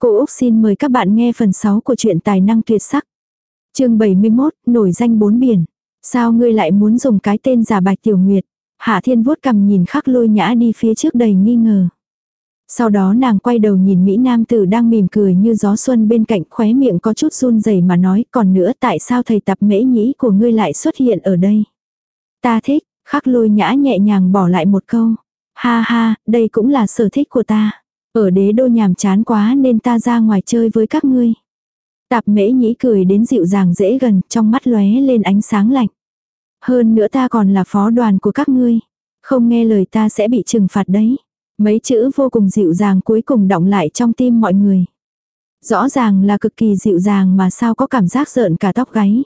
Cô Úc xin mời các bạn nghe phần 6 của truyện tài năng tuyệt sắc. chương 71, nổi danh bốn biển. Sao ngươi lại muốn dùng cái tên giả bạch tiểu nguyệt? Hạ thiên vuốt cầm nhìn khắc lôi nhã đi phía trước đầy nghi ngờ. Sau đó nàng quay đầu nhìn Mỹ Nam tử đang mỉm cười như gió xuân bên cạnh khóe miệng có chút run rẩy mà nói còn nữa tại sao thầy tập mễ nhĩ của ngươi lại xuất hiện ở đây. Ta thích, khắc lôi nhã nhẹ nhàng bỏ lại một câu. Ha ha, đây cũng là sở thích của ta. Ở đế đô nhàm chán quá nên ta ra ngoài chơi với các ngươi. Tạp mễ nhĩ cười đến dịu dàng dễ gần, trong mắt lóe lên ánh sáng lạnh. Hơn nữa ta còn là phó đoàn của các ngươi. Không nghe lời ta sẽ bị trừng phạt đấy. Mấy chữ vô cùng dịu dàng cuối cùng động lại trong tim mọi người. Rõ ràng là cực kỳ dịu dàng mà sao có cảm giác rợn cả tóc gáy.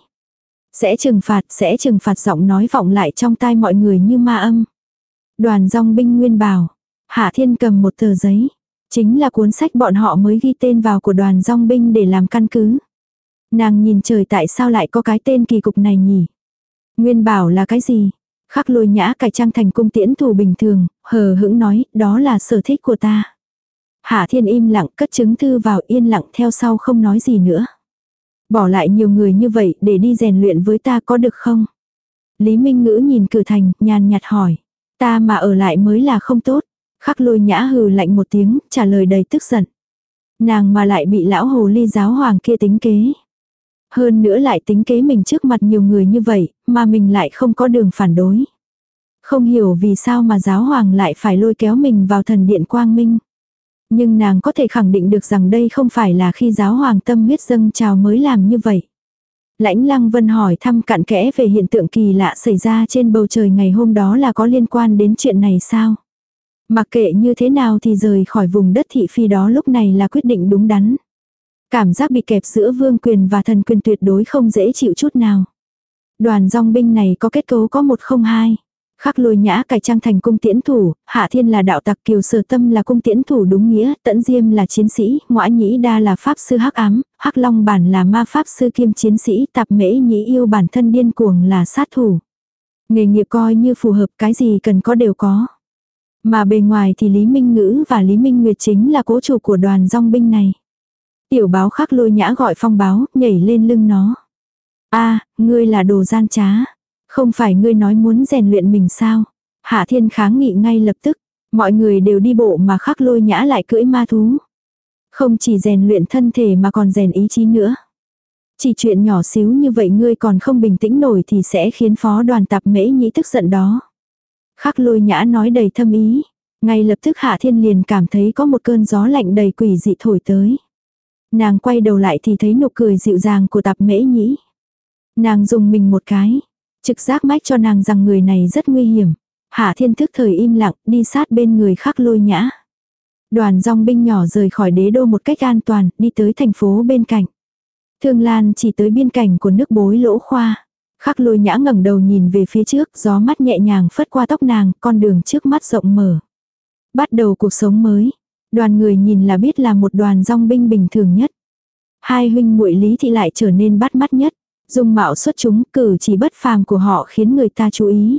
Sẽ trừng phạt, sẽ trừng phạt giọng nói vọng lại trong tai mọi người như ma âm. Đoàn dòng binh nguyên bảo. Hạ thiên cầm một tờ giấy. Chính là cuốn sách bọn họ mới ghi tên vào của đoàn dòng binh để làm căn cứ. Nàng nhìn trời tại sao lại có cái tên kỳ cục này nhỉ? Nguyên bảo là cái gì? Khắc lôi nhã cải trang thành cung tiễn thủ bình thường, hờ hững nói, đó là sở thích của ta. Hạ thiên im lặng cất chứng thư vào yên lặng theo sau không nói gì nữa. Bỏ lại nhiều người như vậy để đi rèn luyện với ta có được không? Lý Minh Ngữ nhìn cử thành, nhàn nhạt hỏi. Ta mà ở lại mới là không tốt. Khắc lôi nhã hừ lạnh một tiếng, trả lời đầy tức giận. Nàng mà lại bị lão hồ ly giáo hoàng kia tính kế. Hơn nữa lại tính kế mình trước mặt nhiều người như vậy, mà mình lại không có đường phản đối. Không hiểu vì sao mà giáo hoàng lại phải lôi kéo mình vào thần điện quang minh. Nhưng nàng có thể khẳng định được rằng đây không phải là khi giáo hoàng tâm huyết dâng trào mới làm như vậy. Lãnh Lăng Vân hỏi thăm cặn kẽ về hiện tượng kỳ lạ xảy ra trên bầu trời ngày hôm đó là có liên quan đến chuyện này sao? Mặc kệ như thế nào thì rời khỏi vùng đất thị phi đó lúc này là quyết định đúng đắn. Cảm giác bị kẹp giữa vương quyền và thần quyền tuyệt đối không dễ chịu chút nào. Đoàn dòng binh này có kết cấu có một không hai. Khắc lôi nhã cải trang thành cung tiễn thủ, hạ thiên là đạo tặc kiều sở tâm là cung tiễn thủ đúng nghĩa, tẫn diêm là chiến sĩ, ngoã nhĩ đa là pháp sư hắc ám, hắc long bản là ma pháp sư kiêm chiến sĩ, tạp mễ nhĩ yêu bản thân điên cuồng là sát thủ. Nghề nghiệp coi như phù hợp cái gì cần có đều có. Mà bề ngoài thì Lý Minh Ngữ và Lý Minh Nguyệt chính là cố chủ của đoàn dòng binh này. Tiểu báo khắc lôi nhã gọi phong báo, nhảy lên lưng nó. a ngươi là đồ gian trá. Không phải ngươi nói muốn rèn luyện mình sao? Hạ thiên kháng nghị ngay lập tức. Mọi người đều đi bộ mà khắc lôi nhã lại cưỡi ma thú. Không chỉ rèn luyện thân thể mà còn rèn ý chí nữa. Chỉ chuyện nhỏ xíu như vậy ngươi còn không bình tĩnh nổi thì sẽ khiến phó đoàn tạp mễ nhĩ tức giận đó. Khắc lôi nhã nói đầy thâm ý. Ngay lập tức Hạ Thiên liền cảm thấy có một cơn gió lạnh đầy quỷ dị thổi tới. Nàng quay đầu lại thì thấy nụ cười dịu dàng của tạp mễ nhĩ. Nàng dùng mình một cái. Trực giác mách cho nàng rằng người này rất nguy hiểm. Hạ thiên thức thời im lặng, đi sát bên người khắc lôi nhã. Đoàn dòng binh nhỏ rời khỏi đế đô một cách an toàn, đi tới thành phố bên cạnh. Thương Lan chỉ tới biên cảnh của nước bối lỗ khoa. Khắc lôi nhã ngẩng đầu nhìn về phía trước, gió mắt nhẹ nhàng phất qua tóc nàng, con đường trước mắt rộng mở. Bắt đầu cuộc sống mới. Đoàn người nhìn là biết là một đoàn rong binh bình thường nhất. Hai huynh muội lý thị lại trở nên bắt mắt nhất. Dung mạo xuất chúng, cử chỉ bất phàm của họ khiến người ta chú ý.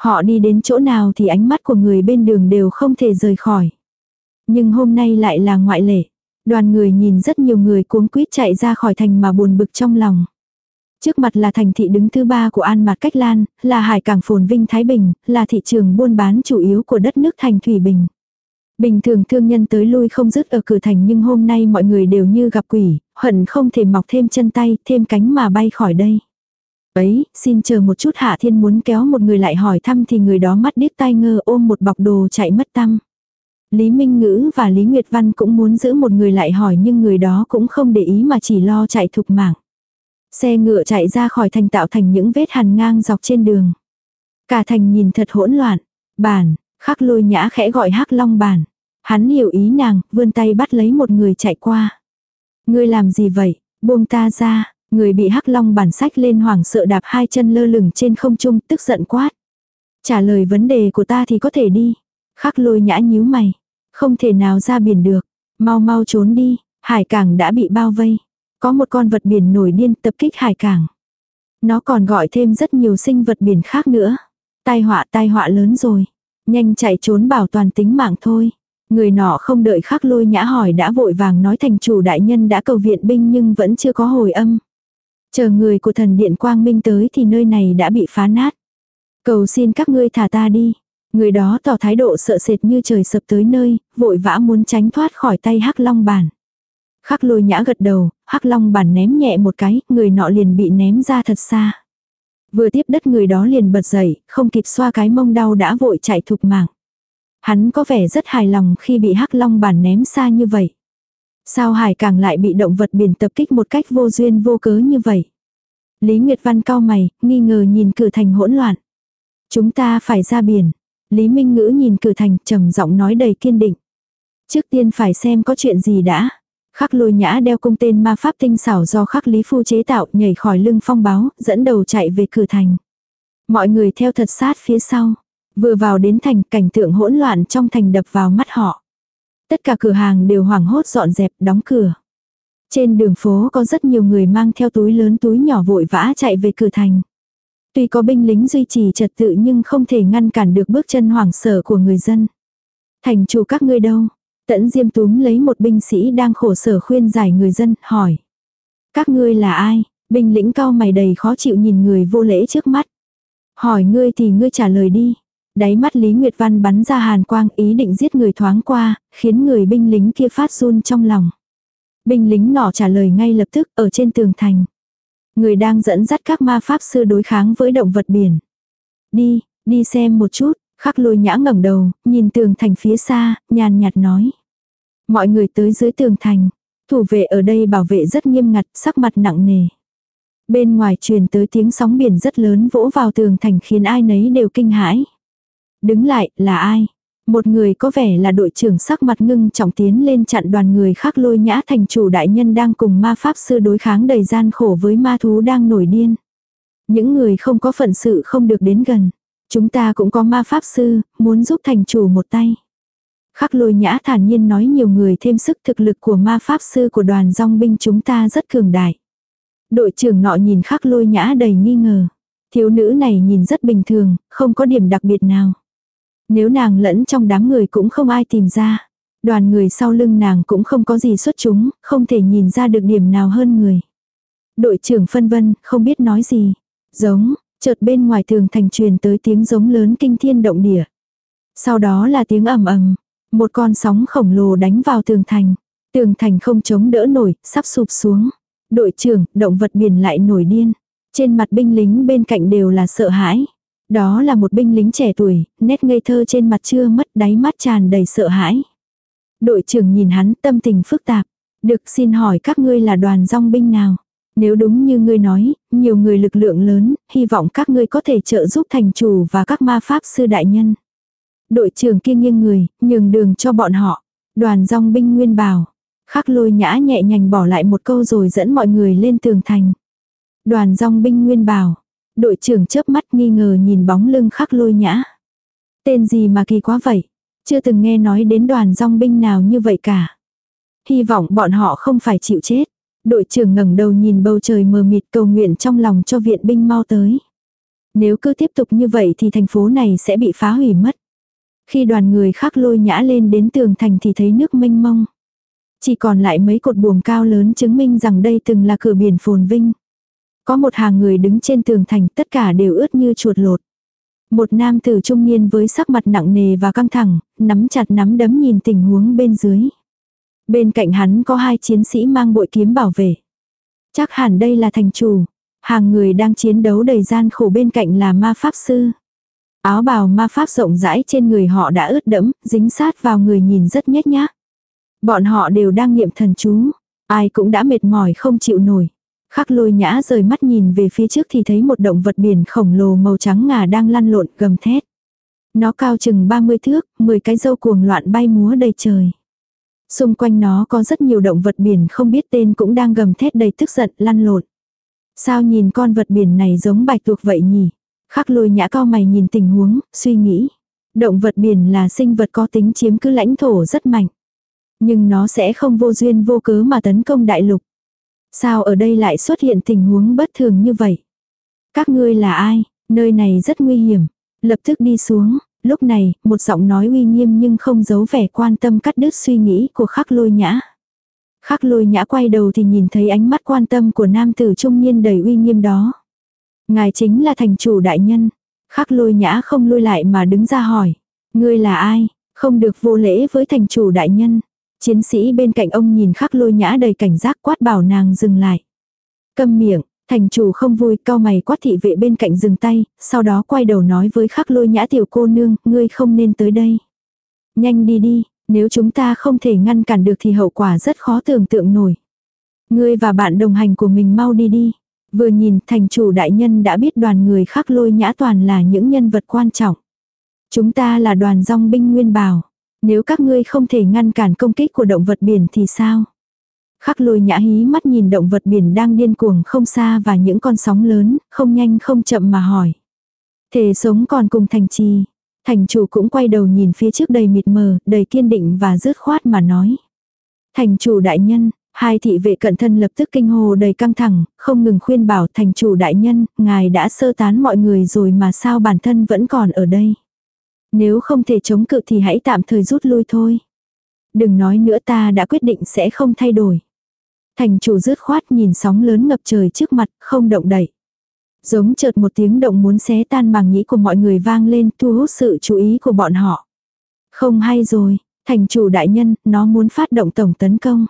Họ đi đến chỗ nào thì ánh mắt của người bên đường đều không thể rời khỏi. Nhưng hôm nay lại là ngoại lệ. Đoàn người nhìn rất nhiều người cuống quýt chạy ra khỏi thành mà buồn bực trong lòng. Trước mặt là thành thị đứng thứ ba của An Mạt Cách Lan, là hải cảng phồn vinh Thái Bình, là thị trường buôn bán chủ yếu của đất nước thành Thủy Bình. Bình thường thương nhân tới lui không dứt ở cửa thành nhưng hôm nay mọi người đều như gặp quỷ, hận không thể mọc thêm chân tay, thêm cánh mà bay khỏi đây. Ấy, xin chờ một chút Hạ Thiên muốn kéo một người lại hỏi thăm thì người đó mắt điếc tai ngơ ôm một bọc đồ chạy mất tăm. Lý Minh Ngữ và Lý Nguyệt Văn cũng muốn giữ một người lại hỏi nhưng người đó cũng không để ý mà chỉ lo chạy thục mạng. Xe ngựa chạy ra khỏi thành tạo thành những vết hằn ngang dọc trên đường. Cả thành nhìn thật hỗn loạn. Bản, khắc lôi nhã khẽ gọi hắc long bản. Hắn hiểu ý nàng, vươn tay bắt lấy một người chạy qua. Ngươi làm gì vậy? Buông ta ra, người bị hắc long bản sách lên hoảng sợ đạp hai chân lơ lửng trên không trung tức giận quát. Trả lời vấn đề của ta thì có thể đi. Khắc lôi nhã nhíu mày. Không thể nào ra biển được. Mau mau trốn đi. Hải cảng đã bị bao vây. Có một con vật biển nổi điên tập kích hải cảng. Nó còn gọi thêm rất nhiều sinh vật biển khác nữa. Tai họa tai họa lớn rồi. Nhanh chạy trốn bảo toàn tính mạng thôi. Người nọ không đợi khắc lôi nhã hỏi đã vội vàng nói thành chủ đại nhân đã cầu viện binh nhưng vẫn chưa có hồi âm. Chờ người của thần điện quang minh tới thì nơi này đã bị phá nát. Cầu xin các ngươi thả ta đi. Người đó tỏ thái độ sợ sệt như trời sập tới nơi, vội vã muốn tránh thoát khỏi tay hắc long bản. Khắc lôi nhã gật đầu, hắc long bản ném nhẹ một cái, người nọ liền bị ném ra thật xa. Vừa tiếp đất người đó liền bật dậy, không kịp xoa cái mông đau đã vội chạy thục mạng. Hắn có vẻ rất hài lòng khi bị hắc long bản ném xa như vậy. Sao hải càng lại bị động vật biển tập kích một cách vô duyên vô cớ như vậy? Lý Nguyệt Văn cao mày, nghi ngờ nhìn cử thành hỗn loạn. Chúng ta phải ra biển. Lý Minh Ngữ nhìn cử thành trầm giọng nói đầy kiên định. Trước tiên phải xem có chuyện gì đã. Khắc lôi nhã đeo cung tên ma pháp tinh xảo do khắc lý phu chế tạo nhảy khỏi lưng phong báo, dẫn đầu chạy về cửa thành. Mọi người theo thật sát phía sau. Vừa vào đến thành cảnh tượng hỗn loạn trong thành đập vào mắt họ. Tất cả cửa hàng đều hoảng hốt dọn dẹp đóng cửa. Trên đường phố có rất nhiều người mang theo túi lớn túi nhỏ vội vã chạy về cửa thành. Tuy có binh lính duy trì trật tự nhưng không thể ngăn cản được bước chân hoảng sợ của người dân. Thành chủ các ngươi đâu? Tẫn Diêm túm lấy một binh sĩ đang khổ sở khuyên giải người dân, hỏi. Các ngươi là ai? Binh lĩnh cao mày đầy khó chịu nhìn người vô lễ trước mắt. Hỏi ngươi thì ngươi trả lời đi. Đáy mắt Lý Nguyệt Văn bắn ra hàn quang ý định giết người thoáng qua, khiến người binh lính kia phát run trong lòng. Binh lính nọ trả lời ngay lập tức ở trên tường thành. Người đang dẫn dắt các ma pháp sư đối kháng với động vật biển. Đi, đi xem một chút, khắc lôi nhã ngẩng đầu, nhìn tường thành phía xa, nhàn nhạt nói. Mọi người tới dưới tường thành, thủ vệ ở đây bảo vệ rất nghiêm ngặt, sắc mặt nặng nề. Bên ngoài truyền tới tiếng sóng biển rất lớn vỗ vào tường thành khiến ai nấy đều kinh hãi. Đứng lại, là ai? Một người có vẻ là đội trưởng sắc mặt ngưng trọng tiến lên chặn đoàn người khác lôi nhã thành chủ đại nhân đang cùng ma pháp sư đối kháng đầy gian khổ với ma thú đang nổi điên. Những người không có phận sự không được đến gần. Chúng ta cũng có ma pháp sư, muốn giúp thành chủ một tay. Khắc lôi nhã thản nhiên nói nhiều người thêm sức thực lực của ma pháp sư của đoàn dòng binh chúng ta rất cường đại. Đội trưởng nọ nhìn khắc lôi nhã đầy nghi ngờ. Thiếu nữ này nhìn rất bình thường, không có điểm đặc biệt nào. Nếu nàng lẫn trong đám người cũng không ai tìm ra. Đoàn người sau lưng nàng cũng không có gì xuất chúng, không thể nhìn ra được điểm nào hơn người. Đội trưởng phân vân, không biết nói gì. Giống, chợt bên ngoài tường thành truyền tới tiếng giống lớn kinh thiên động địa. Sau đó là tiếng ầm ầm, một con sóng khổng lồ đánh vào tường thành. Tường thành không chống đỡ nổi, sắp sụp xuống. Đội trưởng, động vật biển lại nổi điên. Trên mặt binh lính bên cạnh đều là sợ hãi. Đó là một binh lính trẻ tuổi, nét ngây thơ trên mặt chưa mất đáy mắt tràn đầy sợ hãi. Đội trưởng nhìn hắn tâm tình phức tạp. Được xin hỏi các ngươi là đoàn rong binh nào? Nếu đúng như ngươi nói, nhiều người lực lượng lớn, hy vọng các ngươi có thể trợ giúp thành chủ và các ma pháp sư đại nhân. Đội trưởng kia nghiêng người, nhường đường cho bọn họ. Đoàn dòng binh nguyên bảo. Khắc lôi nhã nhẹ nhành bỏ lại một câu rồi dẫn mọi người lên tường thành. Đoàn dòng binh nguyên bảo. Đội trưởng chớp mắt nghi ngờ nhìn bóng lưng khắc lôi nhã. Tên gì mà kỳ quá vậy? Chưa từng nghe nói đến đoàn dòng binh nào như vậy cả. Hy vọng bọn họ không phải chịu chết. Đội trưởng ngẩng đầu nhìn bầu trời mờ mịt cầu nguyện trong lòng cho viện binh mau tới. Nếu cứ tiếp tục như vậy thì thành phố này sẽ bị phá hủy mất. Khi đoàn người khác lôi nhã lên đến tường thành thì thấy nước mênh mông. Chỉ còn lại mấy cột buồm cao lớn chứng minh rằng đây từng là cửa biển phồn vinh. Có một hàng người đứng trên tường thành tất cả đều ướt như chuột lột. Một nam tử trung niên với sắc mặt nặng nề và căng thẳng, nắm chặt nắm đấm nhìn tình huống bên dưới. Bên cạnh hắn có hai chiến sĩ mang bội kiếm bảo vệ. Chắc hẳn đây là thành chủ. Hàng người đang chiến đấu đầy gian khổ bên cạnh là ma pháp sư. Áo bào ma pháp rộng rãi trên người họ đã ướt đẫm, dính sát vào người nhìn rất nhét nhác. Bọn họ đều đang niệm thần chú. Ai cũng đã mệt mỏi không chịu nổi. Khắc lôi nhã rời mắt nhìn về phía trước thì thấy một động vật biển khổng lồ màu trắng ngà đang lăn lộn gầm thét. Nó cao chừng 30 thước, 10 cái dâu cuồng loạn bay múa đầy trời. Xung quanh nó có rất nhiều động vật biển không biết tên cũng đang gầm thét đầy tức giận lăn lộn. Sao nhìn con vật biển này giống bạch tuộc vậy nhỉ? Khắc lôi nhã cao mày nhìn tình huống, suy nghĩ. Động vật biển là sinh vật có tính chiếm cứ lãnh thổ rất mạnh. Nhưng nó sẽ không vô duyên vô cớ mà tấn công đại lục. Sao ở đây lại xuất hiện tình huống bất thường như vậy? Các ngươi là ai? Nơi này rất nguy hiểm. Lập tức đi xuống. Lúc này, một giọng nói uy nghiêm nhưng không giấu vẻ quan tâm cắt đứt suy nghĩ của khắc lôi nhã. Khắc lôi nhã quay đầu thì nhìn thấy ánh mắt quan tâm của nam tử trung niên đầy uy nghiêm đó. Ngài chính là thành chủ đại nhân. Khắc lôi nhã không lui lại mà đứng ra hỏi. Ngươi là ai? Không được vô lễ với thành chủ đại nhân. Chiến sĩ bên cạnh ông nhìn khắc lôi nhã đầy cảnh giác quát bảo nàng dừng lại. Câm miệng, thành chủ không vui cao mày quát thị vệ bên cạnh dừng tay, sau đó quay đầu nói với khắc lôi nhã tiểu cô nương, ngươi không nên tới đây. Nhanh đi đi, nếu chúng ta không thể ngăn cản được thì hậu quả rất khó tưởng tượng nổi. Ngươi và bạn đồng hành của mình mau đi đi. Vừa nhìn thành chủ đại nhân đã biết đoàn người khắc lôi nhã toàn là những nhân vật quan trọng. Chúng ta là đoàn dòng binh nguyên bảo. Nếu các ngươi không thể ngăn cản công kích của động vật biển thì sao? Khắc lôi nhã hí mắt nhìn động vật biển đang điên cuồng không xa và những con sóng lớn, không nhanh không chậm mà hỏi. Thể sống còn cùng thành trì. Thành chủ cũng quay đầu nhìn phía trước đầy mịt mờ, đầy kiên định và dứt khoát mà nói. Thành chủ đại nhân, hai thị vệ cận thân lập tức kinh hồ đầy căng thẳng, không ngừng khuyên bảo thành chủ đại nhân, ngài đã sơ tán mọi người rồi mà sao bản thân vẫn còn ở đây. Nếu không thể chống cự thì hãy tạm thời rút lui thôi. Đừng nói nữa ta đã quyết định sẽ không thay đổi. Thành chủ rứt khoát nhìn sóng lớn ngập trời trước mặt, không động đậy. Giống chợt một tiếng động muốn xé tan màng nhĩ của mọi người vang lên thu hút sự chú ý của bọn họ. Không hay rồi, thành chủ đại nhân, nó muốn phát động tổng tấn công.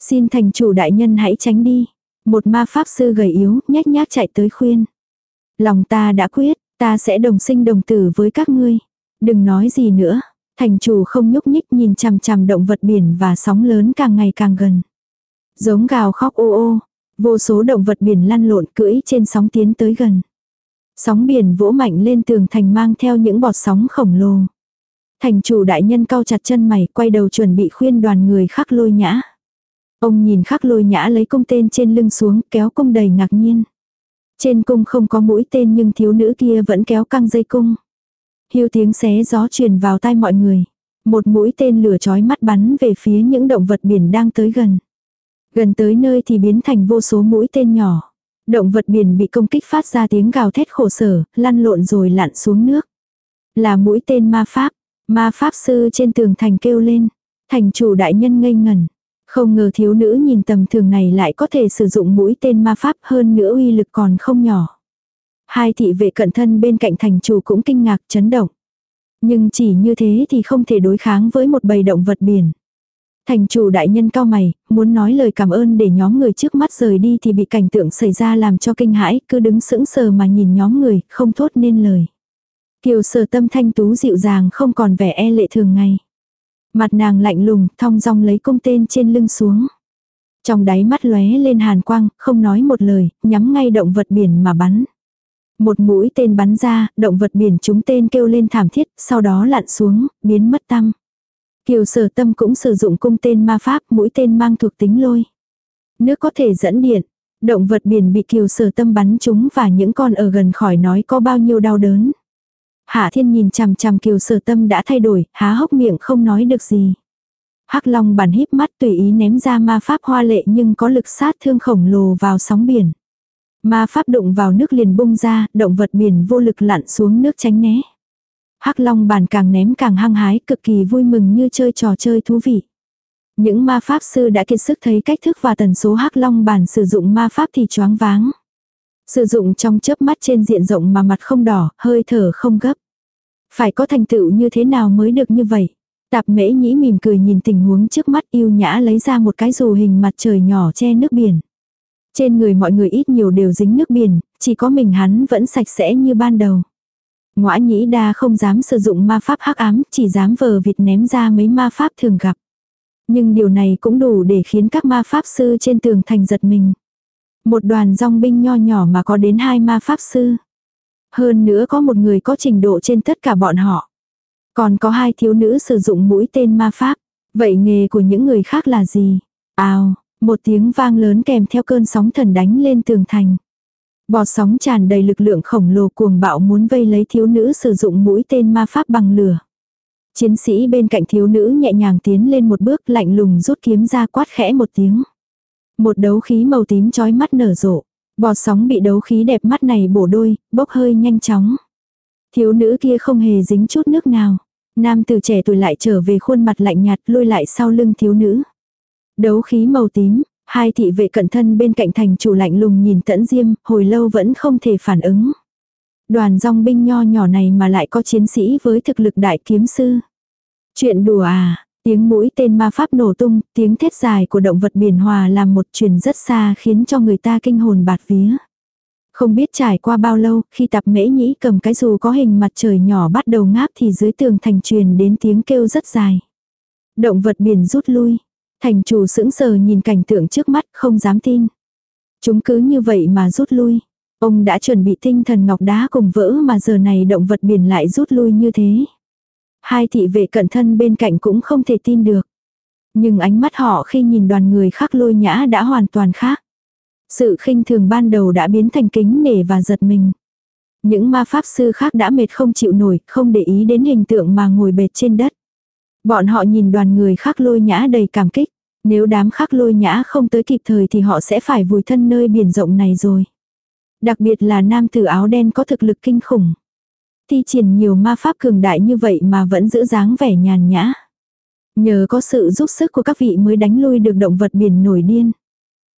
Xin thành chủ đại nhân hãy tránh đi. Một ma pháp sư gầy yếu, nhách nhác chạy tới khuyên. Lòng ta đã quyết, ta sẽ đồng sinh đồng tử với các ngươi. Đừng nói gì nữa. Thành chủ không nhúc nhích nhìn chằm chằm động vật biển và sóng lớn càng ngày càng gần. Giống gào khóc ô ô, vô số động vật biển lăn lộn cưỡi trên sóng tiến tới gần. Sóng biển vỗ mạnh lên tường thành mang theo những bọt sóng khổng lồ. Thành chủ đại nhân cau chặt chân mày quay đầu chuẩn bị khuyên đoàn người khắc lôi nhã. Ông nhìn khắc lôi nhã lấy cung tên trên lưng xuống kéo cung đầy ngạc nhiên. Trên cung không có mũi tên nhưng thiếu nữ kia vẫn kéo căng dây cung. Hiu tiếng xé gió truyền vào tai mọi người. Một mũi tên lửa chói mắt bắn về phía những động vật biển đang tới gần. Gần tới nơi thì biến thành vô số mũi tên nhỏ. Động vật biển bị công kích phát ra tiếng gào thét khổ sở, lăn lộn rồi lặn xuống nước. Là mũi tên ma pháp. Ma pháp sư trên tường thành kêu lên. Thành chủ đại nhân ngây ngẩn. Không ngờ thiếu nữ nhìn tầm thường này lại có thể sử dụng mũi tên ma pháp hơn nữa uy lực còn không nhỏ. Hai thị vệ cận thân bên cạnh thành chủ cũng kinh ngạc chấn động. Nhưng chỉ như thế thì không thể đối kháng với một bầy động vật biển. Thành chủ đại nhân cao mày, muốn nói lời cảm ơn để nhóm người trước mắt rời đi thì bị cảnh tượng xảy ra làm cho kinh hãi, cứ đứng sững sờ mà nhìn nhóm người, không thốt nên lời. Kiều sở tâm thanh tú dịu dàng không còn vẻ e lệ thường ngày. Mặt nàng lạnh lùng, thong dong lấy cung tên trên lưng xuống. Trong đáy mắt lóe lên hàn quang, không nói một lời, nhắm ngay động vật biển mà bắn. Một mũi tên bắn ra, động vật biển chúng tên kêu lên thảm thiết, sau đó lặn xuống, biến mất tăm. Kiều sở tâm cũng sử dụng cung tên ma pháp, mũi tên mang thuộc tính lôi. Nước có thể dẫn điện. Động vật biển bị kiều sở tâm bắn chúng và những con ở gần khỏi nói có bao nhiêu đau đớn. Hạ thiên nhìn chằm chằm kiều sở tâm đã thay đổi, há hốc miệng không nói được gì. Hắc long bản híp mắt tùy ý ném ra ma pháp hoa lệ nhưng có lực sát thương khổng lồ vào sóng biển. Ma pháp đụng vào nước liền bung ra, động vật biển vô lực lặn xuống nước tránh né. Hắc Long bàn càng ném càng hăng hái, cực kỳ vui mừng như chơi trò chơi thú vị. Những ma pháp sư đã kiệt sức thấy cách thức và tần số Hắc Long bàn sử dụng ma pháp thì choáng váng. Sử dụng trong chớp mắt trên diện rộng mà mặt không đỏ, hơi thở không gấp. Phải có thành tựu như thế nào mới được như vậy? Tạp mễ nhĩ mỉm cười nhìn tình huống trước mắt yêu nhã lấy ra một cái dù hình mặt trời nhỏ che nước biển. Trên người mọi người ít nhiều đều dính nước biển, chỉ có mình hắn vẫn sạch sẽ như ban đầu. Ngoã nhĩ đa không dám sử dụng ma pháp hắc ám, chỉ dám vờ vịt ném ra mấy ma pháp thường gặp. Nhưng điều này cũng đủ để khiến các ma pháp sư trên tường thành giật mình. Một đoàn dòng binh nho nhỏ mà có đến hai ma pháp sư. Hơn nữa có một người có trình độ trên tất cả bọn họ. Còn có hai thiếu nữ sử dụng mũi tên ma pháp. Vậy nghề của những người khác là gì? Ào, một tiếng vang lớn kèm theo cơn sóng thần đánh lên tường thành bò sóng tràn đầy lực lượng khổng lồ cuồng bạo muốn vây lấy thiếu nữ sử dụng mũi tên ma pháp bằng lửa. Chiến sĩ bên cạnh thiếu nữ nhẹ nhàng tiến lên một bước lạnh lùng rút kiếm ra quát khẽ một tiếng. Một đấu khí màu tím chói mắt nở rộ. bò sóng bị đấu khí đẹp mắt này bổ đôi, bốc hơi nhanh chóng. Thiếu nữ kia không hề dính chút nước nào. Nam từ trẻ tuổi lại trở về khuôn mặt lạnh nhạt lôi lại sau lưng thiếu nữ. Đấu khí màu tím, hai thị vệ cận thân bên cạnh thành chủ lạnh lùng nhìn tẫn diêm, hồi lâu vẫn không thể phản ứng. Đoàn dòng binh nho nhỏ này mà lại có chiến sĩ với thực lực đại kiếm sư. Chuyện đùa à, tiếng mũi tên ma pháp nổ tung, tiếng thét dài của động vật biển hòa làm một truyền rất xa khiến cho người ta kinh hồn bạt vía. Không biết trải qua bao lâu, khi tập mễ nhĩ cầm cái dù có hình mặt trời nhỏ bắt đầu ngáp thì dưới tường thành truyền đến tiếng kêu rất dài. Động vật biển rút lui. Thành chủ sững sờ nhìn cảnh tượng trước mắt không dám tin. Chúng cứ như vậy mà rút lui. Ông đã chuẩn bị tinh thần ngọc đá cùng vỡ mà giờ này động vật biển lại rút lui như thế. Hai thị vệ cận thân bên cạnh cũng không thể tin được. Nhưng ánh mắt họ khi nhìn đoàn người khác lôi nhã đã hoàn toàn khác. Sự khinh thường ban đầu đã biến thành kính nể và giật mình. Những ma pháp sư khác đã mệt không chịu nổi, không để ý đến hình tượng mà ngồi bệt trên đất. Bọn họ nhìn đoàn người khắc lôi nhã đầy cảm kích. Nếu đám khắc lôi nhã không tới kịp thời thì họ sẽ phải vùi thân nơi biển rộng này rồi. Đặc biệt là nam tử áo đen có thực lực kinh khủng. Thi triển nhiều ma pháp cường đại như vậy mà vẫn giữ dáng vẻ nhàn nhã. Nhờ có sự giúp sức của các vị mới đánh lui được động vật biển nổi điên.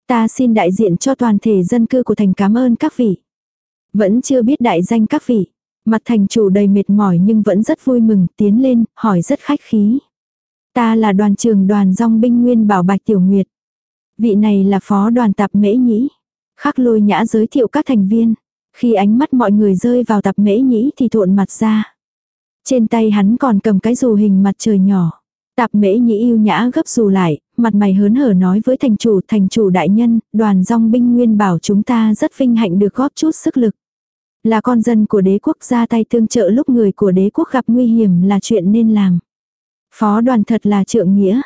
Ta xin đại diện cho toàn thể dân cư của thành cảm ơn các vị. Vẫn chưa biết đại danh các vị. Mặt thành chủ đầy mệt mỏi nhưng vẫn rất vui mừng, tiến lên, hỏi rất khách khí. Ta là đoàn trường đoàn dòng binh nguyên bảo bạch tiểu nguyệt. Vị này là phó đoàn tạp mễ nhĩ. Khắc lôi nhã giới thiệu các thành viên. Khi ánh mắt mọi người rơi vào tạp mễ nhĩ thì thuộn mặt ra. Trên tay hắn còn cầm cái dù hình mặt trời nhỏ. Tạp mễ nhĩ yêu nhã gấp dù lại, mặt mày hớn hở nói với thành chủ, thành chủ đại nhân, đoàn dòng binh nguyên bảo chúng ta rất vinh hạnh được góp chút sức lực. Là con dân của đế quốc ra tay tương trợ lúc người của đế quốc gặp nguy hiểm là chuyện nên làm. Phó đoàn thật là trượng nghĩa.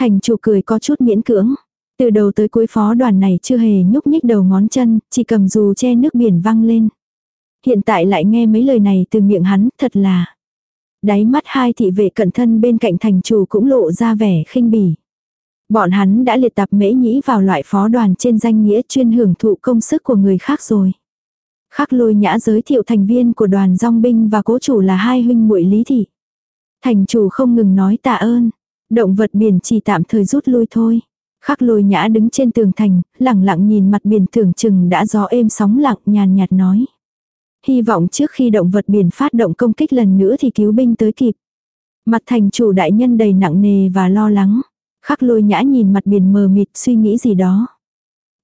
Thành chủ cười có chút miễn cưỡng. Từ đầu tới cuối phó đoàn này chưa hề nhúc nhích đầu ngón chân, chỉ cầm dù che nước biển văng lên. Hiện tại lại nghe mấy lời này từ miệng hắn, thật là. Đáy mắt hai thị vệ cận thân bên cạnh thành chủ cũng lộ ra vẻ khinh bỉ. Bọn hắn đã liệt tập mễ nhĩ vào loại phó đoàn trên danh nghĩa chuyên hưởng thụ công sức của người khác rồi. Khắc lôi nhã giới thiệu thành viên của đoàn dòng binh và cố chủ là hai huynh muội lý thị. Thành chủ không ngừng nói tạ ơn. Động vật biển chỉ tạm thời rút lui thôi. Khắc lôi nhã đứng trên tường thành, lặng lặng nhìn mặt biển tưởng chừng đã gió êm sóng lặng nhàn nhạt nói. Hy vọng trước khi động vật biển phát động công kích lần nữa thì cứu binh tới kịp. Mặt thành chủ đại nhân đầy nặng nề và lo lắng. Khắc lôi nhã nhìn mặt biển mờ mịt suy nghĩ gì đó.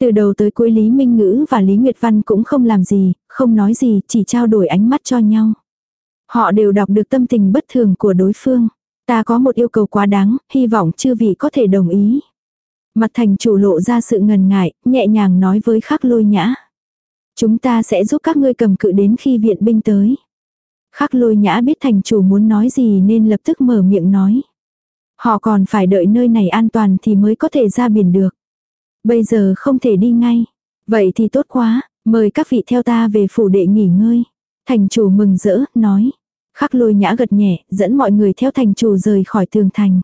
Từ đầu tới cuối Lý Minh Ngữ và Lý Nguyệt Văn cũng không làm gì, không nói gì, chỉ trao đổi ánh mắt cho nhau. Họ đều đọc được tâm tình bất thường của đối phương. Ta có một yêu cầu quá đáng, hy vọng chư vị có thể đồng ý. Mặt thành chủ lộ ra sự ngần ngại, nhẹ nhàng nói với khắc lôi nhã. Chúng ta sẽ giúp các ngươi cầm cự đến khi viện binh tới. Khắc lôi nhã biết thành chủ muốn nói gì nên lập tức mở miệng nói. Họ còn phải đợi nơi này an toàn thì mới có thể ra biển được. Bây giờ không thể đi ngay. Vậy thì tốt quá, mời các vị theo ta về phủ đệ nghỉ ngơi. Thành chủ mừng rỡ, nói. Khắc lôi nhã gật nhẹ, dẫn mọi người theo thành chủ rời khỏi tường thành.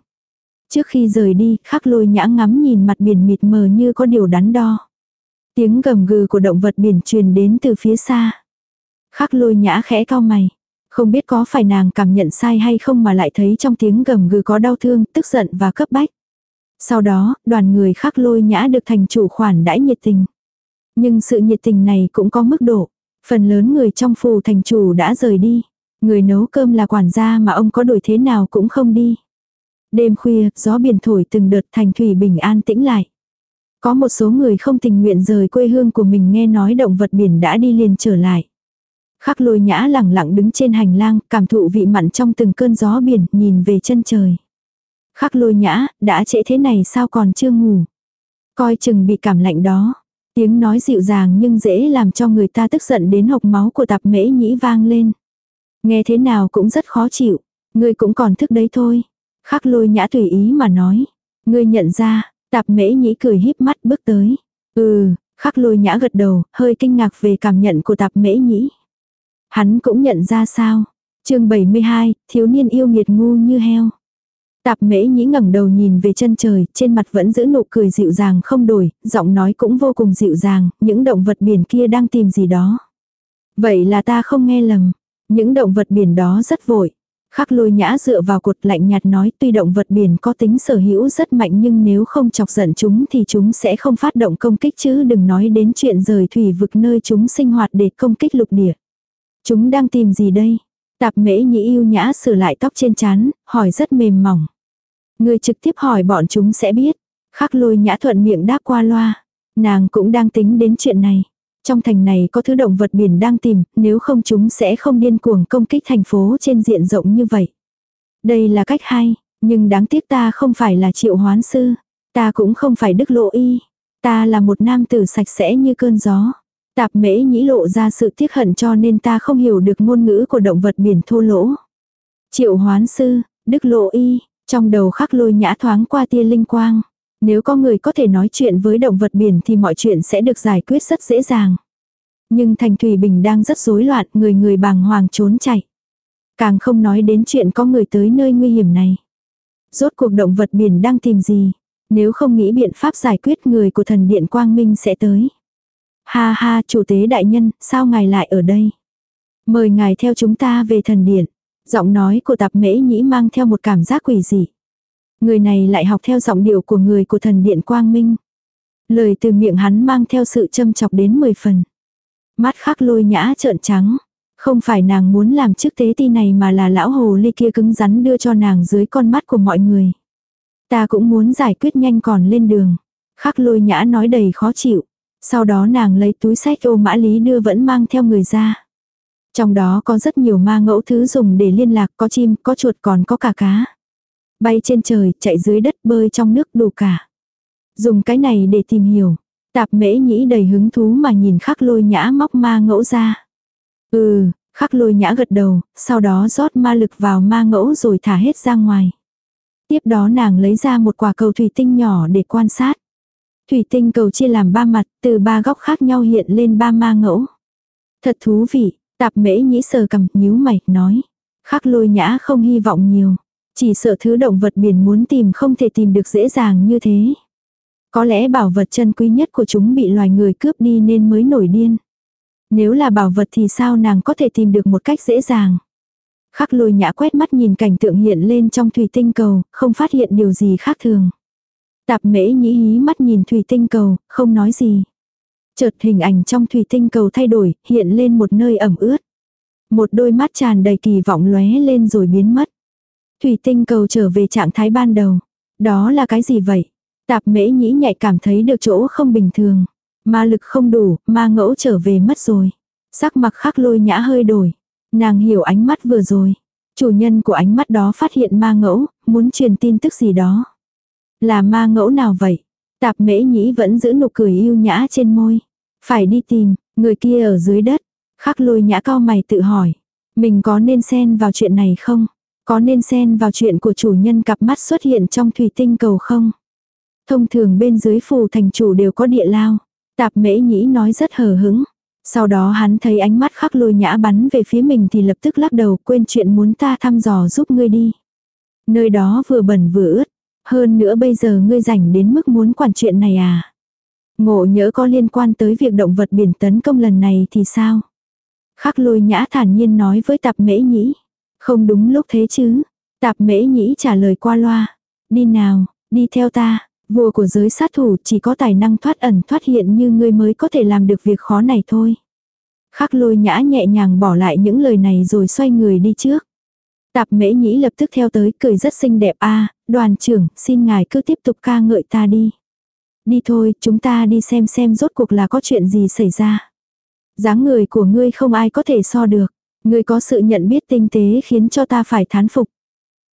Trước khi rời đi, khắc lôi nhã ngắm nhìn mặt biển mịt mờ như có điều đắn đo. Tiếng gầm gừ của động vật biển truyền đến từ phía xa. Khắc lôi nhã khẽ cao mày. Không biết có phải nàng cảm nhận sai hay không mà lại thấy trong tiếng gầm gừ có đau thương, tức giận và cấp bách. Sau đó, đoàn người khắc lôi nhã được thành chủ khoản đãi nhiệt tình. Nhưng sự nhiệt tình này cũng có mức độ. Phần lớn người trong phù thành chủ đã rời đi. Người nấu cơm là quản gia mà ông có đổi thế nào cũng không đi. Đêm khuya, gió biển thổi từng đợt thành thủy bình an tĩnh lại. Có một số người không tình nguyện rời quê hương của mình nghe nói động vật biển đã đi liền trở lại. Khắc lôi nhã lẳng lặng đứng trên hành lang, cảm thụ vị mặn trong từng cơn gió biển, nhìn về chân trời. Khắc lôi nhã, đã trễ thế này sao còn chưa ngủ. Coi chừng bị cảm lạnh đó. Tiếng nói dịu dàng nhưng dễ làm cho người ta tức giận đến hộc máu của tạp mễ nhĩ vang lên. Nghe thế nào cũng rất khó chịu. Ngươi cũng còn thức đấy thôi. Khắc lôi nhã tùy ý mà nói. Ngươi nhận ra, tạp mễ nhĩ cười híp mắt bước tới. Ừ, khắc lôi nhã gật đầu, hơi kinh ngạc về cảm nhận của tạp mễ nhĩ. Hắn cũng nhận ra sao. chương 72, thiếu niên yêu nghiệt ngu như heo. Tạp mễ nhĩ ngẩng đầu nhìn về chân trời, trên mặt vẫn giữ nụ cười dịu dàng không đổi, giọng nói cũng vô cùng dịu dàng, những động vật biển kia đang tìm gì đó. Vậy là ta không nghe lầm. Những động vật biển đó rất vội. Khắc lôi nhã dựa vào cột lạnh nhạt nói tuy động vật biển có tính sở hữu rất mạnh nhưng nếu không chọc giận chúng thì chúng sẽ không phát động công kích chứ đừng nói đến chuyện rời thủy vực nơi chúng sinh hoạt để công kích lục địa. Chúng đang tìm gì đây? Tạp mễ nhĩ yêu nhã sửa lại tóc trên chán, hỏi rất mềm mỏng. Người trực tiếp hỏi bọn chúng sẽ biết. Khắc lôi nhã thuận miệng đáp qua loa. Nàng cũng đang tính đến chuyện này. Trong thành này có thứ động vật biển đang tìm, nếu không chúng sẽ không điên cuồng công kích thành phố trên diện rộng như vậy. Đây là cách hay, nhưng đáng tiếc ta không phải là triệu hoán sư. Ta cũng không phải đức lộ y. Ta là một nam tử sạch sẽ như cơn gió. Tạp mễ nhĩ lộ ra sự tiếc hận cho nên ta không hiểu được ngôn ngữ của động vật biển thô lỗ. Triệu hoán sư, đức lộ y, trong đầu khắc lôi nhã thoáng qua tia linh quang. Nếu có người có thể nói chuyện với động vật biển thì mọi chuyện sẽ được giải quyết rất dễ dàng. Nhưng thành Thủy Bình đang rất rối loạn, người người bàng hoàng trốn chạy. Càng không nói đến chuyện có người tới nơi nguy hiểm này. Rốt cuộc động vật biển đang tìm gì? Nếu không nghĩ biện pháp giải quyết người của thần điện Quang Minh sẽ tới. Ha ha, chủ tế đại nhân, sao ngài lại ở đây? Mời ngài theo chúng ta về thần điện. Giọng nói của tạp mễ nhĩ mang theo một cảm giác quỷ dị. Người này lại học theo giọng điệu của người của thần điện Quang Minh. Lời từ miệng hắn mang theo sự châm chọc đến 10 phần. Mắt khắc lôi nhã trợn trắng. Không phải nàng muốn làm chức tế ti này mà là lão hồ ly kia cứng rắn đưa cho nàng dưới con mắt của mọi người. Ta cũng muốn giải quyết nhanh còn lên đường. Khắc lôi nhã nói đầy khó chịu. Sau đó nàng lấy túi sách ô mã lý đưa vẫn mang theo người ra. Trong đó có rất nhiều ma ngẫu thứ dùng để liên lạc, có chim, có chuột còn có cả cá. Bay trên trời, chạy dưới đất, bơi trong nước đủ cả. Dùng cái này để tìm hiểu. Tạp mễ nhĩ đầy hứng thú mà nhìn khắc lôi nhã móc ma ngẫu ra. Ừ, khắc lôi nhã gật đầu, sau đó rót ma lực vào ma ngẫu rồi thả hết ra ngoài. Tiếp đó nàng lấy ra một quả cầu thủy tinh nhỏ để quan sát. Thủy tinh cầu chia làm ba mặt, từ ba góc khác nhau hiện lên ba ma ngẫu. Thật thú vị, tạp mễ nhĩ sờ cầm, nhíu mày, nói. Khắc lôi nhã không hy vọng nhiều. Chỉ sợ thứ động vật biển muốn tìm không thể tìm được dễ dàng như thế. Có lẽ bảo vật chân quý nhất của chúng bị loài người cướp đi nên mới nổi điên. Nếu là bảo vật thì sao nàng có thể tìm được một cách dễ dàng. Khắc lôi nhã quét mắt nhìn cảnh tượng hiện lên trong thủy tinh cầu, không phát hiện điều gì khác thường. Tạp mễ nhĩ hí mắt nhìn thủy tinh cầu, không nói gì. Chợt hình ảnh trong thủy tinh cầu thay đổi, hiện lên một nơi ẩm ướt. Một đôi mắt tràn đầy kỳ vọng lóe lên rồi biến mất. Thủy tinh cầu trở về trạng thái ban đầu. Đó là cái gì vậy? Tạp mễ nhĩ nhạy cảm thấy được chỗ không bình thường. Ma lực không đủ, ma ngẫu trở về mất rồi. Sắc mặt khắc lôi nhã hơi đổi. Nàng hiểu ánh mắt vừa rồi. Chủ nhân của ánh mắt đó phát hiện ma ngẫu, muốn truyền tin tức gì đó. Là ma ngẫu nào vậy? Tạp mễ nhĩ vẫn giữ nụ cười yêu nhã trên môi. Phải đi tìm, người kia ở dưới đất. Khắc lôi nhã cao mày tự hỏi. Mình có nên xen vào chuyện này không? Có nên xen vào chuyện của chủ nhân cặp mắt xuất hiện trong thủy tinh cầu không? Thông thường bên dưới phù thành chủ đều có địa lao. Tạp mễ nhĩ nói rất hờ hứng. Sau đó hắn thấy ánh mắt khắc lôi nhã bắn về phía mình thì lập tức lắc đầu quên chuyện muốn ta thăm dò giúp ngươi đi. Nơi đó vừa bẩn vừa ướt. Hơn nữa bây giờ ngươi rảnh đến mức muốn quản chuyện này à. Ngộ nhỡ có liên quan tới việc động vật biển tấn công lần này thì sao? Khắc lôi nhã thản nhiên nói với tạp mễ nhĩ. Không đúng lúc thế chứ. Tạp mễ nhĩ trả lời qua loa. Đi nào, đi theo ta. Vua của giới sát thủ chỉ có tài năng thoát ẩn thoát hiện như ngươi mới có thể làm được việc khó này thôi. Khắc lôi nhã nhẹ nhàng bỏ lại những lời này rồi xoay người đi trước. Tạp mễ nhĩ lập tức theo tới cười rất xinh đẹp a đoàn trưởng, xin ngài cứ tiếp tục ca ngợi ta đi. Đi thôi, chúng ta đi xem xem rốt cuộc là có chuyện gì xảy ra. dáng người của ngươi không ai có thể so được. Ngươi có sự nhận biết tinh tế khiến cho ta phải thán phục.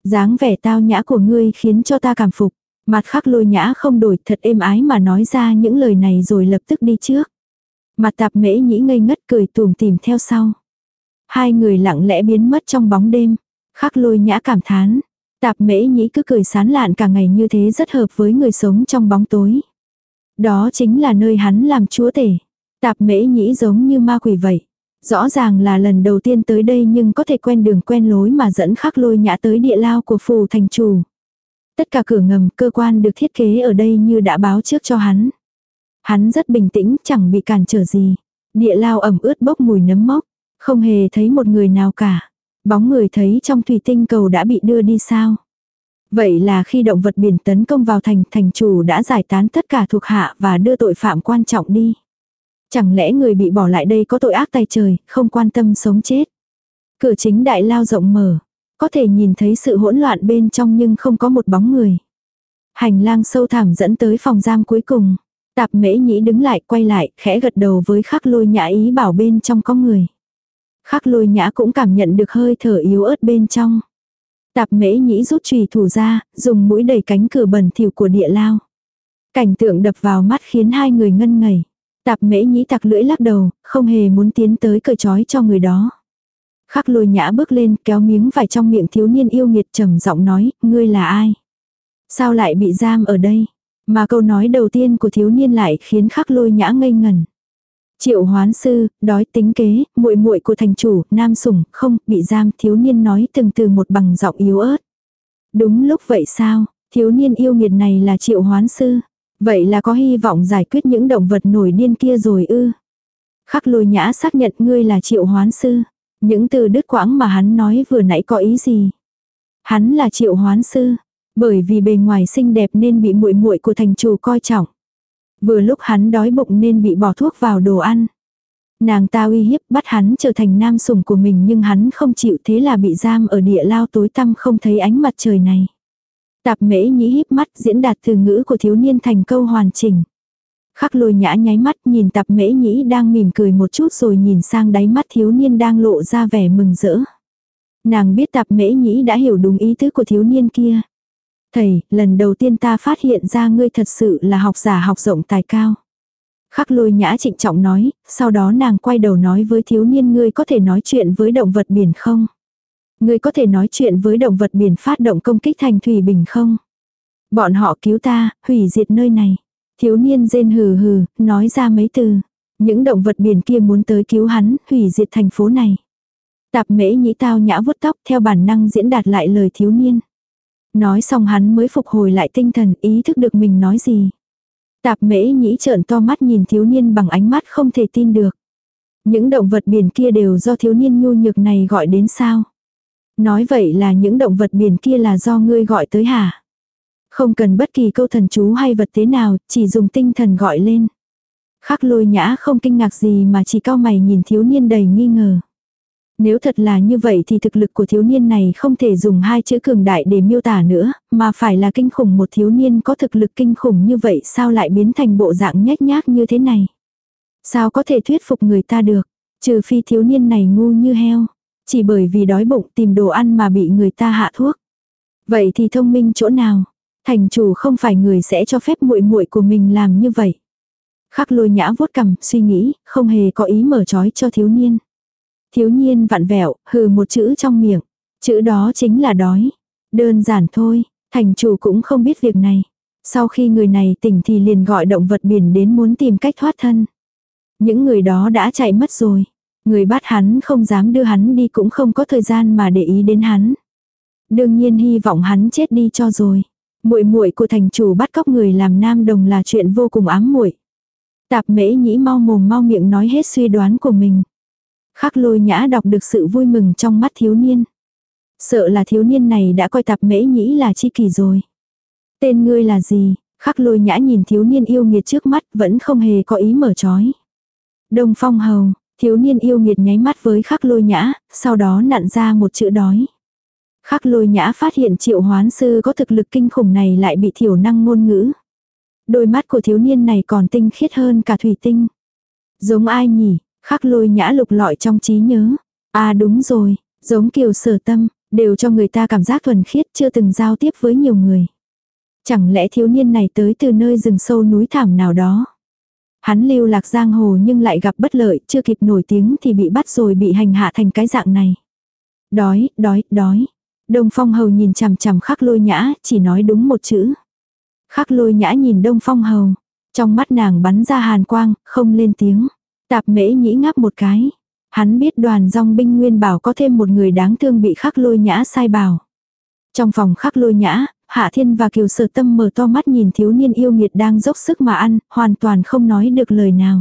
dáng vẻ tao nhã của ngươi khiến cho ta cảm phục. Mặt khắc lôi nhã không đổi thật êm ái mà nói ra những lời này rồi lập tức đi trước. Mặt tạp mễ nhĩ ngây ngất cười tùm tìm theo sau. Hai người lặng lẽ biến mất trong bóng đêm. Khắc lôi nhã cảm thán. Tạp mễ nhĩ cứ cười sán lạn cả ngày như thế rất hợp với người sống trong bóng tối. Đó chính là nơi hắn làm chúa tể. Tạp mễ nhĩ giống như ma quỷ vậy. Rõ ràng là lần đầu tiên tới đây nhưng có thể quen đường quen lối mà dẫn khắc lôi nhã tới địa lao của phù thành chủ. Tất cả cửa ngầm cơ quan được thiết kế ở đây như đã báo trước cho hắn. Hắn rất bình tĩnh, chẳng bị cản trở gì. Địa lao ẩm ướt bốc mùi nấm mốc. Không hề thấy một người nào cả. Bóng người thấy trong thủy tinh cầu đã bị đưa đi sao? Vậy là khi động vật biển tấn công vào thành, thành chủ đã giải tán tất cả thuộc hạ và đưa tội phạm quan trọng đi. Chẳng lẽ người bị bỏ lại đây có tội ác tay trời, không quan tâm sống chết. Cửa chính đại lao rộng mở, có thể nhìn thấy sự hỗn loạn bên trong nhưng không có một bóng người. Hành lang sâu thẳm dẫn tới phòng giam cuối cùng. Tạp mễ nhĩ đứng lại quay lại, khẽ gật đầu với khắc lôi nhã ý bảo bên trong có người. Khắc lôi nhã cũng cảm nhận được hơi thở yếu ớt bên trong. Tạp mễ nhĩ rút chùy thủ ra, dùng mũi đẩy cánh cửa bẩn thỉu của địa lao. Cảnh tượng đập vào mắt khiến hai người ngân ngẩy. Tạp mễ nhĩ tặc lưỡi lắc đầu, không hề muốn tiến tới cởi trói cho người đó. Khắc lôi nhã bước lên kéo miếng vải trong miệng thiếu niên yêu nghiệt trầm giọng nói, ngươi là ai? Sao lại bị giam ở đây? Mà câu nói đầu tiên của thiếu niên lại khiến khắc lôi nhã ngây ngẩn. Triệu hoán sư, đói tính kế, muội muội của thành chủ, nam sủng, không, bị giam, thiếu niên nói từng từ một bằng giọng yếu ớt. Đúng lúc vậy sao, thiếu niên yêu nghiệt này là triệu hoán sư. Vậy là có hy vọng giải quyết những động vật nổi điên kia rồi ư. Khắc lôi nhã xác nhận ngươi là triệu hoán sư. Những từ đứt quãng mà hắn nói vừa nãy có ý gì? Hắn là triệu hoán sư. Bởi vì bề ngoài xinh đẹp nên bị muội muội của thành chủ coi trọng. Vừa lúc hắn đói bụng nên bị bỏ thuốc vào đồ ăn. Nàng ta uy hiếp bắt hắn trở thành nam sủng của mình nhưng hắn không chịu thế là bị giam ở địa lao tối tăm không thấy ánh mặt trời này. Tạp mễ nhĩ híp mắt diễn đạt từ ngữ của thiếu niên thành câu hoàn chỉnh. Khắc lôi nhã nháy mắt nhìn tạp mễ nhĩ đang mỉm cười một chút rồi nhìn sang đáy mắt thiếu niên đang lộ ra vẻ mừng rỡ. Nàng biết tạp mễ nhĩ đã hiểu đúng ý tứ của thiếu niên kia. Thầy, lần đầu tiên ta phát hiện ra ngươi thật sự là học giả học rộng tài cao. Khắc lôi nhã trịnh trọng nói, sau đó nàng quay đầu nói với thiếu niên ngươi có thể nói chuyện với động vật biển không? Ngươi có thể nói chuyện với động vật biển phát động công kích thành thủy bình không? Bọn họ cứu ta, hủy diệt nơi này. Thiếu niên rên hừ hừ, nói ra mấy từ. Những động vật biển kia muốn tới cứu hắn, hủy diệt thành phố này. Tạp mễ nhĩ tao nhã vuốt tóc theo bản năng diễn đạt lại lời thiếu niên. Nói xong hắn mới phục hồi lại tinh thần ý thức được mình nói gì. Tạp mễ nhĩ trợn to mắt nhìn thiếu niên bằng ánh mắt không thể tin được. Những động vật biển kia đều do thiếu niên nhu nhược này gọi đến sao? Nói vậy là những động vật biển kia là do ngươi gọi tới hả? Không cần bất kỳ câu thần chú hay vật thế nào, chỉ dùng tinh thần gọi lên. Khắc lôi nhã không kinh ngạc gì mà chỉ cao mày nhìn thiếu niên đầy nghi ngờ. Nếu thật là như vậy thì thực lực của thiếu niên này không thể dùng hai chữ cường đại để miêu tả nữa, mà phải là kinh khủng một thiếu niên có thực lực kinh khủng như vậy sao lại biến thành bộ dạng nhách nhác như thế này. Sao có thể thuyết phục người ta được, trừ phi thiếu niên này ngu như heo, chỉ bởi vì đói bụng tìm đồ ăn mà bị người ta hạ thuốc. Vậy thì thông minh chỗ nào? Thành chủ không phải người sẽ cho phép muội muội của mình làm như vậy. Khắc lôi nhã vuốt cầm, suy nghĩ, không hề có ý mở trói cho thiếu niên. Thiếu nhiên vặn vẹo, hừ một chữ trong miệng. Chữ đó chính là đói. Đơn giản thôi, thành chủ cũng không biết việc này. Sau khi người này tỉnh thì liền gọi động vật biển đến muốn tìm cách thoát thân. Những người đó đã chạy mất rồi. Người bắt hắn không dám đưa hắn đi cũng không có thời gian mà để ý đến hắn. Đương nhiên hy vọng hắn chết đi cho rồi. Muội muội của thành chủ bắt cóc người làm nam đồng là chuyện vô cùng ám muội. Tạp mễ nhĩ mau mồm mau miệng nói hết suy đoán của mình. Khắc lôi nhã đọc được sự vui mừng trong mắt thiếu niên. Sợ là thiếu niên này đã coi tạp mễ nhĩ là chi kỳ rồi. Tên ngươi là gì? Khắc lôi nhã nhìn thiếu niên yêu nghiệt trước mắt vẫn không hề có ý mở trói. Đông phong hầu, thiếu niên yêu nghiệt nháy mắt với khắc lôi nhã, sau đó nặn ra một chữ đói. Khắc lôi nhã phát hiện triệu hoán sư có thực lực kinh khủng này lại bị thiểu năng ngôn ngữ. Đôi mắt của thiếu niên này còn tinh khiết hơn cả thủy tinh. Giống ai nhỉ, khắc lôi nhã lục lọi trong trí nhớ. À đúng rồi, giống kiều sở tâm, đều cho người ta cảm giác thuần khiết chưa từng giao tiếp với nhiều người. Chẳng lẽ thiếu niên này tới từ nơi rừng sâu núi thảm nào đó. Hắn lưu lạc giang hồ nhưng lại gặp bất lợi, chưa kịp nổi tiếng thì bị bắt rồi bị hành hạ thành cái dạng này. Đói, đói, đói. Đông Phong Hầu nhìn chằm chằm khắc lôi nhã, chỉ nói đúng một chữ. Khắc lôi nhã nhìn Đông Phong Hầu. Trong mắt nàng bắn ra hàn quang, không lên tiếng. Tạp mễ nhĩ ngáp một cái. Hắn biết đoàn dòng binh nguyên bảo có thêm một người đáng thương bị khắc lôi nhã sai bảo. Trong phòng khắc lôi nhã, Hạ Thiên và Kiều Sở Tâm mở to mắt nhìn thiếu niên yêu nghiệt đang dốc sức mà ăn, hoàn toàn không nói được lời nào.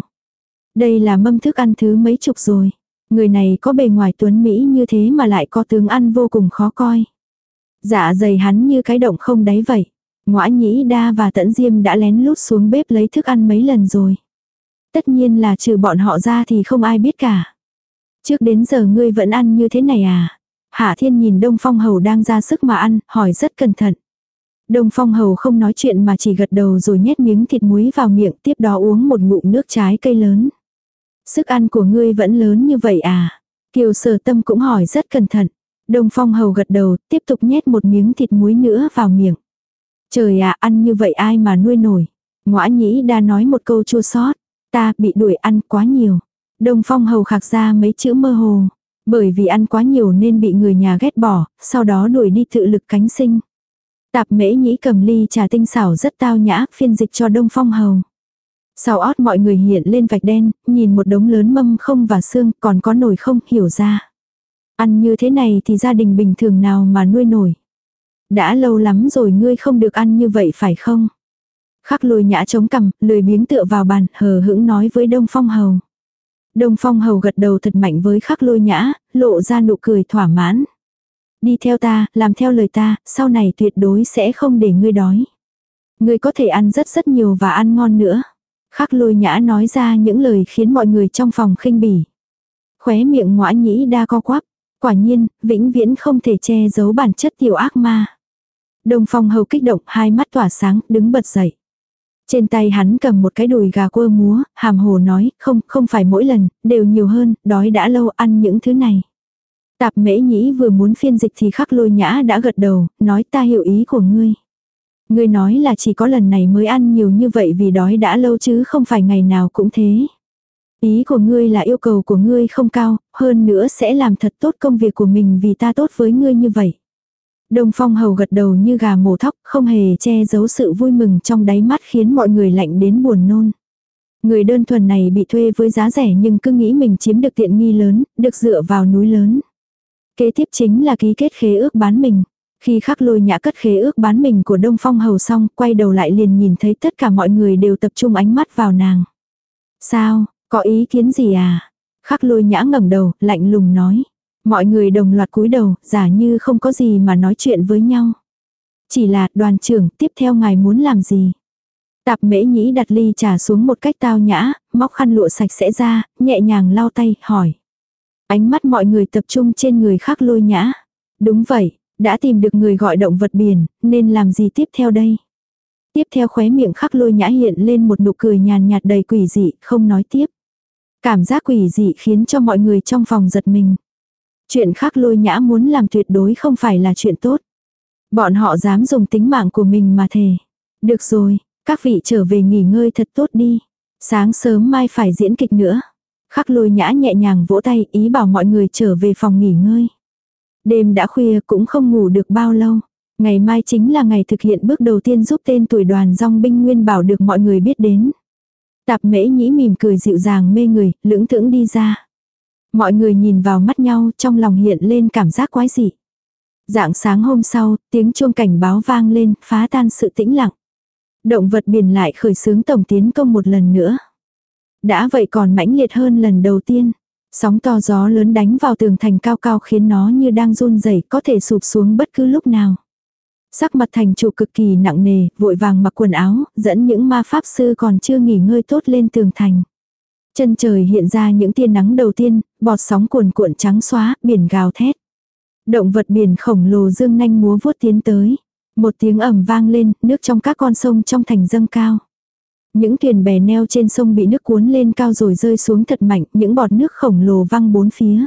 Đây là mâm thức ăn thứ mấy chục rồi. Người này có bề ngoài tuấn Mỹ như thế mà lại có tướng ăn vô cùng khó coi. Dạ dày hắn như cái động không đáy vậy. Ngoã nhĩ đa và tẫn diêm đã lén lút xuống bếp lấy thức ăn mấy lần rồi. Tất nhiên là trừ bọn họ ra thì không ai biết cả. Trước đến giờ ngươi vẫn ăn như thế này à? Hạ thiên nhìn Đông Phong Hầu đang ra sức mà ăn, hỏi rất cẩn thận. Đông Phong Hầu không nói chuyện mà chỉ gật đầu rồi nhét miếng thịt muối vào miệng tiếp đó uống một ngụm nước trái cây lớn. Sức ăn của ngươi vẫn lớn như vậy à? Kiều sở tâm cũng hỏi rất cẩn thận. Đông Phong Hầu gật đầu, tiếp tục nhét một miếng thịt muối nữa vào miệng. Trời ạ, ăn như vậy ai mà nuôi nổi. Ngoã nhĩ đa nói một câu chua xót. Ta bị đuổi ăn quá nhiều. Đông Phong Hầu khạc ra mấy chữ mơ hồ. Bởi vì ăn quá nhiều nên bị người nhà ghét bỏ, sau đó đuổi đi tự lực cánh sinh. Tạp mễ nhĩ cầm ly trà tinh xảo rất tao nhã, phiên dịch cho Đông Phong Hầu. Sau ót mọi người hiện lên vạch đen, nhìn một đống lớn mâm không và xương, còn có nổi không, hiểu ra. Ăn như thế này thì gia đình bình thường nào mà nuôi nổi. Đã lâu lắm rồi ngươi không được ăn như vậy phải không? Khắc lôi nhã chống cằm, lười biếng tựa vào bàn, hờ hững nói với Đông Phong Hầu. Đông Phong Hầu gật đầu thật mạnh với khắc lôi nhã, lộ ra nụ cười thỏa mãn. Đi theo ta, làm theo lời ta, sau này tuyệt đối sẽ không để ngươi đói. Ngươi có thể ăn rất rất nhiều và ăn ngon nữa. Khắc lôi nhã nói ra những lời khiến mọi người trong phòng khinh bỉ. Khóe miệng ngõa nhĩ đa co quắp. Quả nhiên, vĩnh viễn không thể che giấu bản chất tiểu ác ma. Đông phong hầu kích động, hai mắt tỏa sáng, đứng bật dậy. Trên tay hắn cầm một cái đùi gà quơ múa, hàm hồ nói, không, không phải mỗi lần, đều nhiều hơn, đói đã lâu ăn những thứ này. Tạp mễ nhĩ vừa muốn phiên dịch thì khắc lôi nhã đã gật đầu, nói ta hiểu ý của ngươi. Ngươi nói là chỉ có lần này mới ăn nhiều như vậy vì đói đã lâu chứ không phải ngày nào cũng thế. Ý của ngươi là yêu cầu của ngươi không cao, hơn nữa sẽ làm thật tốt công việc của mình vì ta tốt với ngươi như vậy. Đông Phong Hầu gật đầu như gà mổ thóc, không hề che giấu sự vui mừng trong đáy mắt khiến mọi người lạnh đến buồn nôn. Người đơn thuần này bị thuê với giá rẻ nhưng cứ nghĩ mình chiếm được tiện nghi lớn, được dựa vào núi lớn. Kế tiếp chính là ký kết khế ước bán mình. Khi khắc lôi nhã cất khế ước bán mình của Đông Phong Hầu xong, quay đầu lại liền nhìn thấy tất cả mọi người đều tập trung ánh mắt vào nàng. Sao, có ý kiến gì à? Khắc lôi nhã ngẩng đầu, lạnh lùng nói. Mọi người đồng loạt cúi đầu, giả như không có gì mà nói chuyện với nhau. Chỉ là đoàn trưởng tiếp theo ngài muốn làm gì? Tạp mễ nhĩ đặt ly trà xuống một cách tao nhã, móc khăn lụa sạch sẽ ra, nhẹ nhàng lau tay, hỏi. Ánh mắt mọi người tập trung trên người khắc lôi nhã. Đúng vậy, đã tìm được người gọi động vật biển, nên làm gì tiếp theo đây? Tiếp theo khóe miệng khắc lôi nhã hiện lên một nụ cười nhàn nhạt đầy quỷ dị, không nói tiếp. Cảm giác quỷ dị khiến cho mọi người trong phòng giật mình. Chuyện khác lôi nhã muốn làm tuyệt đối không phải là chuyện tốt. Bọn họ dám dùng tính mạng của mình mà thề. Được rồi, các vị trở về nghỉ ngơi thật tốt đi. Sáng sớm mai phải diễn kịch nữa. Khắc lôi nhã nhẹ nhàng vỗ tay ý bảo mọi người trở về phòng nghỉ ngơi. Đêm đã khuya cũng không ngủ được bao lâu. Ngày mai chính là ngày thực hiện bước đầu tiên giúp tên tuổi đoàn dòng binh nguyên bảo được mọi người biết đến. Tạp mễ nhĩ mỉm cười dịu dàng mê người, lưỡng thưởng đi ra. Mọi người nhìn vào mắt nhau trong lòng hiện lên cảm giác quái dị. Dạng sáng hôm sau, tiếng chuông cảnh báo vang lên, phá tan sự tĩnh lặng. Động vật biển lại khởi xướng tổng tiến công một lần nữa. Đã vậy còn mãnh liệt hơn lần đầu tiên. Sóng to gió lớn đánh vào tường thành cao cao khiến nó như đang run rẩy có thể sụp xuống bất cứ lúc nào. Sắc mặt thành chủ cực kỳ nặng nề, vội vàng mặc quần áo, dẫn những ma pháp sư còn chưa nghỉ ngơi tốt lên tường thành. Chân trời hiện ra những tia nắng đầu tiên, bọt sóng cuồn cuộn trắng xóa, biển gào thét. Động vật biển khổng lồ dương nanh múa vuốt tiến tới. Một tiếng ẩm vang lên, nước trong các con sông trong thành dâng cao. Những thuyền bè neo trên sông bị nước cuốn lên cao rồi rơi xuống thật mạnh, những bọt nước khổng lồ văng bốn phía.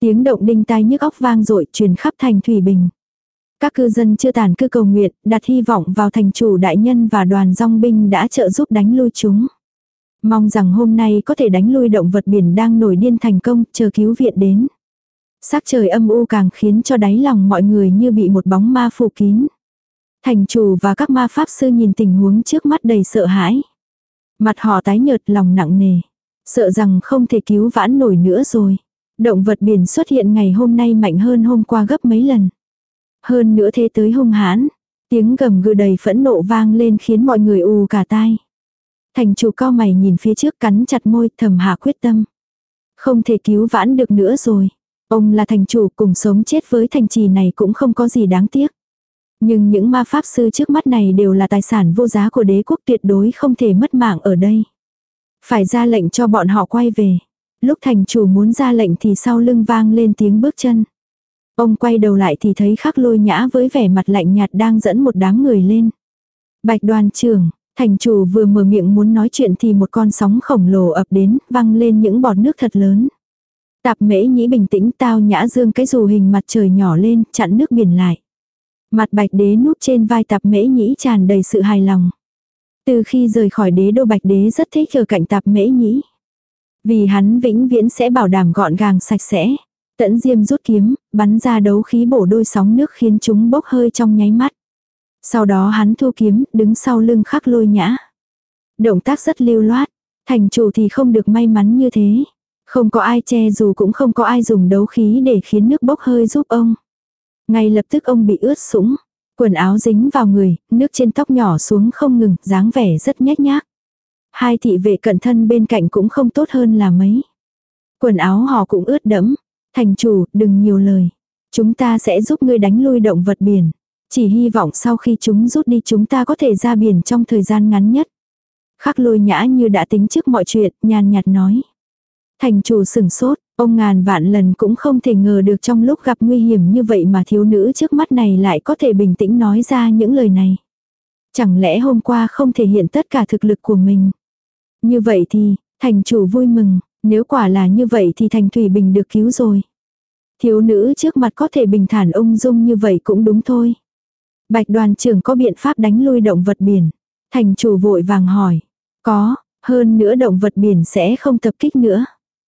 Tiếng động đinh tai nhức óc vang dội truyền khắp thành Thủy Bình. Các cư dân chưa tàn cư cầu nguyện, đặt hy vọng vào thành chủ đại nhân và đoàn dòng binh đã trợ giúp đánh lui chúng. Mong rằng hôm nay có thể đánh lui động vật biển đang nổi điên thành công, chờ cứu viện đến. Sắc trời âm u càng khiến cho đáy lòng mọi người như bị một bóng ma phủ kín. Thành chủ và các ma pháp sư nhìn tình huống trước mắt đầy sợ hãi. Mặt họ tái nhợt lòng nặng nề. Sợ rằng không thể cứu vãn nổi nữa rồi. Động vật biển xuất hiện ngày hôm nay mạnh hơn hôm qua gấp mấy lần. Hơn nữa thế tới hung hãn. Tiếng gầm gừ đầy phẫn nộ vang lên khiến mọi người ù cả tai. Thành chủ cao mày nhìn phía trước cắn chặt môi thầm hạ quyết tâm. Không thể cứu vãn được nữa rồi. Ông là thành chủ cùng sống chết với thành trì này cũng không có gì đáng tiếc. Nhưng những ma pháp sư trước mắt này đều là tài sản vô giá của đế quốc tuyệt đối không thể mất mạng ở đây. Phải ra lệnh cho bọn họ quay về. Lúc thành chủ muốn ra lệnh thì sau lưng vang lên tiếng bước chân. Ông quay đầu lại thì thấy khắc lôi nhã với vẻ mặt lạnh nhạt đang dẫn một đám người lên. Bạch đoàn trưởng, thành chủ vừa mở miệng muốn nói chuyện thì một con sóng khổng lồ ập đến, văng lên những bọt nước thật lớn. Tạp mễ nhĩ bình tĩnh tao nhã dương cái dù hình mặt trời nhỏ lên, chặn nước biển lại. Mặt bạch đế núp trên vai tạp mễ nhĩ tràn đầy sự hài lòng. Từ khi rời khỏi đế đô bạch đế rất thích ở cạnh tạp mễ nhĩ. Vì hắn vĩnh viễn sẽ bảo đảm gọn gàng sạch sẽ. Tẫn diêm rút kiếm, bắn ra đấu khí bổ đôi sóng nước khiến chúng bốc hơi trong nháy mắt. Sau đó hắn thu kiếm, đứng sau lưng khắc lôi nhã. Động tác rất lưu loát, thành chủ thì không được may mắn như thế. Không có ai che dù cũng không có ai dùng đấu khí để khiến nước bốc hơi giúp ông. Ngay lập tức ông bị ướt sũng, quần áo dính vào người, nước trên tóc nhỏ xuống không ngừng, dáng vẻ rất nhếch nhác. Hai thị vệ cận thân bên cạnh cũng không tốt hơn là mấy. Quần áo họ cũng ướt đẫm. Thành chủ, đừng nhiều lời. Chúng ta sẽ giúp ngươi đánh lui động vật biển. Chỉ hy vọng sau khi chúng rút đi chúng ta có thể ra biển trong thời gian ngắn nhất. Khắc lôi nhã như đã tính trước mọi chuyện, nhàn nhạt nói. Thành chủ sừng sốt, ông ngàn vạn lần cũng không thể ngờ được trong lúc gặp nguy hiểm như vậy mà thiếu nữ trước mắt này lại có thể bình tĩnh nói ra những lời này. Chẳng lẽ hôm qua không thể hiện tất cả thực lực của mình. Như vậy thì, thành chủ vui mừng, nếu quả là như vậy thì thành thủy bình được cứu rồi. Thiếu nữ trước mặt có thể bình thản ung dung như vậy cũng đúng thôi. Bạch đoàn trưởng có biện pháp đánh lui động vật biển. Thành chủ vội vàng hỏi. Có, hơn nữa động vật biển sẽ không tập kích nữa.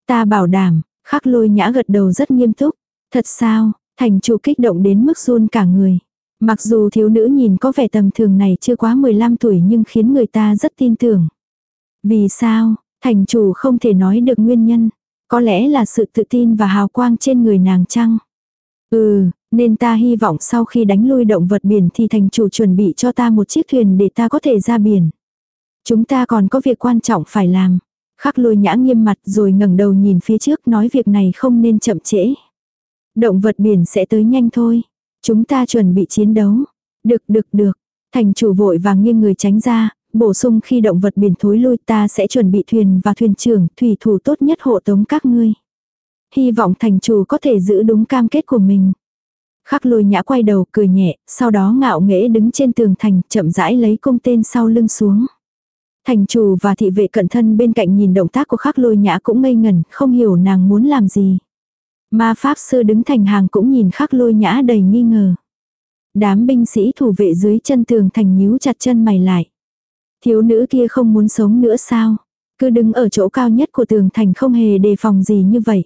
Ta bảo đảm, khắc lôi nhã gật đầu rất nghiêm túc. Thật sao, thành chủ kích động đến mức run cả người. Mặc dù thiếu nữ nhìn có vẻ tầm thường này chưa quá 15 tuổi nhưng khiến người ta rất tin tưởng. Vì sao, thành chủ không thể nói được nguyên nhân. Có lẽ là sự tự tin và hào quang trên người nàng chăng? Ừ, nên ta hy vọng sau khi đánh lui động vật biển thì thành chủ chuẩn bị cho ta một chiếc thuyền để ta có thể ra biển. Chúng ta còn có việc quan trọng phải làm. Khắc lôi nhã nghiêm mặt rồi ngẩng đầu nhìn phía trước nói việc này không nên chậm trễ. Động vật biển sẽ tới nhanh thôi. Chúng ta chuẩn bị chiến đấu. Được được được. Thành chủ vội vàng nghiêng người tránh ra, bổ sung khi động vật biển thối lui ta sẽ chuẩn bị thuyền và thuyền trưởng, thủy thủ tốt nhất hộ tống các ngươi. Hy vọng thành chủ có thể giữ đúng cam kết của mình. Khắc lôi nhã quay đầu cười nhẹ, sau đó ngạo nghễ đứng trên tường thành, chậm rãi lấy cung tên sau lưng xuống. Thành chủ và thị vệ cận thân bên cạnh nhìn động tác của khắc lôi nhã cũng ngây ngẩn, không hiểu nàng muốn làm gì. Ma pháp sư đứng thành hàng cũng nhìn khắc lôi nhã đầy nghi ngờ. Đám binh sĩ thủ vệ dưới chân tường thành nhíu chặt chân mày lại. Thiếu nữ kia không muốn sống nữa sao? Cứ đứng ở chỗ cao nhất của tường thành không hề đề phòng gì như vậy.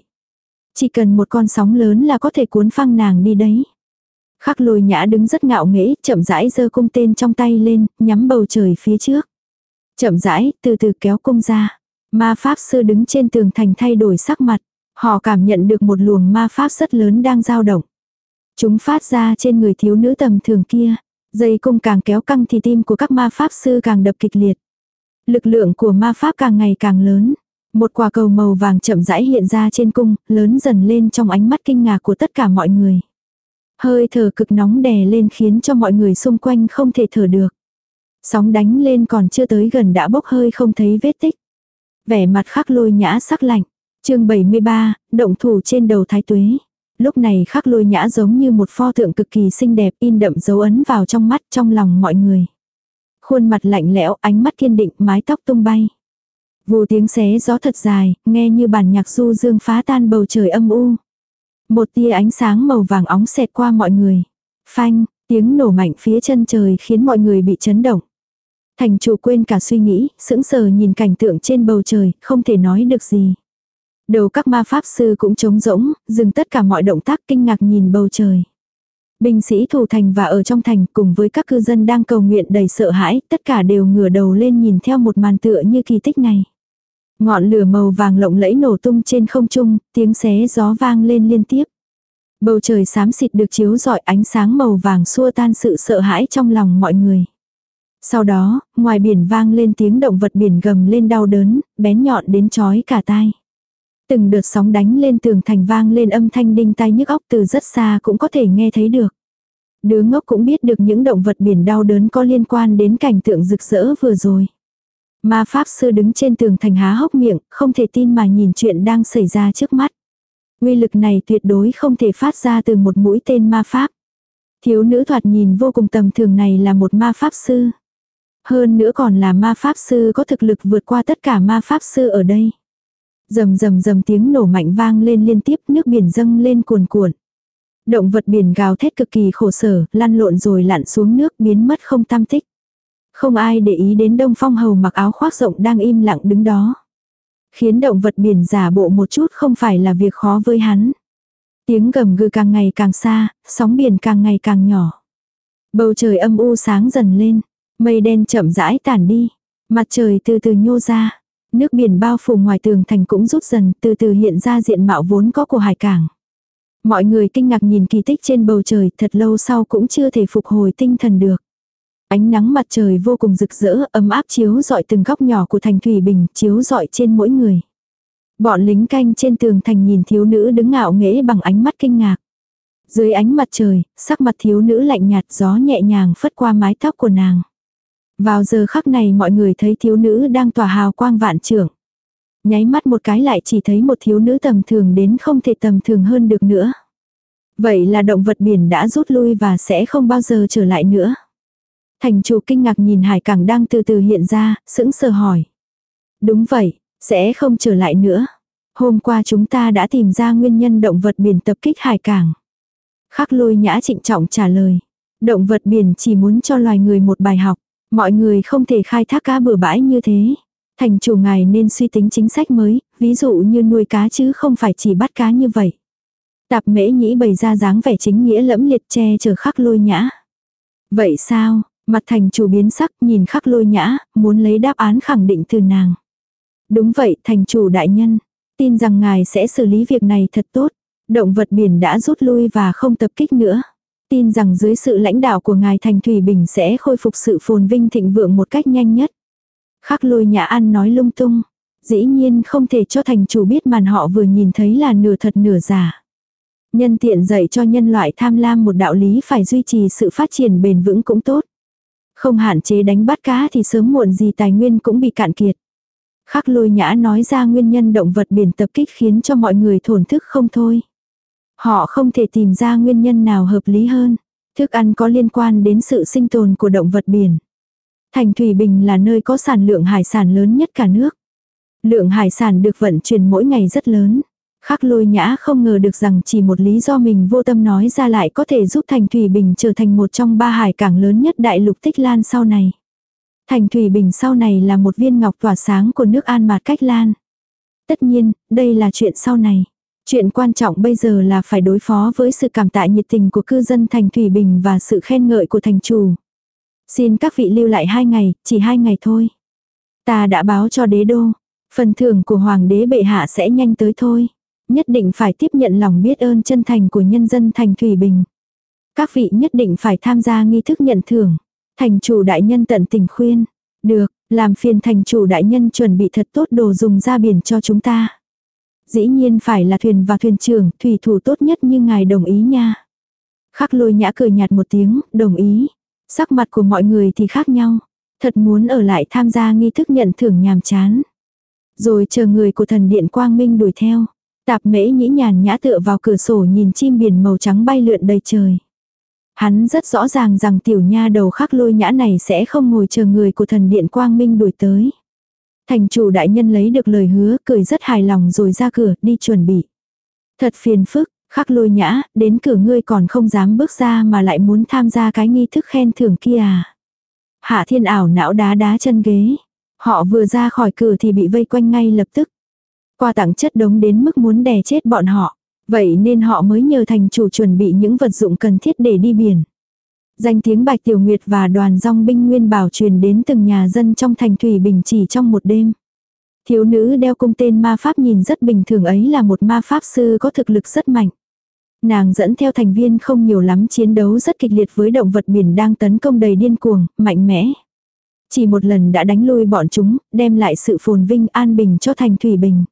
Chỉ cần một con sóng lớn là có thể cuốn phăng nàng đi đấy. Khắc lôi nhã đứng rất ngạo nghễ, chậm rãi giơ cung tên trong tay lên, nhắm bầu trời phía trước. Chậm rãi, từ từ kéo cung ra. Ma pháp sư đứng trên tường thành thay đổi sắc mặt. Họ cảm nhận được một luồng ma pháp rất lớn đang dao động. Chúng phát ra trên người thiếu nữ tầm thường kia. Dây cung càng kéo căng thì tim của các ma pháp sư càng đập kịch liệt. Lực lượng của ma pháp càng ngày càng lớn. Một quả cầu màu vàng chậm rãi hiện ra trên cung, lớn dần lên trong ánh mắt kinh ngạc của tất cả mọi người. Hơi thở cực nóng đè lên khiến cho mọi người xung quanh không thể thở được. Sóng đánh lên còn chưa tới gần đã bốc hơi không thấy vết tích. Vẻ mặt khắc lôi nhã sắc lạnh. chương 73, động thủ trên đầu thái tuế. Lúc này khắc lôi nhã giống như một pho tượng cực kỳ xinh đẹp in đậm dấu ấn vào trong mắt trong lòng mọi người. Khuôn mặt lạnh lẽo, ánh mắt kiên định, mái tóc tung bay. Vù tiếng xé gió thật dài, nghe như bản nhạc du dương phá tan bầu trời âm u. Một tia ánh sáng màu vàng óng xẹt qua mọi người. Phanh, tiếng nổ mạnh phía chân trời khiến mọi người bị chấn động. Thành chủ quên cả suy nghĩ, sững sờ nhìn cảnh tượng trên bầu trời, không thể nói được gì. Đầu các ma pháp sư cũng trống rỗng, dừng tất cả mọi động tác kinh ngạc nhìn bầu trời. Binh sĩ thủ thành và ở trong thành cùng với các cư dân đang cầu nguyện đầy sợ hãi, tất cả đều ngửa đầu lên nhìn theo một màn tựa như kỳ tích này. Ngọn lửa màu vàng lộng lẫy nổ tung trên không trung, tiếng xé gió vang lên liên tiếp. Bầu trời xám xịt được chiếu rọi ánh sáng màu vàng xua tan sự sợ hãi trong lòng mọi người. Sau đó, ngoài biển vang lên tiếng động vật biển gầm lên đau đớn, bén nhọn đến chói cả tai. Từng đợt sóng đánh lên tường thành vang lên âm thanh đinh tai nhức óc từ rất xa cũng có thể nghe thấy được. Đứa ngốc cũng biết được những động vật biển đau đớn có liên quan đến cảnh tượng rực rỡ vừa rồi. Ma Pháp Sư đứng trên tường thành há hốc miệng, không thể tin mà nhìn chuyện đang xảy ra trước mắt. Nguy lực này tuyệt đối không thể phát ra từ một mũi tên ma Pháp. Thiếu nữ thoạt nhìn vô cùng tầm thường này là một ma Pháp Sư. Hơn nữa còn là ma Pháp Sư có thực lực vượt qua tất cả ma Pháp Sư ở đây. Rầm rầm rầm tiếng nổ mạnh vang lên liên tiếp nước biển dâng lên cuồn cuộn. Động vật biển gào thét cực kỳ khổ sở, lăn lộn rồi lặn xuống nước biến mất không tam tích. Không ai để ý đến đông phong hầu mặc áo khoác rộng đang im lặng đứng đó. Khiến động vật biển giả bộ một chút không phải là việc khó với hắn. Tiếng gầm gừ càng ngày càng xa, sóng biển càng ngày càng nhỏ. Bầu trời âm u sáng dần lên, mây đen chậm rãi tản đi, mặt trời từ từ nhô ra. Nước biển bao phủ ngoài tường thành cũng rút dần, từ từ hiện ra diện mạo vốn có của hải cảng. Mọi người kinh ngạc nhìn kỳ tích trên bầu trời thật lâu sau cũng chưa thể phục hồi tinh thần được. Ánh nắng mặt trời vô cùng rực rỡ, ấm áp chiếu rọi từng góc nhỏ của thành thủy bình, chiếu rọi trên mỗi người. Bọn lính canh trên tường thành nhìn thiếu nữ đứng ngạo nghễ bằng ánh mắt kinh ngạc. Dưới ánh mặt trời, sắc mặt thiếu nữ lạnh nhạt gió nhẹ nhàng phất qua mái tóc của nàng. Vào giờ khắc này mọi người thấy thiếu nữ đang tỏa hào quang vạn trưởng. Nháy mắt một cái lại chỉ thấy một thiếu nữ tầm thường đến không thể tầm thường hơn được nữa. Vậy là động vật biển đã rút lui và sẽ không bao giờ trở lại nữa. Thành chủ kinh ngạc nhìn hải cảng đang từ từ hiện ra, sững sờ hỏi. Đúng vậy, sẽ không trở lại nữa. Hôm qua chúng ta đã tìm ra nguyên nhân động vật biển tập kích hải cảng. Khắc lôi nhã trịnh trọng trả lời. Động vật biển chỉ muốn cho loài người một bài học. Mọi người không thể khai thác cá bừa bãi như thế. Thành chủ ngài nên suy tính chính sách mới, ví dụ như nuôi cá chứ không phải chỉ bắt cá như vậy. Tạp mễ nhĩ bày ra dáng vẻ chính nghĩa lẫm liệt che chở khắc lôi nhã. Vậy sao, mặt thành chủ biến sắc nhìn khắc lôi nhã, muốn lấy đáp án khẳng định từ nàng. Đúng vậy, thành chủ đại nhân. Tin rằng ngài sẽ xử lý việc này thật tốt. Động vật biển đã rút lui và không tập kích nữa. Tin rằng dưới sự lãnh đạo của ngài Thành Thủy Bình sẽ khôi phục sự phồn vinh thịnh vượng một cách nhanh nhất. Khắc lôi nhã ăn nói lung tung. Dĩ nhiên không thể cho thành chủ biết màn họ vừa nhìn thấy là nửa thật nửa giả. Nhân tiện dạy cho nhân loại tham lam một đạo lý phải duy trì sự phát triển bền vững cũng tốt. Không hạn chế đánh bắt cá thì sớm muộn gì tài nguyên cũng bị cạn kiệt. Khắc lôi nhã nói ra nguyên nhân động vật biển tập kích khiến cho mọi người thổn thức không thôi. Họ không thể tìm ra nguyên nhân nào hợp lý hơn. Thức ăn có liên quan đến sự sinh tồn của động vật biển. Thành Thủy Bình là nơi có sản lượng hải sản lớn nhất cả nước. Lượng hải sản được vận chuyển mỗi ngày rất lớn. Khắc lôi nhã không ngờ được rằng chỉ một lý do mình vô tâm nói ra lại có thể giúp Thành Thủy Bình trở thành một trong ba hải cảng lớn nhất đại lục Tích Lan sau này. Thành Thủy Bình sau này là một viên ngọc tỏa sáng của nước An Mạt Cách Lan. Tất nhiên, đây là chuyện sau này. Chuyện quan trọng bây giờ là phải đối phó với sự cảm tạ nhiệt tình của cư dân thành Thủy Bình và sự khen ngợi của thành chủ. Xin các vị lưu lại hai ngày, chỉ hai ngày thôi. Ta đã báo cho đế đô, phần thưởng của hoàng đế bệ hạ sẽ nhanh tới thôi. Nhất định phải tiếp nhận lòng biết ơn chân thành của nhân dân thành Thủy Bình. Các vị nhất định phải tham gia nghi thức nhận thưởng. Thành chủ đại nhân tận tình khuyên. Được, làm phiền thành chủ đại nhân chuẩn bị thật tốt đồ dùng ra biển cho chúng ta. Dĩ nhiên phải là thuyền và thuyền trưởng, thủy thủ tốt nhất như ngài đồng ý nha. Khắc lôi nhã cười nhạt một tiếng, đồng ý. Sắc mặt của mọi người thì khác nhau. Thật muốn ở lại tham gia nghi thức nhận thưởng nhàm chán. Rồi chờ người của thần điện quang minh đuổi theo. Tạp mễ nhĩ nhàn nhã tựa vào cửa sổ nhìn chim biển màu trắng bay lượn đầy trời. Hắn rất rõ ràng rằng tiểu nha đầu khắc lôi nhã này sẽ không ngồi chờ người của thần điện quang minh đuổi tới. Thành chủ đại nhân lấy được lời hứa, cười rất hài lòng rồi ra cửa, đi chuẩn bị. Thật phiền phức, khắc lôi nhã, đến cửa ngươi còn không dám bước ra mà lại muốn tham gia cái nghi thức khen thưởng kia à. Hạ thiên ảo não đá đá chân ghế. Họ vừa ra khỏi cửa thì bị vây quanh ngay lập tức. Qua tặng chất đống đến mức muốn đè chết bọn họ. Vậy nên họ mới nhờ thành chủ chuẩn bị những vật dụng cần thiết để đi biển. Danh tiếng Bạch Tiểu Nguyệt và đoàn dòng binh nguyên bảo truyền đến từng nhà dân trong thành Thủy Bình chỉ trong một đêm. Thiếu nữ đeo cung tên ma pháp nhìn rất bình thường ấy là một ma pháp sư có thực lực rất mạnh. Nàng dẫn theo thành viên không nhiều lắm chiến đấu rất kịch liệt với động vật biển đang tấn công đầy điên cuồng, mạnh mẽ. Chỉ một lần đã đánh lui bọn chúng, đem lại sự phồn vinh an bình cho thành Thủy Bình.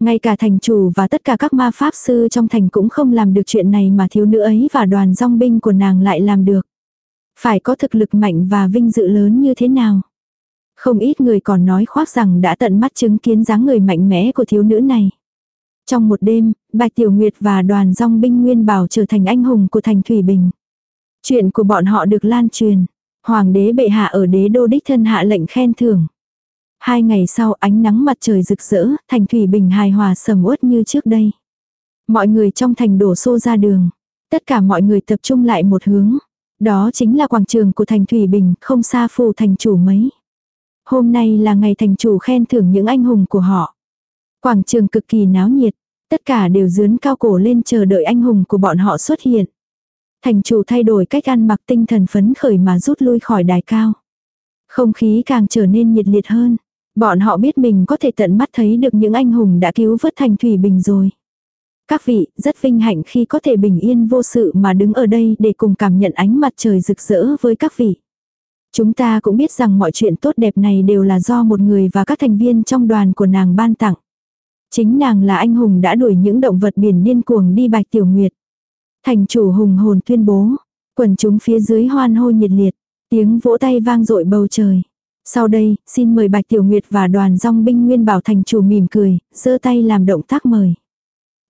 Ngay cả thành chủ và tất cả các ma pháp sư trong thành cũng không làm được chuyện này mà thiếu nữ ấy và đoàn dòng binh của nàng lại làm được. Phải có thực lực mạnh và vinh dự lớn như thế nào. Không ít người còn nói khoác rằng đã tận mắt chứng kiến dáng người mạnh mẽ của thiếu nữ này. Trong một đêm, Bạch Tiểu Nguyệt và đoàn dòng binh Nguyên Bảo trở thành anh hùng của thành Thủy Bình. Chuyện của bọn họ được lan truyền. Hoàng đế bệ hạ ở đế đô đích thân hạ lệnh khen thưởng. Hai ngày sau ánh nắng mặt trời rực rỡ, thành Thủy Bình hài hòa sầm uất như trước đây. Mọi người trong thành đổ xô ra đường. Tất cả mọi người tập trung lại một hướng. Đó chính là quảng trường của thành Thủy Bình, không xa phù thành chủ mấy. Hôm nay là ngày thành chủ khen thưởng những anh hùng của họ. Quảng trường cực kỳ náo nhiệt, tất cả đều dướn cao cổ lên chờ đợi anh hùng của bọn họ xuất hiện. Thành chủ thay đổi cách ăn mặc tinh thần phấn khởi mà rút lui khỏi đài cao. Không khí càng trở nên nhiệt liệt hơn. Bọn họ biết mình có thể tận mắt thấy được những anh hùng đã cứu vớt thành Thủy Bình rồi. Các vị, rất vinh hạnh khi có thể bình yên vô sự mà đứng ở đây để cùng cảm nhận ánh mặt trời rực rỡ với các vị. Chúng ta cũng biết rằng mọi chuyện tốt đẹp này đều là do một người và các thành viên trong đoàn của nàng ban tặng. Chính nàng là anh hùng đã đuổi những động vật biển điên cuồng đi bạch tiểu nguyệt. Thành chủ hùng hồn tuyên bố, quần chúng phía dưới hoan hô nhiệt liệt, tiếng vỗ tay vang dội bầu trời. Sau đây, xin mời Bạch Tiểu Nguyệt và đoàn dòng binh Nguyên Bảo thành chủ mỉm cười, giơ tay làm động tác mời.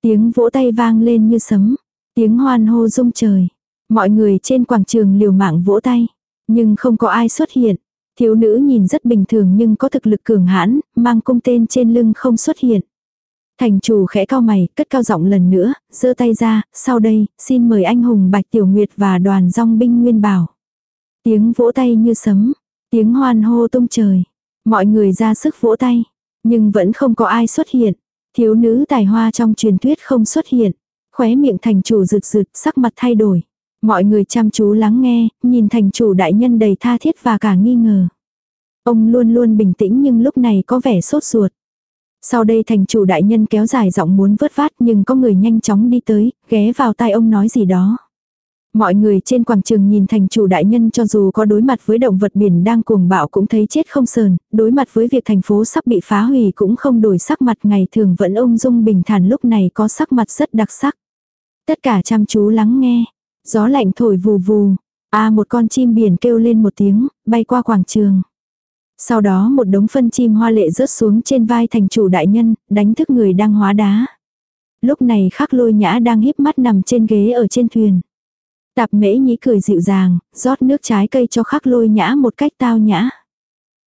Tiếng vỗ tay vang lên như sấm, tiếng hoan hô rung trời. Mọi người trên quảng trường liều mạng vỗ tay, nhưng không có ai xuất hiện. Thiếu nữ nhìn rất bình thường nhưng có thực lực cường hãn, mang cung tên trên lưng không xuất hiện. Thành chủ khẽ cao mày, cất cao giọng lần nữa, giơ tay ra, sau đây, xin mời anh hùng Bạch Tiểu Nguyệt và đoàn dòng binh Nguyên Bảo. Tiếng vỗ tay như sấm, tiếng hoan hô tung trời. Mọi người ra sức vỗ tay, nhưng vẫn không có ai xuất hiện. Thiếu nữ tài hoa trong truyền thuyết không xuất hiện. Khóe miệng thành chủ rực rực, sắc mặt thay đổi. Mọi người chăm chú lắng nghe, nhìn thành chủ đại nhân đầy tha thiết và cả nghi ngờ. Ông luôn luôn bình tĩnh nhưng lúc này có vẻ sốt ruột. Sau đây thành chủ đại nhân kéo dài giọng muốn vớt vát nhưng có người nhanh chóng đi tới, ghé vào tai ông nói gì đó. Mọi người trên quảng trường nhìn thành chủ đại nhân cho dù có đối mặt với động vật biển đang cuồng bạo cũng thấy chết không sờn, đối mặt với việc thành phố sắp bị phá hủy cũng không đổi sắc mặt ngày thường vẫn ung dung bình thản lúc này có sắc mặt rất đặc sắc. Tất cả chăm chú lắng nghe, gió lạnh thổi vù vù, a một con chim biển kêu lên một tiếng, bay qua quảng trường. Sau đó một đống phân chim hoa lệ rớt xuống trên vai thành chủ đại nhân, đánh thức người đang hóa đá. Lúc này khắc lôi nhã đang híp mắt nằm trên ghế ở trên thuyền. Tạp mễ nhĩ cười dịu dàng, rót nước trái cây cho khắc lôi nhã một cách tao nhã.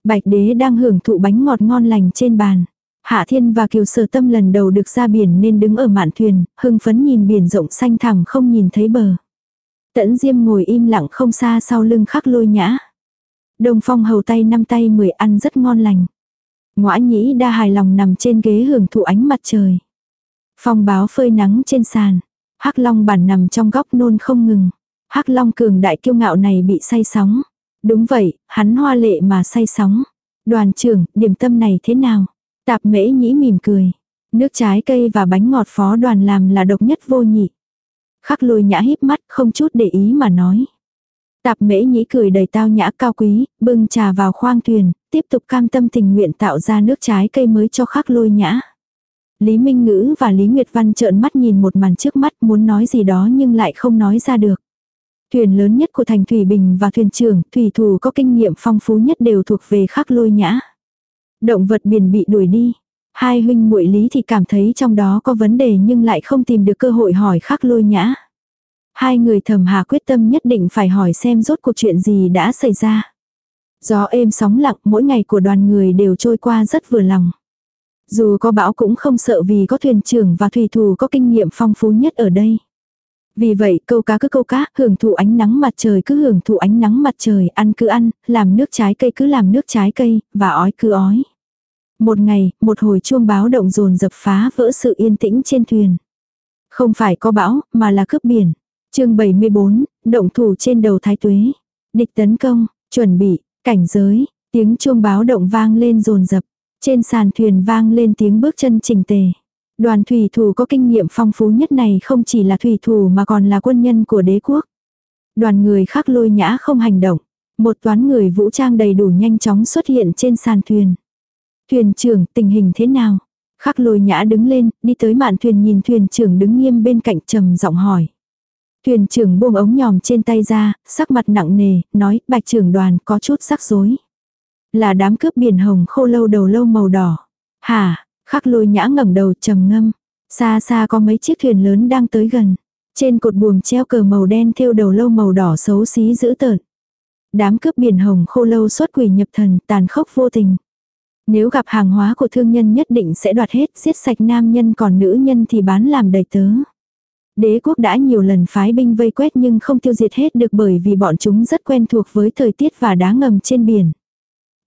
Bạch đế đang hưởng thụ bánh ngọt ngon lành trên bàn. Hạ thiên và kiều sở tâm lần đầu được ra biển nên đứng ở mạn thuyền, hưng phấn nhìn biển rộng xanh thẳm không nhìn thấy bờ. Tẫn diêm ngồi im lặng không xa sau lưng khắc lôi nhã. Đồng phong hầu tay năm tay mười ăn rất ngon lành. Ngoã nhĩ đa hài lòng nằm trên ghế hưởng thụ ánh mặt trời. Phong báo phơi nắng trên sàn. Hắc Long bản nằm trong góc nôn không ngừng. Hắc Long cường đại kiêu ngạo này bị say sóng. Đúng vậy, hắn hoa lệ mà say sóng. Đoàn trưởng, điểm tâm này thế nào? Tạp mễ nhĩ mỉm cười. Nước trái cây và bánh ngọt phó đoàn làm là độc nhất vô nhị. Khắc lôi nhã híp mắt không chút để ý mà nói. Tạp mễ nhĩ cười đầy tao nhã cao quý, bưng trà vào khoang thuyền, tiếp tục cam tâm tình nguyện tạo ra nước trái cây mới cho khắc lôi nhã. Lý Minh Ngữ và Lý Nguyệt Văn trợn mắt nhìn một màn trước mắt muốn nói gì đó nhưng lại không nói ra được. Thuyền lớn nhất của thành Thủy Bình và thuyền trưởng, thủy thủ có kinh nghiệm phong phú nhất đều thuộc về khắc lôi nhã. Động vật biển bị đuổi đi. Hai huynh muội Lý thì cảm thấy trong đó có vấn đề nhưng lại không tìm được cơ hội hỏi khắc lôi nhã. Hai người thầm hà quyết tâm nhất định phải hỏi xem rốt cuộc chuyện gì đã xảy ra. Gió êm sóng lặng mỗi ngày của đoàn người đều trôi qua rất vừa lòng. Dù có bão cũng không sợ vì có thuyền trưởng và thủy thủ có kinh nghiệm phong phú nhất ở đây. Vì vậy câu cá cứ câu cá, hưởng thụ ánh nắng mặt trời cứ hưởng thụ ánh nắng mặt trời, ăn cứ ăn, làm nước trái cây cứ làm nước trái cây, và ói cứ ói. Một ngày, một hồi chuông báo động dồn dập phá vỡ sự yên tĩnh trên thuyền. Không phải có bão, mà là cướp biển. chương 74, động thủ trên đầu thái tuế. Địch tấn công, chuẩn bị, cảnh giới, tiếng chuông báo động vang lên dồn dập trên sàn thuyền vang lên tiếng bước chân chỉnh tề. Đoàn thủy thủ có kinh nghiệm phong phú nhất này không chỉ là thủy thủ mà còn là quân nhân của đế quốc. Đoàn người khác lôi nhã không hành động. Một toán người vũ trang đầy đủ nhanh chóng xuất hiện trên sàn thuyền. Thuyền trưởng tình hình thế nào? Khắc lôi nhã đứng lên, đi tới mạn thuyền nhìn thuyền trưởng đứng nghiêm bên cạnh trầm giọng hỏi. Thuyền trưởng buông ống nhòm trên tay ra, sắc mặt nặng nề, nói, bạch trưởng đoàn có chút rắc rối. Là đám cướp biển hồng khô lâu đầu lâu màu đỏ. Hả, khắc lôi nhã ngẩng đầu trầm ngâm. Xa xa có mấy chiếc thuyền lớn đang tới gần. Trên cột buồm treo cờ màu đen thêu đầu lâu màu đỏ xấu xí dữ tợn. Đám cướp biển hồng khô lâu xuất quỷ nhập thần tàn khốc vô tình. Nếu gặp hàng hóa của thương nhân nhất định sẽ đoạt hết, giết sạch nam nhân còn nữ nhân thì bán làm đầy tớ. Đế quốc đã nhiều lần phái binh vây quét nhưng không tiêu diệt hết được bởi vì bọn chúng rất quen thuộc với thời tiết và đá ngầm trên biển.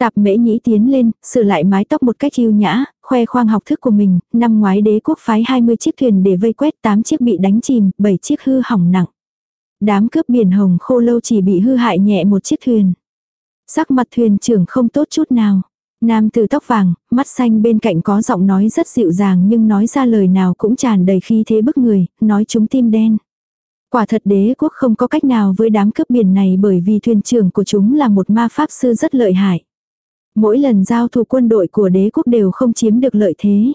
Tạp mễ nhĩ tiến lên, sửa lại mái tóc một cách yêu nhã, khoe khoang học thức của mình, năm ngoái đế quốc phái 20 chiếc thuyền để vây quét 8 chiếc bị đánh chìm, 7 chiếc hư hỏng nặng. Đám cướp biển hồng khô lâu chỉ bị hư hại nhẹ một chiếc thuyền. Sắc mặt thuyền trưởng không tốt chút nào. Nam từ tóc vàng, mắt xanh bên cạnh có giọng nói rất dịu dàng nhưng nói ra lời nào cũng tràn đầy khí thế bức người, nói chúng tim đen. Quả thật đế quốc không có cách nào với đám cướp biển này bởi vì thuyền trưởng của chúng là một ma pháp sư rất lợi hại. Mỗi lần giao thủ quân đội của đế quốc đều không chiếm được lợi thế.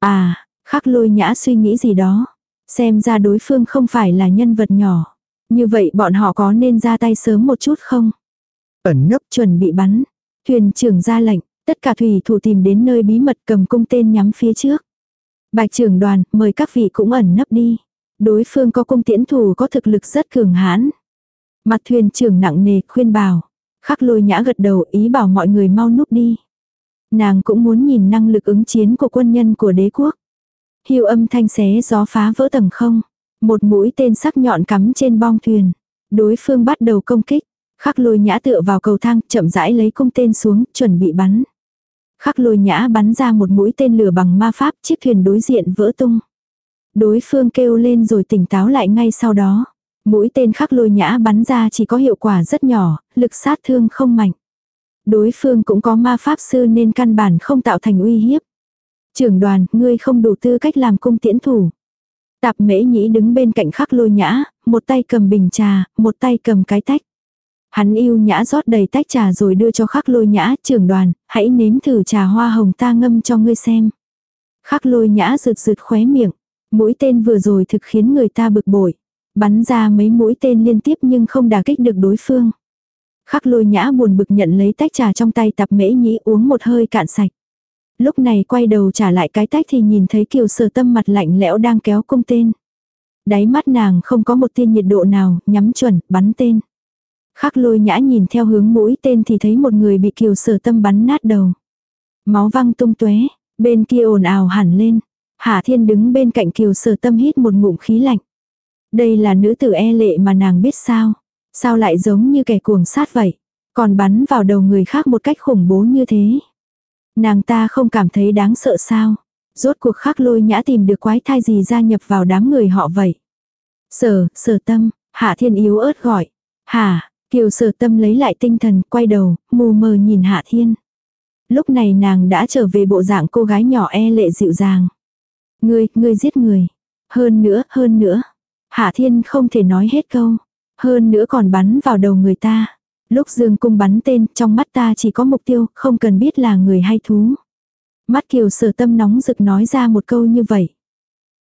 À, khắc lôi nhã suy nghĩ gì đó. Xem ra đối phương không phải là nhân vật nhỏ. Như vậy bọn họ có nên ra tay sớm một chút không? Ẩn nấp chuẩn bị bắn. Thuyền trưởng ra lệnh, tất cả thủy thủ tìm đến nơi bí mật cầm cung tên nhắm phía trước. Bạch trưởng đoàn, mời các vị cũng ẩn nấp đi. Đối phương có cung tiễn thủ có thực lực rất cường hãn. Mặt thuyền trưởng nặng nề khuyên bảo. Khắc lôi nhã gật đầu ý bảo mọi người mau núp đi. Nàng cũng muốn nhìn năng lực ứng chiến của quân nhân của đế quốc. Hiệu âm thanh xé gió phá vỡ tầng không. Một mũi tên sắc nhọn cắm trên bong thuyền. Đối phương bắt đầu công kích. Khắc lôi nhã tựa vào cầu thang, chậm rãi lấy cung tên xuống, chuẩn bị bắn. Khắc lôi nhã bắn ra một mũi tên lửa bằng ma pháp, chiếc thuyền đối diện vỡ tung. Đối phương kêu lên rồi tỉnh táo lại ngay sau đó. Mũi tên khắc lôi nhã bắn ra chỉ có hiệu quả rất nhỏ, lực sát thương không mạnh. Đối phương cũng có ma pháp sư nên căn bản không tạo thành uy hiếp. Trưởng đoàn, ngươi không đủ tư cách làm cung tiễn thủ. Tạp mễ nhĩ đứng bên cạnh khắc lôi nhã, một tay cầm bình trà, một tay cầm cái tách. Hắn yêu nhã rót đầy tách trà rồi đưa cho khắc lôi nhã, trưởng đoàn, hãy nếm thử trà hoa hồng ta ngâm cho ngươi xem. Khắc lôi nhã rượt rượt khóe miệng, mũi tên vừa rồi thực khiến người ta bực bội. Bắn ra mấy mũi tên liên tiếp nhưng không đả kích được đối phương. Khắc lôi nhã buồn bực nhận lấy tách trà trong tay tập mễ nhĩ uống một hơi cạn sạch. Lúc này quay đầu trả lại cái tách thì nhìn thấy kiều sở tâm mặt lạnh lẽo đang kéo cung tên. Đáy mắt nàng không có một tiên nhiệt độ nào, nhắm chuẩn, bắn tên. Khắc lôi nhã nhìn theo hướng mũi tên thì thấy một người bị kiều sở tâm bắn nát đầu. Máu văng tung tóe bên kia ồn ào hẳn lên. Hạ thiên đứng bên cạnh kiều sở tâm hít một ngụm khí lạnh. Đây là nữ tử e lệ mà nàng biết sao. Sao lại giống như kẻ cuồng sát vậy. Còn bắn vào đầu người khác một cách khủng bố như thế. Nàng ta không cảm thấy đáng sợ sao. Rốt cuộc khắc lôi nhã tìm được quái thai gì gia nhập vào đám người họ vậy. Sở, sở tâm, hạ thiên yếu ớt gọi. Hà, kiều sở tâm lấy lại tinh thần, quay đầu, mù mờ nhìn hạ thiên. Lúc này nàng đã trở về bộ dạng cô gái nhỏ e lệ dịu dàng. Ngươi, ngươi giết người. Hơn nữa, hơn nữa. Hạ thiên không thể nói hết câu. Hơn nữa còn bắn vào đầu người ta. Lúc dương cung bắn tên, trong mắt ta chỉ có mục tiêu, không cần biết là người hay thú. Mắt kiều sở tâm nóng rực nói ra một câu như vậy.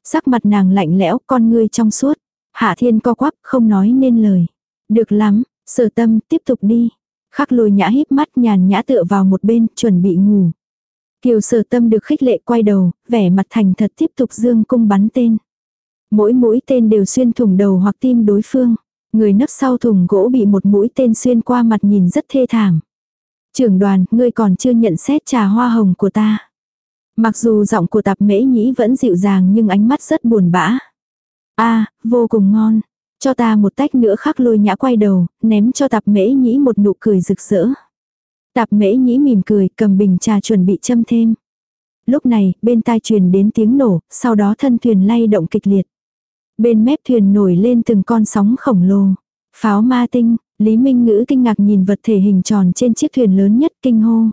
Sắc mặt nàng lạnh lẽo, con ngươi trong suốt. Hạ thiên co quắp, không nói nên lời. Được lắm, sở tâm, tiếp tục đi. Khắc lôi nhã híp mắt nhàn nhã tựa vào một bên, chuẩn bị ngủ. Kiều sở tâm được khích lệ quay đầu, vẻ mặt thành thật tiếp tục dương cung bắn tên. Mỗi mũi tên đều xuyên thủng đầu hoặc tim đối phương. Người nấp sau thùng gỗ bị một mũi tên xuyên qua mặt nhìn rất thê thảm. Trưởng đoàn, ngươi còn chưa nhận xét trà hoa hồng của ta. Mặc dù giọng của tạp mễ nhĩ vẫn dịu dàng nhưng ánh mắt rất buồn bã. a vô cùng ngon. Cho ta một tách nữa khắc lôi nhã quay đầu, ném cho tạp mễ nhĩ một nụ cười rực rỡ. Tạp mễ nhĩ mỉm cười, cầm bình trà chuẩn bị châm thêm. Lúc này, bên tai truyền đến tiếng nổ, sau đó thân thuyền lay động kịch liệt. Bên mép thuyền nổi lên từng con sóng khổng lồ. Pháo ma tinh, Lý Minh Ngữ kinh ngạc nhìn vật thể hình tròn trên chiếc thuyền lớn nhất kinh hô.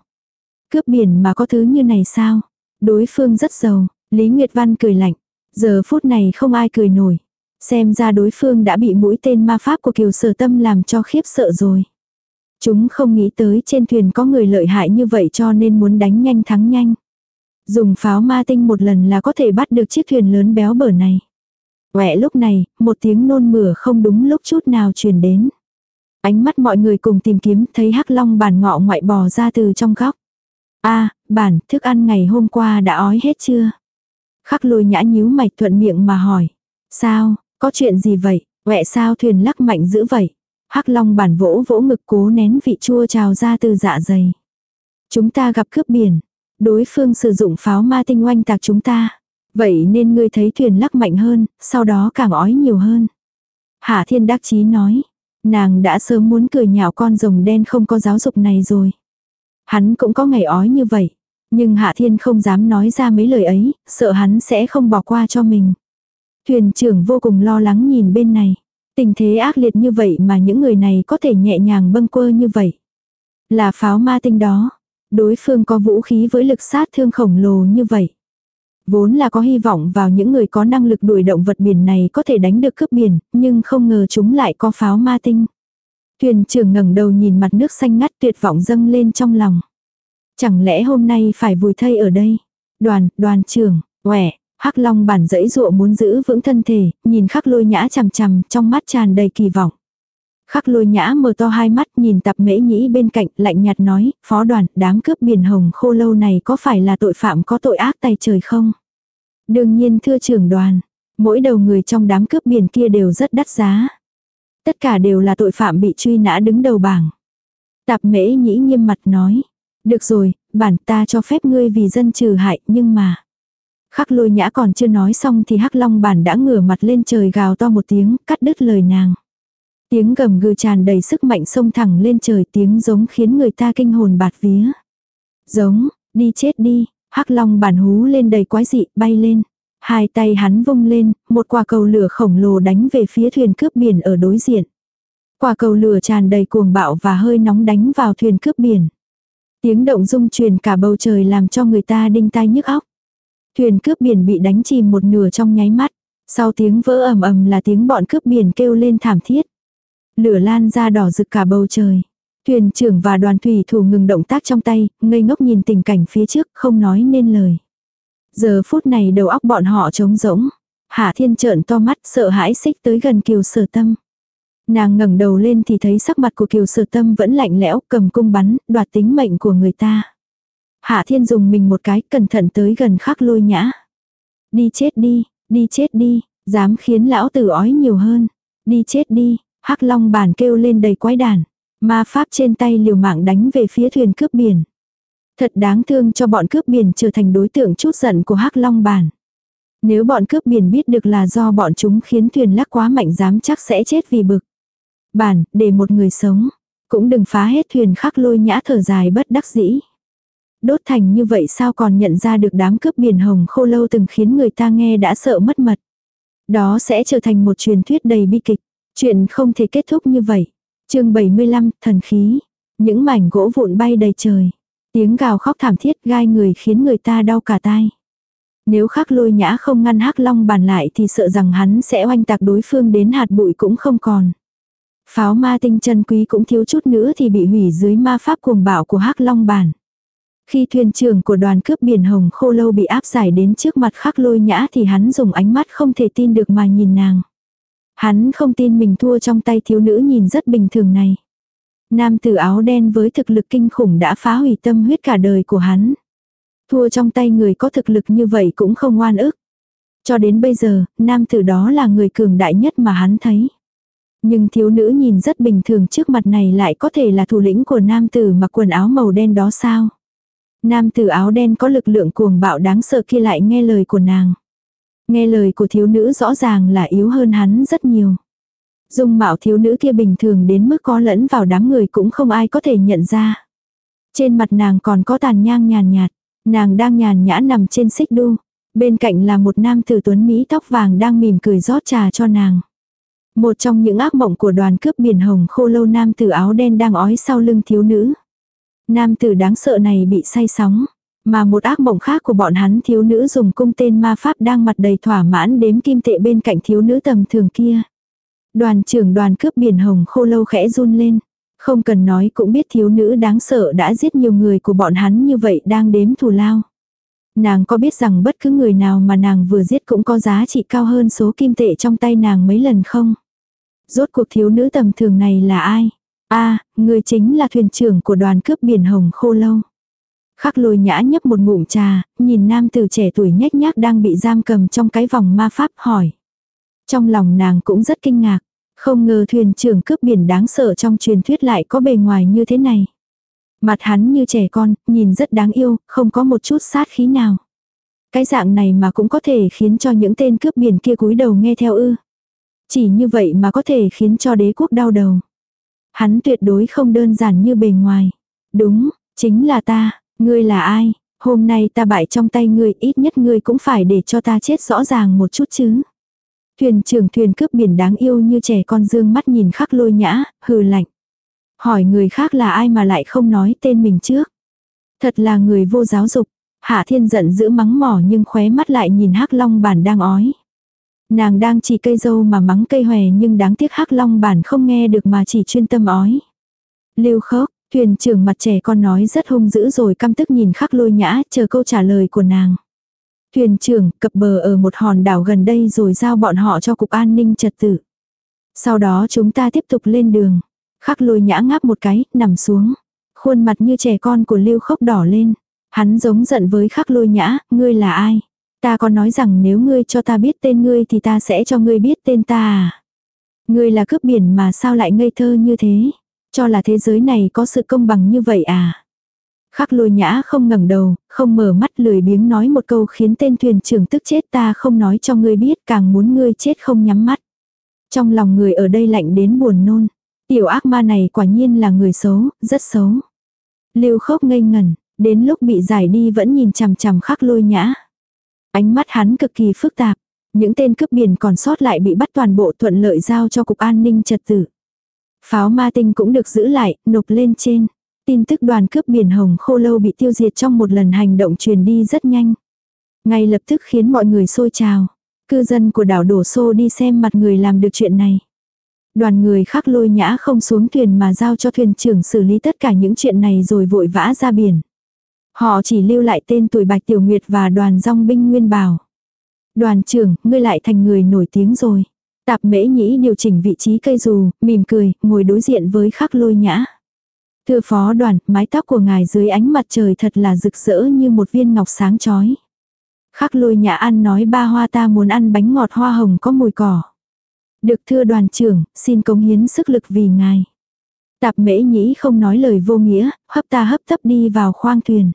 Cướp biển mà có thứ như này sao? Đối phương rất giàu, Lý Nguyệt Văn cười lạnh. Giờ phút này không ai cười nổi. Xem ra đối phương đã bị mũi tên ma pháp của Kiều Sở Tâm làm cho khiếp sợ rồi. Chúng không nghĩ tới trên thuyền có người lợi hại như vậy cho nên muốn đánh nhanh thắng nhanh. Dùng pháo ma tinh một lần là có thể bắt được chiếc thuyền lớn béo bở này. Quẹ lúc này, một tiếng nôn mửa không đúng lúc chút nào truyền đến. Ánh mắt mọi người cùng tìm kiếm thấy hắc long bản ngọ ngoại bò ra từ trong góc. a bản, thức ăn ngày hôm qua đã ói hết chưa? Khắc lôi nhã nhíu mạch thuận miệng mà hỏi. Sao, có chuyện gì vậy? Quẹ sao thuyền lắc mạnh dữ vậy? Hắc long bản vỗ vỗ ngực cố nén vị chua trào ra từ dạ dày. Chúng ta gặp cướp biển. Đối phương sử dụng pháo ma tinh oanh tạc chúng ta. Vậy nên ngươi thấy thuyền lắc mạnh hơn, sau đó càng ói nhiều hơn. Hạ thiên đắc chí nói. Nàng đã sớm muốn cười nhạo con rồng đen không có giáo dục này rồi. Hắn cũng có ngày ói như vậy. Nhưng Hạ Thiên không dám nói ra mấy lời ấy, sợ hắn sẽ không bỏ qua cho mình. Thuyền trưởng vô cùng lo lắng nhìn bên này. Tình thế ác liệt như vậy mà những người này có thể nhẹ nhàng bâng quơ như vậy. Là pháo ma tinh đó. Đối phương có vũ khí với lực sát thương khổng lồ như vậy. Vốn là có hy vọng vào những người có năng lực đuổi động vật biển này có thể đánh được cướp biển, nhưng không ngờ chúng lại có pháo ma tinh. Thuyền trưởng ngẩng đầu nhìn mặt nước xanh ngắt tuyệt vọng dâng lên trong lòng. Chẳng lẽ hôm nay phải vùi thây ở đây? Đoàn, đoàn trưởng, quẻ, hắc long bản dẫy dụa muốn giữ vững thân thể, nhìn khắc lôi nhã chằm chằm, trong mắt tràn đầy kỳ vọng. Khắc lôi nhã mở to hai mắt nhìn tập mễ nhĩ bên cạnh, lạnh nhạt nói, phó đoàn, đám cướp biển hồng khô lâu này có phải là tội phạm có tội ác tay trời không? Đương nhiên thưa trưởng đoàn, mỗi đầu người trong đám cướp biển kia đều rất đắt giá. Tất cả đều là tội phạm bị truy nã đứng đầu bảng. Tạp mễ nhĩ nghiêm mặt nói. Được rồi, bản ta cho phép ngươi vì dân trừ hại, nhưng mà. Khắc lôi nhã còn chưa nói xong thì hắc long bản đã ngửa mặt lên trời gào to một tiếng, cắt đứt lời nàng. Tiếng gầm gừ tràn đầy sức mạnh sông thẳng lên trời tiếng giống khiến người ta kinh hồn bạt vía. Giống, đi chết đi, hắc long bản hú lên đầy quái dị, bay lên. Hai tay hắn vung lên, một quả cầu lửa khổng lồ đánh về phía thuyền cướp biển ở đối diện. Quả cầu lửa tràn đầy cuồng bạo và hơi nóng đánh vào thuyền cướp biển. Tiếng động rung truyền cả bầu trời làm cho người ta đinh tai nhức óc. Thuyền cướp biển bị đánh chìm một nửa trong nháy mắt. Sau tiếng vỡ ầm ầm là tiếng bọn cướp biển kêu lên thảm thiết. Lửa lan ra đỏ rực cả bầu trời. Thuyền trưởng và đoàn thủy thủ ngừng động tác trong tay, ngây ngốc nhìn tình cảnh phía trước, không nói nên lời. Giờ phút này đầu óc bọn họ trống rỗng. Hạ thiên trợn to mắt sợ hãi xích tới gần kiều sở tâm. Nàng ngẩng đầu lên thì thấy sắc mặt của kiều sở tâm vẫn lạnh lẽo cầm cung bắn, đoạt tính mệnh của người ta. Hạ thiên dùng mình một cái cẩn thận tới gần khắc lôi nhã. Đi chết đi, đi chết đi, dám khiến lão tử ói nhiều hơn. Đi chết đi, hắc long bản kêu lên đầy quái đản. Ma pháp trên tay liều mạng đánh về phía thuyền cướp biển. Thật đáng thương cho bọn cướp biển trở thành đối tượng chút giận của hắc long bản. Nếu bọn cướp biển biết được là do bọn chúng khiến thuyền lắc quá mạnh dám chắc sẽ chết vì bực. Bản, để một người sống. Cũng đừng phá hết thuyền khắc lôi nhã thở dài bất đắc dĩ. Đốt thành như vậy sao còn nhận ra được đám cướp biển hồng khô lâu từng khiến người ta nghe đã sợ mất mật. Đó sẽ trở thành một truyền thuyết đầy bi kịch. Chuyện không thể kết thúc như vậy. chương 75, thần khí. Những mảnh gỗ vụn bay đầy trời. Tiếng gào khóc thảm thiết gai người khiến người ta đau cả tai. Nếu khắc lôi nhã không ngăn hắc long bàn lại thì sợ rằng hắn sẽ oanh tạc đối phương đến hạt bụi cũng không còn. Pháo ma tinh chân quý cũng thiếu chút nữa thì bị hủy dưới ma pháp cuồng bạo của hắc long bàn Khi thuyền trưởng của đoàn cướp biển hồng khô lâu bị áp giải đến trước mặt khắc lôi nhã thì hắn dùng ánh mắt không thể tin được mà nhìn nàng. Hắn không tin mình thua trong tay thiếu nữ nhìn rất bình thường này. Nam tử áo đen với thực lực kinh khủng đã phá hủy tâm huyết cả đời của hắn. Thua trong tay người có thực lực như vậy cũng không ngoan ức. Cho đến bây giờ, nam tử đó là người cường đại nhất mà hắn thấy. Nhưng thiếu nữ nhìn rất bình thường trước mặt này lại có thể là thủ lĩnh của nam tử mặc quần áo màu đen đó sao? Nam tử áo đen có lực lượng cuồng bạo đáng sợ kia lại nghe lời của nàng. Nghe lời của thiếu nữ rõ ràng là yếu hơn hắn rất nhiều. Dung mạo thiếu nữ kia bình thường đến mức có lẫn vào đám người cũng không ai có thể nhận ra. Trên mặt nàng còn có tàn nhang nhàn nhạt. Nàng đang nhàn nhã nằm trên xích đu. Bên cạnh là một nam tử tuấn Mỹ tóc vàng đang mỉm cười rót trà cho nàng. Một trong những ác mộng của đoàn cướp biển hồng khô lâu nam tử áo đen đang ói sau lưng thiếu nữ. Nam tử đáng sợ này bị say sóng. Mà một ác mộng khác của bọn hắn thiếu nữ dùng cung tên ma pháp đang mặt đầy thỏa mãn đếm kim tệ bên cạnh thiếu nữ tầm thường kia. Đoàn trưởng đoàn cướp biển hồng khô lâu khẽ run lên. Không cần nói cũng biết thiếu nữ đáng sợ đã giết nhiều người của bọn hắn như vậy đang đếm thù lao. Nàng có biết rằng bất cứ người nào mà nàng vừa giết cũng có giá trị cao hơn số kim tệ trong tay nàng mấy lần không? Rốt cuộc thiếu nữ tầm thường này là ai? a, người chính là thuyền trưởng của đoàn cướp biển hồng khô lâu. Khắc lôi nhã nhấp một ngụm trà, nhìn nam từ trẻ tuổi nhếch nhác đang bị giam cầm trong cái vòng ma pháp hỏi. Trong lòng nàng cũng rất kinh ngạc, không ngờ thuyền trưởng cướp biển đáng sợ trong truyền thuyết lại có bề ngoài như thế này. Mặt hắn như trẻ con, nhìn rất đáng yêu, không có một chút sát khí nào. Cái dạng này mà cũng có thể khiến cho những tên cướp biển kia cúi đầu nghe theo ư. Chỉ như vậy mà có thể khiến cho đế quốc đau đầu. Hắn tuyệt đối không đơn giản như bề ngoài. Đúng, chính là ta, ngươi là ai? Hôm nay ta bại trong tay ngươi ít nhất ngươi cũng phải để cho ta chết rõ ràng một chút chứ. Thuyền trưởng thuyền cướp biển đáng yêu như trẻ con dương mắt nhìn khắc lôi nhã, hừ lạnh. Hỏi người khác là ai mà lại không nói tên mình trước. Thật là người vô giáo dục. Hạ thiên giận giữ mắng mỏ nhưng khóe mắt lại nhìn hắc long bản đang ói. Nàng đang chỉ cây dâu mà mắng cây hòe nhưng đáng tiếc hắc long bản không nghe được mà chỉ chuyên tâm ói. Lưu khốc, thuyền trưởng mặt trẻ con nói rất hung dữ rồi căm tức nhìn khắc lôi nhã chờ câu trả lời của nàng. Thuyền trưởng cập bờ ở một hòn đảo gần đây rồi giao bọn họ cho cục an ninh trật tự. Sau đó chúng ta tiếp tục lên đường. Khắc lôi nhã ngáp một cái, nằm xuống. Khuôn mặt như trẻ con của lưu khốc đỏ lên. Hắn giống giận với khắc lôi nhã, ngươi là ai? Ta có nói rằng nếu ngươi cho ta biết tên ngươi thì ta sẽ cho ngươi biết tên ta à? Ngươi là cướp biển mà sao lại ngây thơ như thế? Cho là thế giới này có sự công bằng như vậy à? Khắc lôi nhã không ngẩng đầu, không mở mắt lười biếng nói một câu khiến tên thuyền trưởng tức chết ta không nói cho ngươi biết càng muốn ngươi chết không nhắm mắt. Trong lòng người ở đây lạnh đến buồn nôn. Tiểu ác ma này quả nhiên là người xấu, rất xấu. Lưu khốc ngây ngẩn, đến lúc bị giải đi vẫn nhìn chằm chằm khắc lôi nhã. Ánh mắt hắn cực kỳ phức tạp. Những tên cướp biển còn sót lại bị bắt toàn bộ thuận lợi giao cho cục an ninh trật tự. Pháo ma tinh cũng được giữ lại, nộp lên trên. Tin tức đoàn cướp biển Hồng Khô Lâu bị tiêu diệt trong một lần hành động truyền đi rất nhanh. Ngay lập tức khiến mọi người xôi trào. Cư dân của đảo đổ xô đi xem mặt người làm được chuyện này. Đoàn người khác lôi nhã không xuống thuyền mà giao cho thuyền trưởng xử lý tất cả những chuyện này rồi vội vã ra biển. Họ chỉ lưu lại tên tuổi Bạch Tiểu Nguyệt và đoàn dòng binh Nguyên Bảo. Đoàn trưởng, ngươi lại thành người nổi tiếng rồi. Tạp mễ nhĩ điều chỉnh vị trí cây dù, mỉm cười, ngồi đối diện với khắc lôi nhã. Thưa phó đoàn, mái tóc của ngài dưới ánh mặt trời thật là rực rỡ như một viên ngọc sáng chói. Khắc lôi nhã ăn nói ba hoa ta muốn ăn bánh ngọt hoa hồng có mùi cỏ. Được thưa đoàn trưởng, xin cống hiến sức lực vì ngài. Tạp mễ nhĩ không nói lời vô nghĩa, hấp ta hấp tấp đi vào khoang thuyền.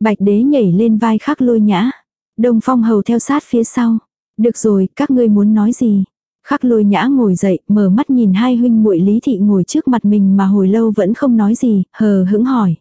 Bạch đế nhảy lên vai khắc lôi nhã. Đông phong hầu theo sát phía sau. Được rồi, các ngươi muốn nói gì? Khắc lôi nhã ngồi dậy, mở mắt nhìn hai huynh muội lý thị ngồi trước mặt mình mà hồi lâu vẫn không nói gì, hờ hững hỏi.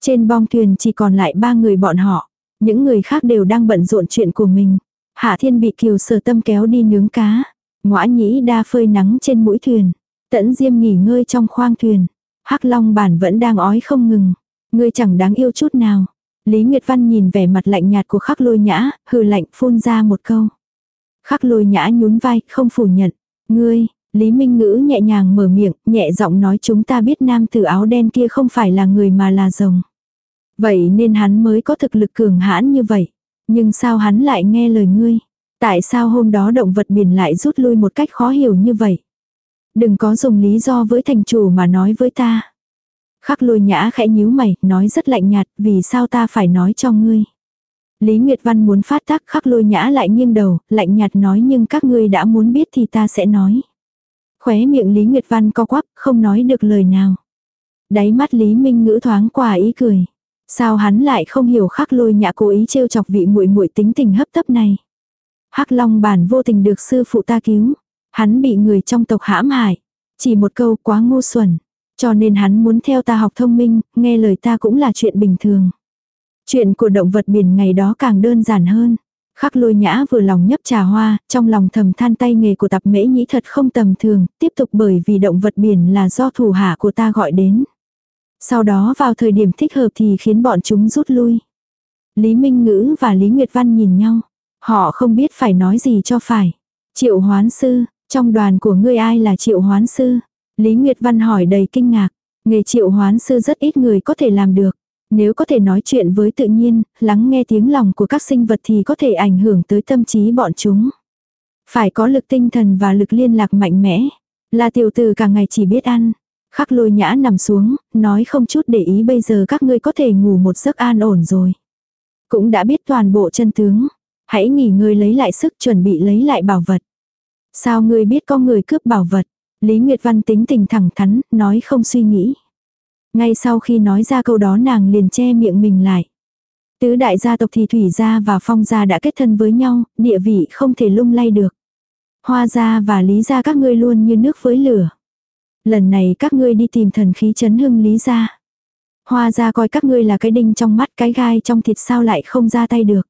Trên bong thuyền chỉ còn lại ba người bọn họ. Những người khác đều đang bận rộn chuyện của mình. Hạ thiên bị kiều sở tâm kéo đi nướng cá. Ngoã nhĩ đa phơi nắng trên mũi thuyền. Tẫn diêm nghỉ ngơi trong khoang thuyền. hắc long bản vẫn đang ói không ngừng. Ngươi chẳng đáng yêu chút nào. Lý Nguyệt Văn nhìn vẻ mặt lạnh nhạt của khắc lôi nhã, hừ lạnh phun ra một câu. Khắc lôi nhã nhún vai, không phủ nhận. Ngươi, Lý Minh Ngữ nhẹ nhàng mở miệng, nhẹ giọng nói chúng ta biết nam tử áo đen kia không phải là người mà là rồng. Vậy nên hắn mới có thực lực cường hãn như vậy. Nhưng sao hắn lại nghe lời ngươi? Tại sao hôm đó động vật biển lại rút lui một cách khó hiểu như vậy? Đừng có dùng lý do với thành chủ mà nói với ta. Khắc lôi nhã khẽ nhíu mày, nói rất lạnh nhạt, vì sao ta phải nói cho ngươi. Lý Nguyệt Văn muốn phát tác khắc lôi nhã lại nghiêng đầu, lạnh nhạt nói nhưng các ngươi đã muốn biết thì ta sẽ nói. Khóe miệng Lý Nguyệt Văn co quắp, không nói được lời nào. Đáy mắt Lý Minh ngữ thoáng qua ý cười. Sao hắn lại không hiểu khắc lôi nhã cố ý trêu chọc vị muội muội tính tình hấp tấp này. Hắc Long bản vô tình được sư phụ ta cứu. Hắn bị người trong tộc hãm hại. Chỉ một câu quá ngu xuẩn. Cho nên hắn muốn theo ta học thông minh, nghe lời ta cũng là chuyện bình thường. Chuyện của động vật biển ngày đó càng đơn giản hơn. Khắc lôi nhã vừa lòng nhấp trà hoa, trong lòng thầm than tay nghề của tập mễ nhĩ thật không tầm thường, tiếp tục bởi vì động vật biển là do thủ hạ của ta gọi đến. Sau đó vào thời điểm thích hợp thì khiến bọn chúng rút lui. Lý Minh Ngữ và Lý Nguyệt Văn nhìn nhau. Họ không biết phải nói gì cho phải. Triệu hoán sư, trong đoàn của ngươi ai là triệu hoán sư? Lý Nguyệt Văn hỏi đầy kinh ngạc. Nghề triệu hoán sư rất ít người có thể làm được. Nếu có thể nói chuyện với tự nhiên, lắng nghe tiếng lòng của các sinh vật thì có thể ảnh hưởng tới tâm trí bọn chúng. Phải có lực tinh thần và lực liên lạc mạnh mẽ. Là tiểu tử cả ngày chỉ biết ăn. Khắc lôi nhã nằm xuống, nói không chút để ý bây giờ các ngươi có thể ngủ một giấc an ổn rồi. Cũng đã biết toàn bộ chân tướng. Hãy nghỉ ngơi lấy lại sức chuẩn bị lấy lại bảo vật. Sao ngươi biết có người cướp bảo vật? Lý Nguyệt Văn tính tình thẳng thắn, nói không suy nghĩ. Ngay sau khi nói ra câu đó nàng liền che miệng mình lại. Tứ đại gia tộc thì Thủy gia và Phong gia đã kết thân với nhau, địa vị không thể lung lay được. Hoa gia và Lý gia các ngươi luôn như nước với lửa. Lần này các ngươi đi tìm thần khí chấn hưng Lý gia. Hoa gia coi các ngươi là cái đinh trong mắt cái gai trong thịt sao lại không ra tay được.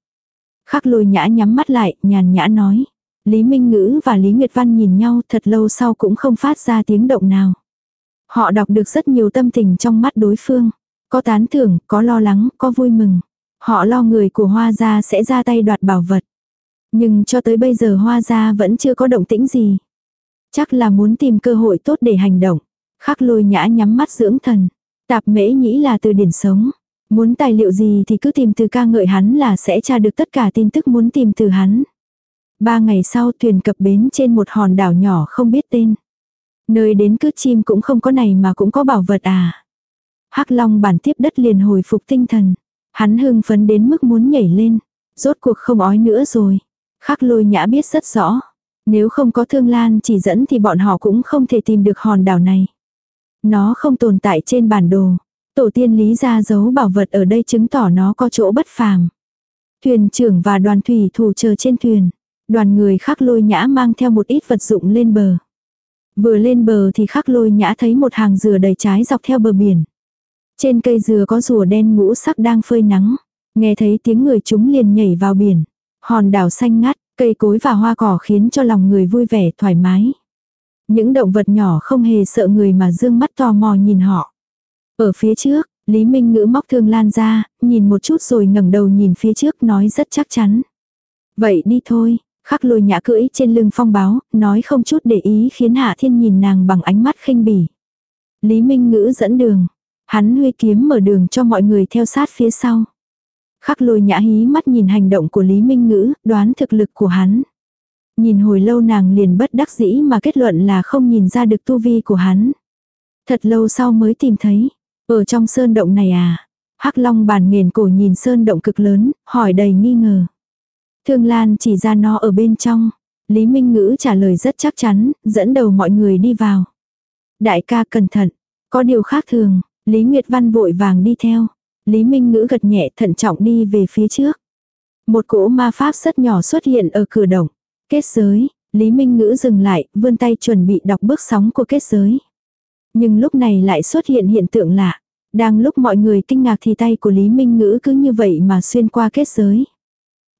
Khắc lôi nhã nhắm mắt lại, nhàn nhã nói. Lý Minh Ngữ và Lý Nguyệt Văn nhìn nhau thật lâu sau cũng không phát ra tiếng động nào. Họ đọc được rất nhiều tâm tình trong mắt đối phương. Có tán thưởng, có lo lắng, có vui mừng. Họ lo người của Hoa gia sẽ ra tay đoạt bảo vật. Nhưng cho tới bây giờ Hoa gia vẫn chưa có động tĩnh gì. Chắc là muốn tìm cơ hội tốt để hành động. Khắc lôi nhã nhắm mắt dưỡng thần. Tạp mễ nhĩ là từ điển sống. Muốn tài liệu gì thì cứ tìm từ ca ngợi hắn là sẽ tra được tất cả tin tức muốn tìm từ hắn. Ba ngày sau thuyền cập bến trên một hòn đảo nhỏ không biết tên. Nơi đến cứ chim cũng không có này mà cũng có bảo vật à. hắc long bản tiếp đất liền hồi phục tinh thần. Hắn hưng phấn đến mức muốn nhảy lên. Rốt cuộc không ói nữa rồi. Khắc lôi nhã biết rất rõ. Nếu không có thương lan chỉ dẫn thì bọn họ cũng không thể tìm được hòn đảo này. Nó không tồn tại trên bản đồ. Tổ tiên lý ra giấu bảo vật ở đây chứng tỏ nó có chỗ bất phàm. Thuyền trưởng và đoàn thủy thủ chờ trên thuyền. Đoàn người khắc lôi nhã mang theo một ít vật dụng lên bờ. Vừa lên bờ thì khắc lôi nhã thấy một hàng dừa đầy trái dọc theo bờ biển. Trên cây dừa có rùa đen ngũ sắc đang phơi nắng. Nghe thấy tiếng người chúng liền nhảy vào biển. Hòn đảo xanh ngắt, cây cối và hoa cỏ khiến cho lòng người vui vẻ thoải mái. Những động vật nhỏ không hề sợ người mà dương mắt tò mò nhìn họ. Ở phía trước, Lý Minh Ngữ móc thương lan ra, nhìn một chút rồi ngẩng đầu nhìn phía trước nói rất chắc chắn. Vậy đi thôi, khắc lôi nhã cưỡi trên lưng phong báo, nói không chút để ý khiến Hạ Thiên nhìn nàng bằng ánh mắt khinh bỉ. Lý Minh Ngữ dẫn đường, hắn huy kiếm mở đường cho mọi người theo sát phía sau. Khắc lôi nhã hí mắt nhìn hành động của Lý Minh Ngữ, đoán thực lực của hắn. Nhìn hồi lâu nàng liền bất đắc dĩ mà kết luận là không nhìn ra được tu vi của hắn. Thật lâu sau mới tìm thấy. Ở trong sơn động này à? Hắc Long bàn nghền cổ nhìn sơn động cực lớn, hỏi đầy nghi ngờ. Thương Lan chỉ ra nó ở bên trong. Lý Minh Ngữ trả lời rất chắc chắn, dẫn đầu mọi người đi vào. Đại ca cẩn thận, có điều khác thường, Lý Nguyệt Văn vội vàng đi theo. Lý Minh Ngữ gật nhẹ thận trọng đi về phía trước. Một cỗ ma pháp rất nhỏ xuất hiện ở cửa động. Kết giới, Lý Minh Ngữ dừng lại, vươn tay chuẩn bị đọc bước sóng của kết giới. Nhưng lúc này lại xuất hiện hiện tượng lạ. Đang lúc mọi người kinh ngạc thì tay của Lý Minh Ngữ cứ như vậy mà xuyên qua kết giới.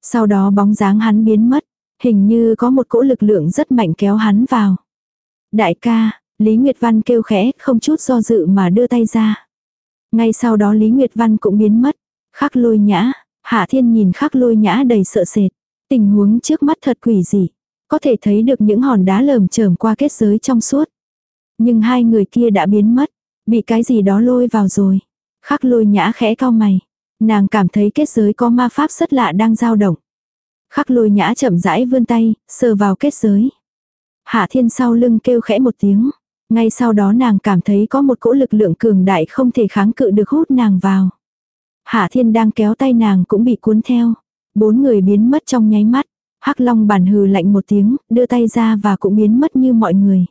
Sau đó bóng dáng hắn biến mất, hình như có một cỗ lực lượng rất mạnh kéo hắn vào. Đại ca, Lý Nguyệt Văn kêu khẽ, không chút do dự mà đưa tay ra. Ngay sau đó Lý Nguyệt Văn cũng biến mất. Khắc lôi nhã, Hạ Thiên nhìn khắc lôi nhã đầy sợ sệt. Tình huống trước mắt thật quỷ dị. Có thể thấy được những hòn đá lởm chởm qua kết giới trong suốt. Nhưng hai người kia đã biến mất. Bị cái gì đó lôi vào rồi. Khắc lôi nhã khẽ cao mày. Nàng cảm thấy kết giới có ma pháp rất lạ đang dao động. Khắc lôi nhã chậm rãi vươn tay, sờ vào kết giới. Hạ thiên sau lưng kêu khẽ một tiếng. Ngay sau đó nàng cảm thấy có một cỗ lực lượng cường đại không thể kháng cự được hút nàng vào. Hạ thiên đang kéo tay nàng cũng bị cuốn theo. Bốn người biến mất trong nháy mắt. Hắc Long bản hừ lạnh một tiếng, đưa tay ra và cũng biến mất như mọi người.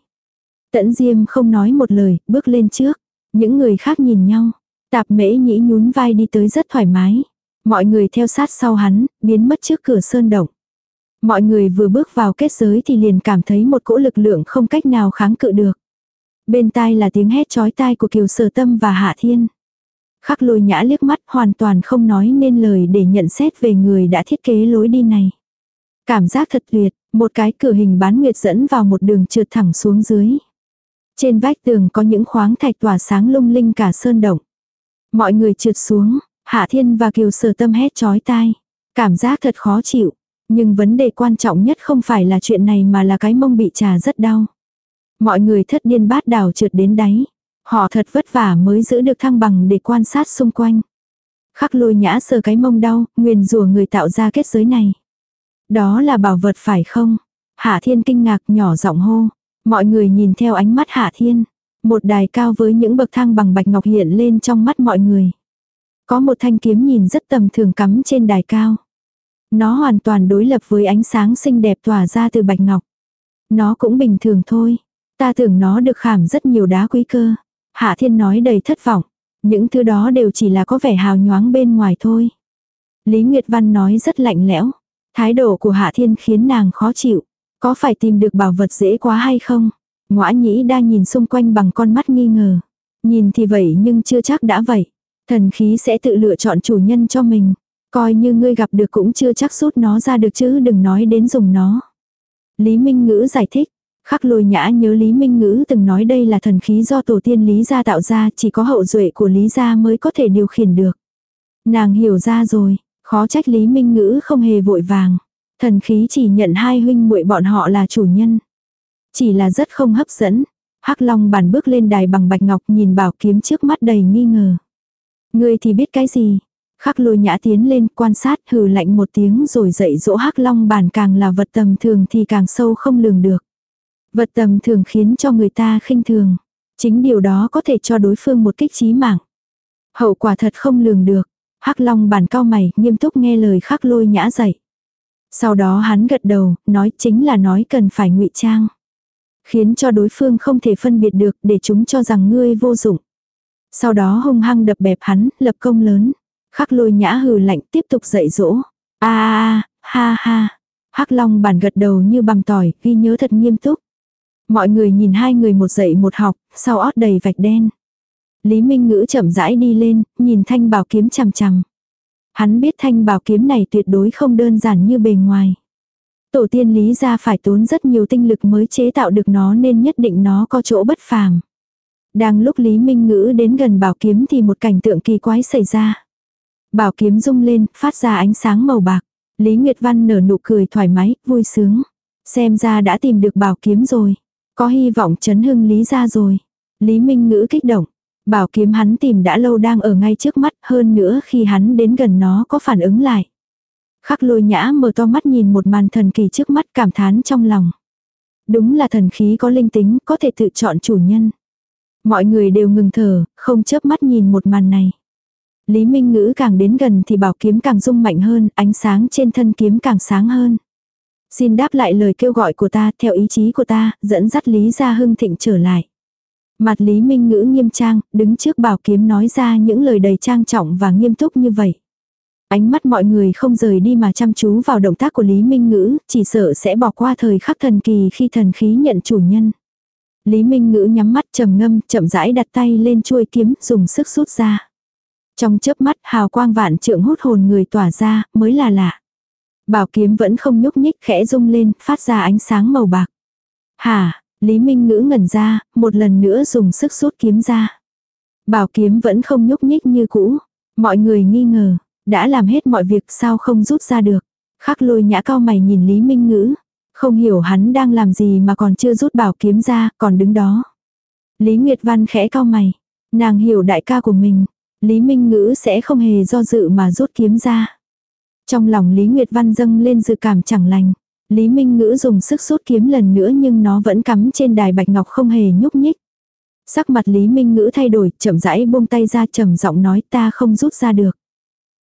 Tẫn Diêm không nói một lời, bước lên trước. Những người khác nhìn nhau. Tạp mễ nhĩ nhún vai đi tới rất thoải mái. Mọi người theo sát sau hắn, biến mất trước cửa sơn động. Mọi người vừa bước vào kết giới thì liền cảm thấy một cỗ lực lượng không cách nào kháng cự được. Bên tai là tiếng hét chói tai của Kiều Sở Tâm và Hạ Thiên. Khắc lôi nhã liếc mắt hoàn toàn không nói nên lời để nhận xét về người đã thiết kế lối đi này. Cảm giác thật tuyệt, một cái cửa hình bán nguyệt dẫn vào một đường trượt thẳng xuống dưới. Trên vách tường có những khoáng thạch tỏa sáng lung linh cả sơn động. Mọi người trượt xuống, Hạ Thiên và Kiều Sở Tâm hét chói tai. Cảm giác thật khó chịu. Nhưng vấn đề quan trọng nhất không phải là chuyện này mà là cái mông bị trà rất đau. Mọi người thất điên bát đảo trượt đến đáy. Họ thật vất vả mới giữ được thăng bằng để quan sát xung quanh. Khắc lôi nhã sờ cái mông đau, nguyền rủa người tạo ra kết giới này. Đó là bảo vật phải không? Hạ thiên kinh ngạc nhỏ giọng hô. Mọi người nhìn theo ánh mắt hạ thiên. Một đài cao với những bậc thang bằng bạch ngọc hiện lên trong mắt mọi người. Có một thanh kiếm nhìn rất tầm thường cắm trên đài cao. Nó hoàn toàn đối lập với ánh sáng xinh đẹp tỏa ra từ bạch ngọc. Nó cũng bình thường thôi. Ta tưởng nó được khảm rất nhiều đá quý cơ. Hạ thiên nói đầy thất vọng. Những thứ đó đều chỉ là có vẻ hào nhoáng bên ngoài thôi. Lý Nguyệt Văn nói rất lạnh lẽo. Thái độ của Hạ Thiên khiến nàng khó chịu. Có phải tìm được bảo vật dễ quá hay không? Ngoã nhĩ đang nhìn xung quanh bằng con mắt nghi ngờ. Nhìn thì vậy nhưng chưa chắc đã vậy. Thần khí sẽ tự lựa chọn chủ nhân cho mình. Coi như ngươi gặp được cũng chưa chắc rút nó ra được chứ đừng nói đến dùng nó. Lý Minh Ngữ giải thích. Khắc lôi nhã nhớ Lý Minh Ngữ từng nói đây là thần khí do tổ tiên Lý gia tạo ra chỉ có hậu duệ của Lý gia mới có thể điều khiển được. Nàng hiểu ra rồi, khó trách Lý Minh Ngữ không hề vội vàng. Thần khí chỉ nhận hai huynh muội bọn họ là chủ nhân. Chỉ là rất không hấp dẫn. Hắc Long bản bước lên đài bằng bạch ngọc nhìn bảo kiếm trước mắt đầy nghi ngờ. Ngươi thì biết cái gì? Khắc lôi nhã tiến lên quan sát hừ lạnh một tiếng rồi dậy dỗ Hắc Long bản càng là vật tầm thường thì càng sâu không lường được. Vật tầm thường khiến cho người ta khinh thường. Chính điều đó có thể cho đối phương một kích trí mạng. Hậu quả thật không lường được. Hắc Long bản cao mày, nghiêm túc nghe lời khắc lôi nhã dậy. Sau đó hắn gật đầu, nói chính là nói cần phải ngụy trang. Khiến cho đối phương không thể phân biệt được để chúng cho rằng ngươi vô dụng. Sau đó hung hăng đập bẹp hắn, lập công lớn. Khắc lôi nhã hừ lạnh tiếp tục dạy dỗ. a a ha ha. Hắc Long bản gật đầu như bằm tỏi, ghi nhớ thật nghiêm túc. Mọi người nhìn hai người một dạy một học, sau ót đầy vạch đen. Lý Minh Ngữ chậm rãi đi lên, nhìn thanh bảo kiếm chằm chằm. Hắn biết thanh bảo kiếm này tuyệt đối không đơn giản như bề ngoài. Tổ tiên Lý ra phải tốn rất nhiều tinh lực mới chế tạo được nó nên nhất định nó có chỗ bất phàm. Đang lúc Lý Minh Ngữ đến gần bảo kiếm thì một cảnh tượng kỳ quái xảy ra. Bảo kiếm rung lên, phát ra ánh sáng màu bạc. Lý Nguyệt Văn nở nụ cười thoải mái, vui sướng. Xem ra đã tìm được bảo kiếm rồi. Có hy vọng chấn hưng Lý ra rồi. Lý Minh Ngữ kích động. Bảo kiếm hắn tìm đã lâu đang ở ngay trước mắt hơn nữa khi hắn đến gần nó có phản ứng lại. Khắc lôi nhã mở to mắt nhìn một màn thần kỳ trước mắt cảm thán trong lòng. Đúng là thần khí có linh tính, có thể tự chọn chủ nhân. Mọi người đều ngừng thở, không chớp mắt nhìn một màn này. Lý Minh Ngữ càng đến gần thì bảo kiếm càng rung mạnh hơn, ánh sáng trên thân kiếm càng sáng hơn. Xin đáp lại lời kêu gọi của ta, theo ý chí của ta, dẫn dắt Lý Gia Hưng Thịnh trở lại. Mặt Lý Minh Ngữ nghiêm trang, đứng trước bảo kiếm nói ra những lời đầy trang trọng và nghiêm túc như vậy. Ánh mắt mọi người không rời đi mà chăm chú vào động tác của Lý Minh Ngữ, chỉ sợ sẽ bỏ qua thời khắc thần kỳ khi thần khí nhận chủ nhân. Lý Minh Ngữ nhắm mắt trầm ngâm, chậm rãi đặt tay lên chuôi kiếm, dùng sức rút ra. Trong chớp mắt hào quang vạn trượng hút hồn người tỏa ra, mới là lạ. Bảo kiếm vẫn không nhúc nhích khẽ rung lên, phát ra ánh sáng màu bạc. Hả, Lý Minh Ngữ ngẩn ra, một lần nữa dùng sức rút kiếm ra. Bảo kiếm vẫn không nhúc nhích như cũ. Mọi người nghi ngờ, đã làm hết mọi việc sao không rút ra được. Khắc lôi nhã cao mày nhìn Lý Minh Ngữ. Không hiểu hắn đang làm gì mà còn chưa rút bảo kiếm ra, còn đứng đó. Lý Nguyệt Văn khẽ cao mày. Nàng hiểu đại ca của mình. Lý Minh Ngữ sẽ không hề do dự mà rút kiếm ra. Trong lòng Lý Nguyệt Văn dâng lên dự cảm chẳng lành. Lý Minh Ngữ dùng sức rút kiếm lần nữa nhưng nó vẫn cắm trên đài bạch ngọc không hề nhúc nhích. Sắc mặt Lý Minh Ngữ thay đổi, chậm rãi buông tay ra trầm giọng nói ta không rút ra được.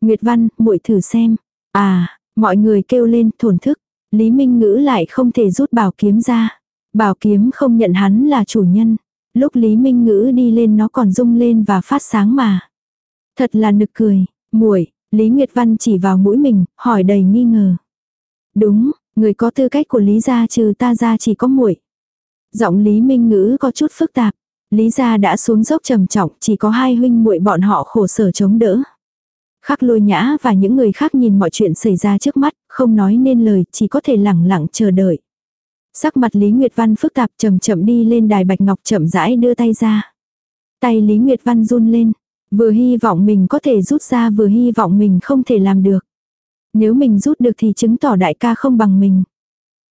Nguyệt Văn, muội thử xem. À, mọi người kêu lên thổn thức. Lý Minh Ngữ lại không thể rút bảo kiếm ra. Bảo kiếm không nhận hắn là chủ nhân. Lúc Lý Minh Ngữ đi lên nó còn rung lên và phát sáng mà. Thật là nực cười, muội Lý Nguyệt Văn chỉ vào mũi mình, hỏi đầy nghi ngờ. Đúng, người có tư cách của Lý gia trừ ta ra chỉ có muội. Giọng Lý Minh Ngữ có chút phức tạp. Lý gia đã xuống dốc trầm trọng, chỉ có hai huynh muội bọn họ khổ sở chống đỡ. Khắc lôi nhã và những người khác nhìn mọi chuyện xảy ra trước mắt, không nói nên lời, chỉ có thể lẳng lặng chờ đợi. Sắc mặt Lý Nguyệt Văn phức tạp chậm chậm đi lên đài bạch ngọc chậm rãi đưa tay ra. Tay Lý Nguyệt Văn run lên, vừa hy vọng mình có thể rút ra vừa hy vọng mình không thể làm được. Nếu mình rút được thì chứng tỏ đại ca không bằng mình.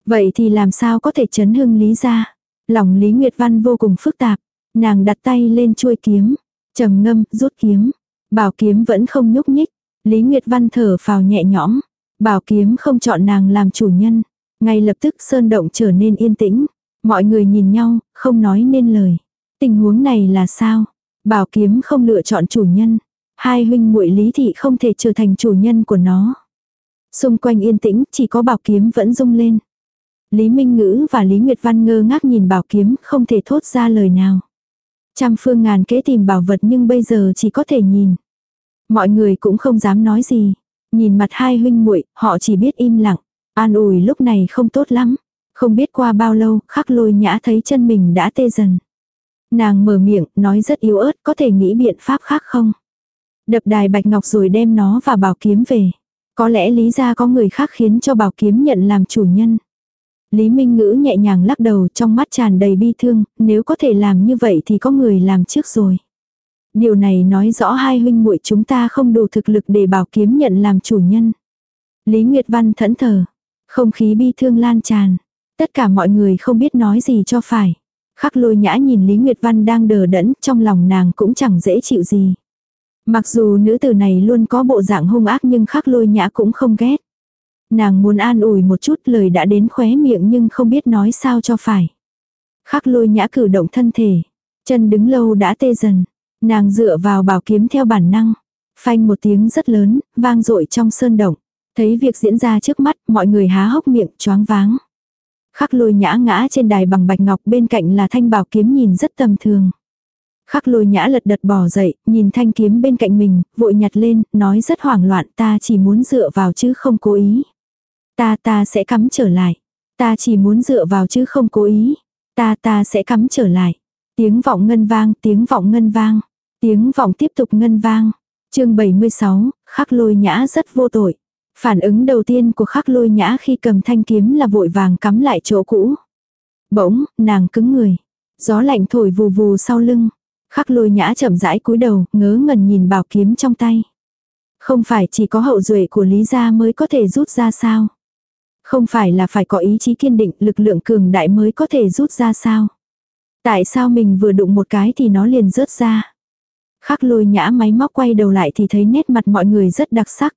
Vậy thì làm sao có thể chấn hưng Lý ra? Lòng Lý Nguyệt Văn vô cùng phức tạp. Nàng đặt tay lên chuôi kiếm, trầm ngâm, rút kiếm. Bảo kiếm vẫn không nhúc nhích. Lý Nguyệt Văn thở phào nhẹ nhõm. Bảo kiếm không chọn nàng làm chủ nhân. Ngay lập tức sơn động trở nên yên tĩnh. Mọi người nhìn nhau, không nói nên lời. Tình huống này là sao? Bảo kiếm không lựa chọn chủ nhân. Hai huynh muội Lý Thị không thể trở thành chủ nhân của nó. Xung quanh yên tĩnh, chỉ có bảo kiếm vẫn rung lên. Lý Minh Ngữ và Lý Nguyệt Văn ngơ ngác nhìn bảo kiếm, không thể thốt ra lời nào. Trăm phương ngàn kế tìm bảo vật nhưng bây giờ chỉ có thể nhìn. Mọi người cũng không dám nói gì. Nhìn mặt hai huynh muội, họ chỉ biết im lặng. An ủi lúc này không tốt lắm. Không biết qua bao lâu, khắc lôi nhã thấy chân mình đã tê dần. Nàng mở miệng, nói rất yếu ớt, có thể nghĩ biện pháp khác không? Đập đài bạch ngọc rồi đem nó và bảo kiếm về. Có lẽ lý ra có người khác khiến cho bảo kiếm nhận làm chủ nhân. Lý Minh Ngữ nhẹ nhàng lắc đầu trong mắt tràn đầy bi thương, nếu có thể làm như vậy thì có người làm trước rồi. Điều này nói rõ hai huynh muội chúng ta không đủ thực lực để bảo kiếm nhận làm chủ nhân. Lý Nguyệt Văn thẫn thờ, không khí bi thương lan tràn. Tất cả mọi người không biết nói gì cho phải. Khắc lôi nhã nhìn Lý Nguyệt Văn đang đờ đẫn, trong lòng nàng cũng chẳng dễ chịu gì. Mặc dù nữ tử này luôn có bộ dạng hung ác nhưng khắc lôi nhã cũng không ghét. Nàng muốn an ủi một chút lời đã đến khóe miệng nhưng không biết nói sao cho phải. Khắc lôi nhã cử động thân thể. Chân đứng lâu đã tê dần. Nàng dựa vào bảo kiếm theo bản năng. Phanh một tiếng rất lớn, vang dội trong sơn động. Thấy việc diễn ra trước mắt, mọi người há hốc miệng, choáng váng. Khắc lôi nhã ngã trên đài bằng bạch ngọc bên cạnh là thanh bảo kiếm nhìn rất tầm thường. Khắc lôi nhã lật đật bỏ dậy, nhìn thanh kiếm bên cạnh mình, vội nhặt lên, nói rất hoảng loạn ta chỉ muốn dựa vào chứ không cố ý. Ta ta sẽ cắm trở lại. Ta chỉ muốn dựa vào chứ không cố ý. Ta ta sẽ cắm trở lại. Tiếng vọng ngân vang, tiếng vọng ngân vang. Tiếng vọng tiếp tục ngân vang. chương 76, khắc lôi nhã rất vô tội. Phản ứng đầu tiên của khắc lôi nhã khi cầm thanh kiếm là vội vàng cắm lại chỗ cũ. Bỗng, nàng cứng người. Gió lạnh thổi vù vù sau lưng. Khắc lôi nhã chậm rãi cúi đầu, ngớ ngẩn nhìn bảo kiếm trong tay. Không phải chỉ có hậu duệ của Lý gia mới có thể rút ra sao? Không phải là phải có ý chí kiên định, lực lượng cường đại mới có thể rút ra sao? Tại sao mình vừa đụng một cái thì nó liền rớt ra? Khắc lôi nhã máy móc quay đầu lại thì thấy nét mặt mọi người rất đặc sắc.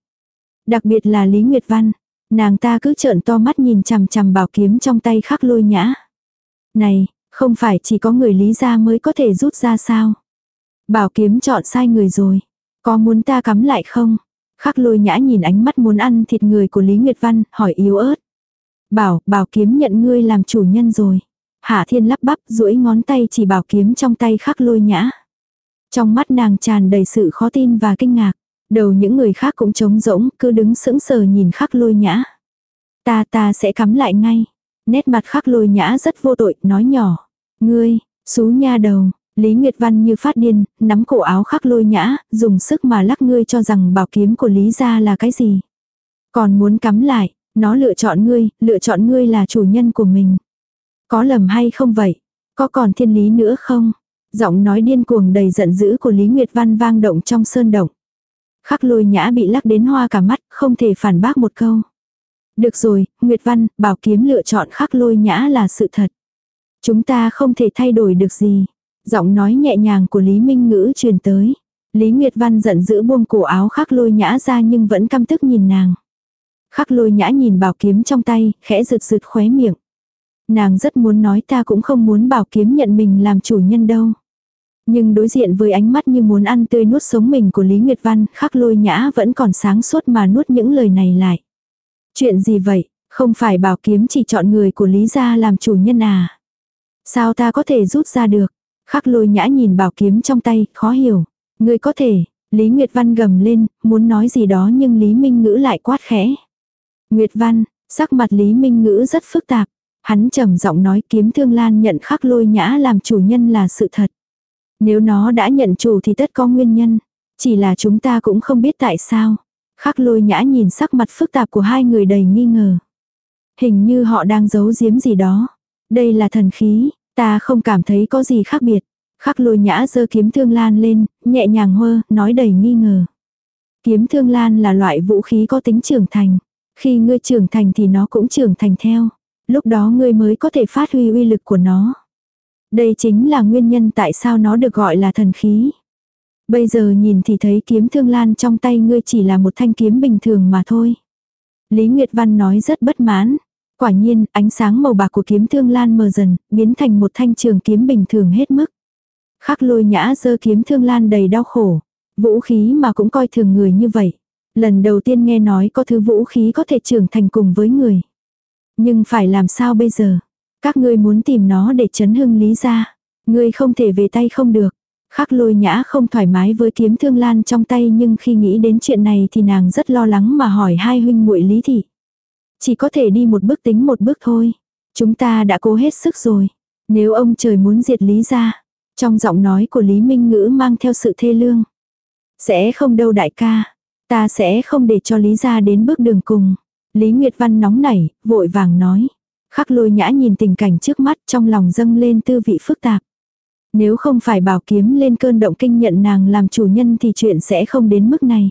Đặc biệt là Lý Nguyệt Văn. Nàng ta cứ trợn to mắt nhìn chằm chằm bảo kiếm trong tay khắc lôi nhã. Này, không phải chỉ có người Lý gia mới có thể rút ra sao? Bảo kiếm chọn sai người rồi. Có muốn ta cắm lại không? Khắc lôi nhã nhìn ánh mắt muốn ăn thịt người của Lý Nguyệt Văn, hỏi yếu ớt. Bảo, bảo kiếm nhận ngươi làm chủ nhân rồi. Hạ thiên lắp bắp, duỗi ngón tay chỉ bảo kiếm trong tay khắc lôi nhã. Trong mắt nàng tràn đầy sự khó tin và kinh ngạc. Đầu những người khác cũng trống rỗng, cứ đứng sững sờ nhìn khắc lôi nhã. Ta ta sẽ cắm lại ngay. Nét mặt khắc lôi nhã rất vô tội, nói nhỏ. Ngươi, xú nha đầu, Lý Nguyệt Văn như phát điên, nắm cổ áo khắc lôi nhã, dùng sức mà lắc ngươi cho rằng bảo kiếm của Lý gia là cái gì. Còn muốn cắm lại, nó lựa chọn ngươi, lựa chọn ngươi là chủ nhân của mình. Có lầm hay không vậy? Có còn thiên lý nữa không? Giọng nói điên cuồng đầy giận dữ của Lý Nguyệt Văn vang động trong sơn động. Khắc lôi nhã bị lắc đến hoa cả mắt, không thể phản bác một câu. Được rồi, Nguyệt Văn, bảo kiếm lựa chọn khắc lôi nhã là sự thật. Chúng ta không thể thay đổi được gì. Giọng nói nhẹ nhàng của Lý Minh Ngữ truyền tới. Lý Nguyệt Văn giận dữ buông cổ áo khắc lôi nhã ra nhưng vẫn căm tức nhìn nàng. Khắc lôi nhã nhìn bảo kiếm trong tay, khẽ rượt rượt khóe miệng. Nàng rất muốn nói ta cũng không muốn bảo kiếm nhận mình làm chủ nhân đâu. Nhưng đối diện với ánh mắt như muốn ăn tươi nuốt sống mình của Lý Nguyệt Văn, khắc lôi nhã vẫn còn sáng suốt mà nuốt những lời này lại. Chuyện gì vậy, không phải bảo kiếm chỉ chọn người của Lý gia làm chủ nhân à? Sao ta có thể rút ra được? Khắc lôi nhã nhìn bảo kiếm trong tay, khó hiểu. Người có thể, Lý Nguyệt Văn gầm lên, muốn nói gì đó nhưng Lý Minh Ngữ lại quát khẽ. Nguyệt Văn, sắc mặt Lý Minh Ngữ rất phức tạp. Hắn trầm giọng nói kiếm thương lan nhận khắc lôi nhã làm chủ nhân là sự thật. Nếu nó đã nhận chủ thì tất có nguyên nhân. Chỉ là chúng ta cũng không biết tại sao. Khắc lôi nhã nhìn sắc mặt phức tạp của hai người đầy nghi ngờ. Hình như họ đang giấu giếm gì đó. Đây là thần khí, ta không cảm thấy có gì khác biệt. Khắc lôi nhã giơ kiếm thương lan lên, nhẹ nhàng hơ, nói đầy nghi ngờ. Kiếm thương lan là loại vũ khí có tính trưởng thành. Khi ngươi trưởng thành thì nó cũng trưởng thành theo. Lúc đó ngươi mới có thể phát huy uy lực của nó. Đây chính là nguyên nhân tại sao nó được gọi là thần khí. Bây giờ nhìn thì thấy kiếm thương lan trong tay ngươi chỉ là một thanh kiếm bình thường mà thôi. Lý Nguyệt Văn nói rất bất mãn. Quả nhiên, ánh sáng màu bạc của kiếm thương lan mờ dần, biến thành một thanh trường kiếm bình thường hết mức. Khắc lôi nhã giơ kiếm thương lan đầy đau khổ. Vũ khí mà cũng coi thường người như vậy. Lần đầu tiên nghe nói có thứ vũ khí có thể trưởng thành cùng với người. Nhưng phải làm sao bây giờ? Các ngươi muốn tìm nó để chấn hưng lý ra. Ngươi không thể về tay không được. Khắc lôi nhã không thoải mái với kiếm thương lan trong tay nhưng khi nghĩ đến chuyện này thì nàng rất lo lắng mà hỏi hai huynh muội lý thị. Chỉ có thể đi một bước tính một bước thôi. Chúng ta đã cố hết sức rồi. Nếu ông trời muốn diệt lý ra. Trong giọng nói của Lý Minh Ngữ mang theo sự thê lương. Sẽ không đâu đại ca. Ta sẽ không để cho Lý ra đến bước đường cùng. Lý Nguyệt Văn nóng nảy, vội vàng nói. Khắc lôi nhã nhìn tình cảnh trước mắt trong lòng dâng lên tư vị phức tạp. Nếu không phải bảo kiếm lên cơn động kinh nhận nàng làm chủ nhân thì chuyện sẽ không đến mức này.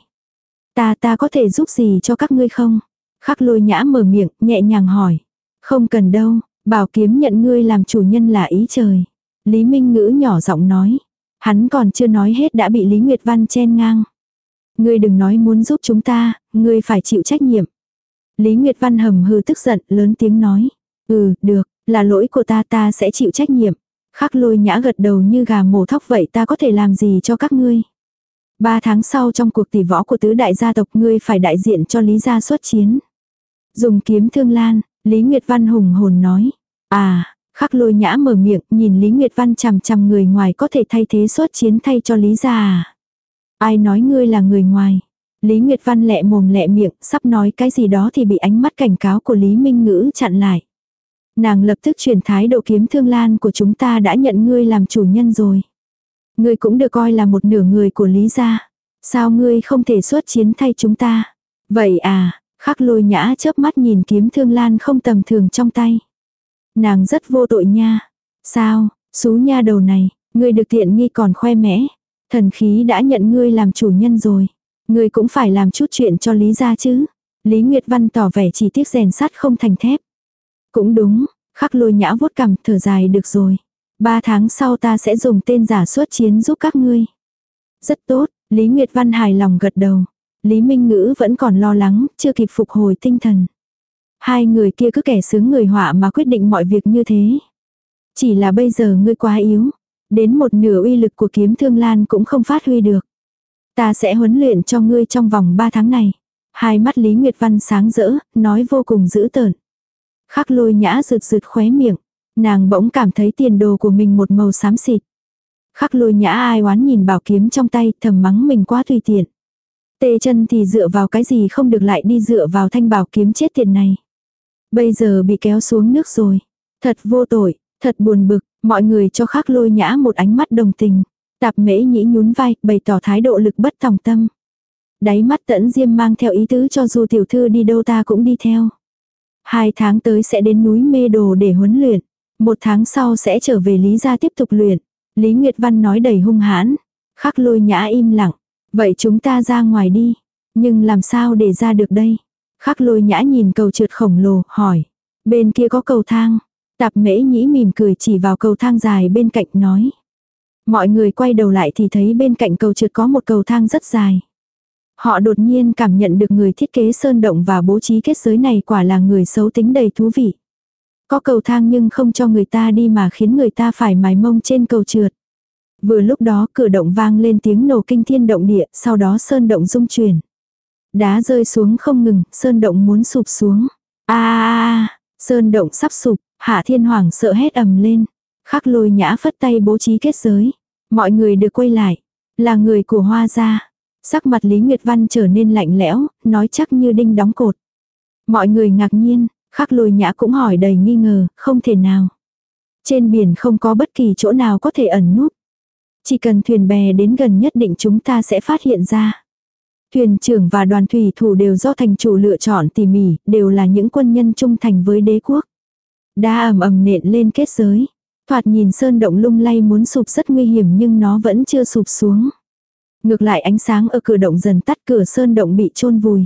Ta ta có thể giúp gì cho các ngươi không? Khắc lôi nhã mở miệng, nhẹ nhàng hỏi. Không cần đâu, bảo kiếm nhận ngươi làm chủ nhân là ý trời. Lý Minh Ngữ nhỏ giọng nói. Hắn còn chưa nói hết đã bị Lý Nguyệt Văn chen ngang. Ngươi đừng nói muốn giúp chúng ta, ngươi phải chịu trách nhiệm. Lý Nguyệt Văn hầm hừ tức giận, lớn tiếng nói. Ừ, được, là lỗi của ta ta sẽ chịu trách nhiệm. Khắc lôi nhã gật đầu như gà mổ thóc vậy ta có thể làm gì cho các ngươi. Ba tháng sau trong cuộc tỷ võ của tứ đại gia tộc ngươi phải đại diện cho Lý gia xuất chiến. Dùng kiếm thương lan, Lý Nguyệt Văn hùng hồn nói. À, khắc lôi nhã mở miệng nhìn Lý Nguyệt Văn chằm chằm người ngoài có thể thay thế xuất chiến thay cho Lý gia à. Ai nói ngươi là người ngoài. Lý Nguyệt Văn lẹ mồm lẹ miệng, sắp nói cái gì đó thì bị ánh mắt cảnh cáo của Lý Minh Ngữ chặn lại. Nàng lập tức chuyển thái độ kiếm thương lan của chúng ta đã nhận ngươi làm chủ nhân rồi. Ngươi cũng được coi là một nửa người của Lý gia. Sao ngươi không thể xuất chiến thay chúng ta? Vậy à, khắc lôi nhã chớp mắt nhìn kiếm thương lan không tầm thường trong tay. Nàng rất vô tội nha. Sao, xú nha đầu này, ngươi được tiện nghi còn khoe mẽ. Thần khí đã nhận ngươi làm chủ nhân rồi. Ngươi cũng phải làm chút chuyện cho Lý gia chứ. Lý Nguyệt Văn tỏ vẻ chỉ tiếc rèn sắt không thành thép. Cũng đúng, khắc lôi nhã vuốt cằm thở dài được rồi. Ba tháng sau ta sẽ dùng tên giả xuất chiến giúp các ngươi. Rất tốt, Lý Nguyệt Văn hài lòng gật đầu. Lý Minh Ngữ vẫn còn lo lắng, chưa kịp phục hồi tinh thần. Hai người kia cứ kẻ sướng người họa mà quyết định mọi việc như thế. Chỉ là bây giờ ngươi quá yếu. Đến một nửa uy lực của kiếm thương lan cũng không phát huy được. Ta sẽ huấn luyện cho ngươi trong vòng ba tháng này. Hai mắt Lý Nguyệt Văn sáng rỡ, nói vô cùng dữ tợn. Khắc lôi nhã rượt rượt khóe miệng. Nàng bỗng cảm thấy tiền đồ của mình một màu xám xịt. Khắc lôi nhã ai oán nhìn bảo kiếm trong tay thầm mắng mình quá tùy tiện. Tê chân thì dựa vào cái gì không được lại đi dựa vào thanh bảo kiếm chết tiệt này. Bây giờ bị kéo xuống nước rồi. Thật vô tội, thật buồn bực, mọi người cho khắc lôi nhã một ánh mắt đồng tình. Tạp mễ nhĩ nhún vai, bày tỏ thái độ lực bất tòng tâm. Đáy mắt tẫn diêm mang theo ý tứ cho dù tiểu thư đi đâu ta cũng đi theo. Hai tháng tới sẽ đến núi mê đồ để huấn luyện. Một tháng sau sẽ trở về Lý gia tiếp tục luyện. Lý Nguyệt Văn nói đầy hung hãn. Khắc lôi nhã im lặng. Vậy chúng ta ra ngoài đi. Nhưng làm sao để ra được đây? Khắc lôi nhã nhìn cầu trượt khổng lồ, hỏi. Bên kia có cầu thang. Tạp mễ nhĩ mỉm cười chỉ vào cầu thang dài bên cạnh nói. Mọi người quay đầu lại thì thấy bên cạnh cầu trượt có một cầu thang rất dài. Họ đột nhiên cảm nhận được người thiết kế sơn động và bố trí kết giới này quả là người xấu tính đầy thú vị. Có cầu thang nhưng không cho người ta đi mà khiến người ta phải mài mông trên cầu trượt. Vừa lúc đó cửa động vang lên tiếng nổ kinh thiên động địa, sau đó sơn động rung chuyển. Đá rơi xuống không ngừng, sơn động muốn sụp xuống. a sơn động sắp sụp, hạ thiên hoàng sợ hét ầm lên. Khắc lôi nhã phất tay bố trí kết giới. Mọi người được quay lại. Là người của hoa gia. Sắc mặt Lý Nguyệt Văn trở nên lạnh lẽo, nói chắc như đinh đóng cột. Mọi người ngạc nhiên, khắc lôi nhã cũng hỏi đầy nghi ngờ, không thể nào. Trên biển không có bất kỳ chỗ nào có thể ẩn núp. Chỉ cần thuyền bè đến gần nhất định chúng ta sẽ phát hiện ra. Thuyền trưởng và đoàn thủy thủ đều do thành chủ lựa chọn tỉ mỉ, đều là những quân nhân trung thành với đế quốc. Đa ầm ầm nện lên kết giới. Thoạt nhìn sơn động lung lay muốn sụp rất nguy hiểm nhưng nó vẫn chưa sụp xuống. Ngược lại ánh sáng ở cửa động dần tắt cửa sơn động bị chôn vùi.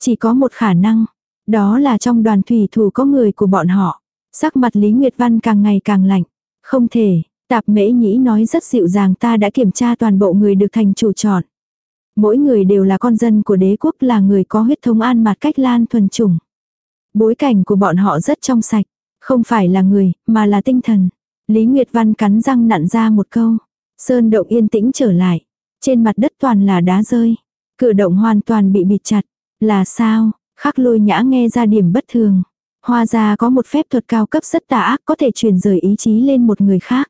Chỉ có một khả năng, đó là trong đoàn thủy thủ có người của bọn họ. Sắc mặt Lý Nguyệt Văn càng ngày càng lạnh. Không thể, Tạp mễ nhĩ nói rất dịu dàng ta đã kiểm tra toàn bộ người được thành chủ chọn. Mỗi người đều là con dân của đế quốc là người có huyết thống an mặt cách lan thuần chủng. Bối cảnh của bọn họ rất trong sạch, không phải là người, mà là tinh thần. Lý Nguyệt Văn cắn răng nặn ra một câu. Sơn động yên tĩnh trở lại. Trên mặt đất toàn là đá rơi. Cửa động hoàn toàn bị bịt chặt. Là sao? Khắc lôi nhã nghe ra điểm bất thường. Hoa ra có một phép thuật cao cấp rất tà ác có thể truyền rời ý chí lên một người khác.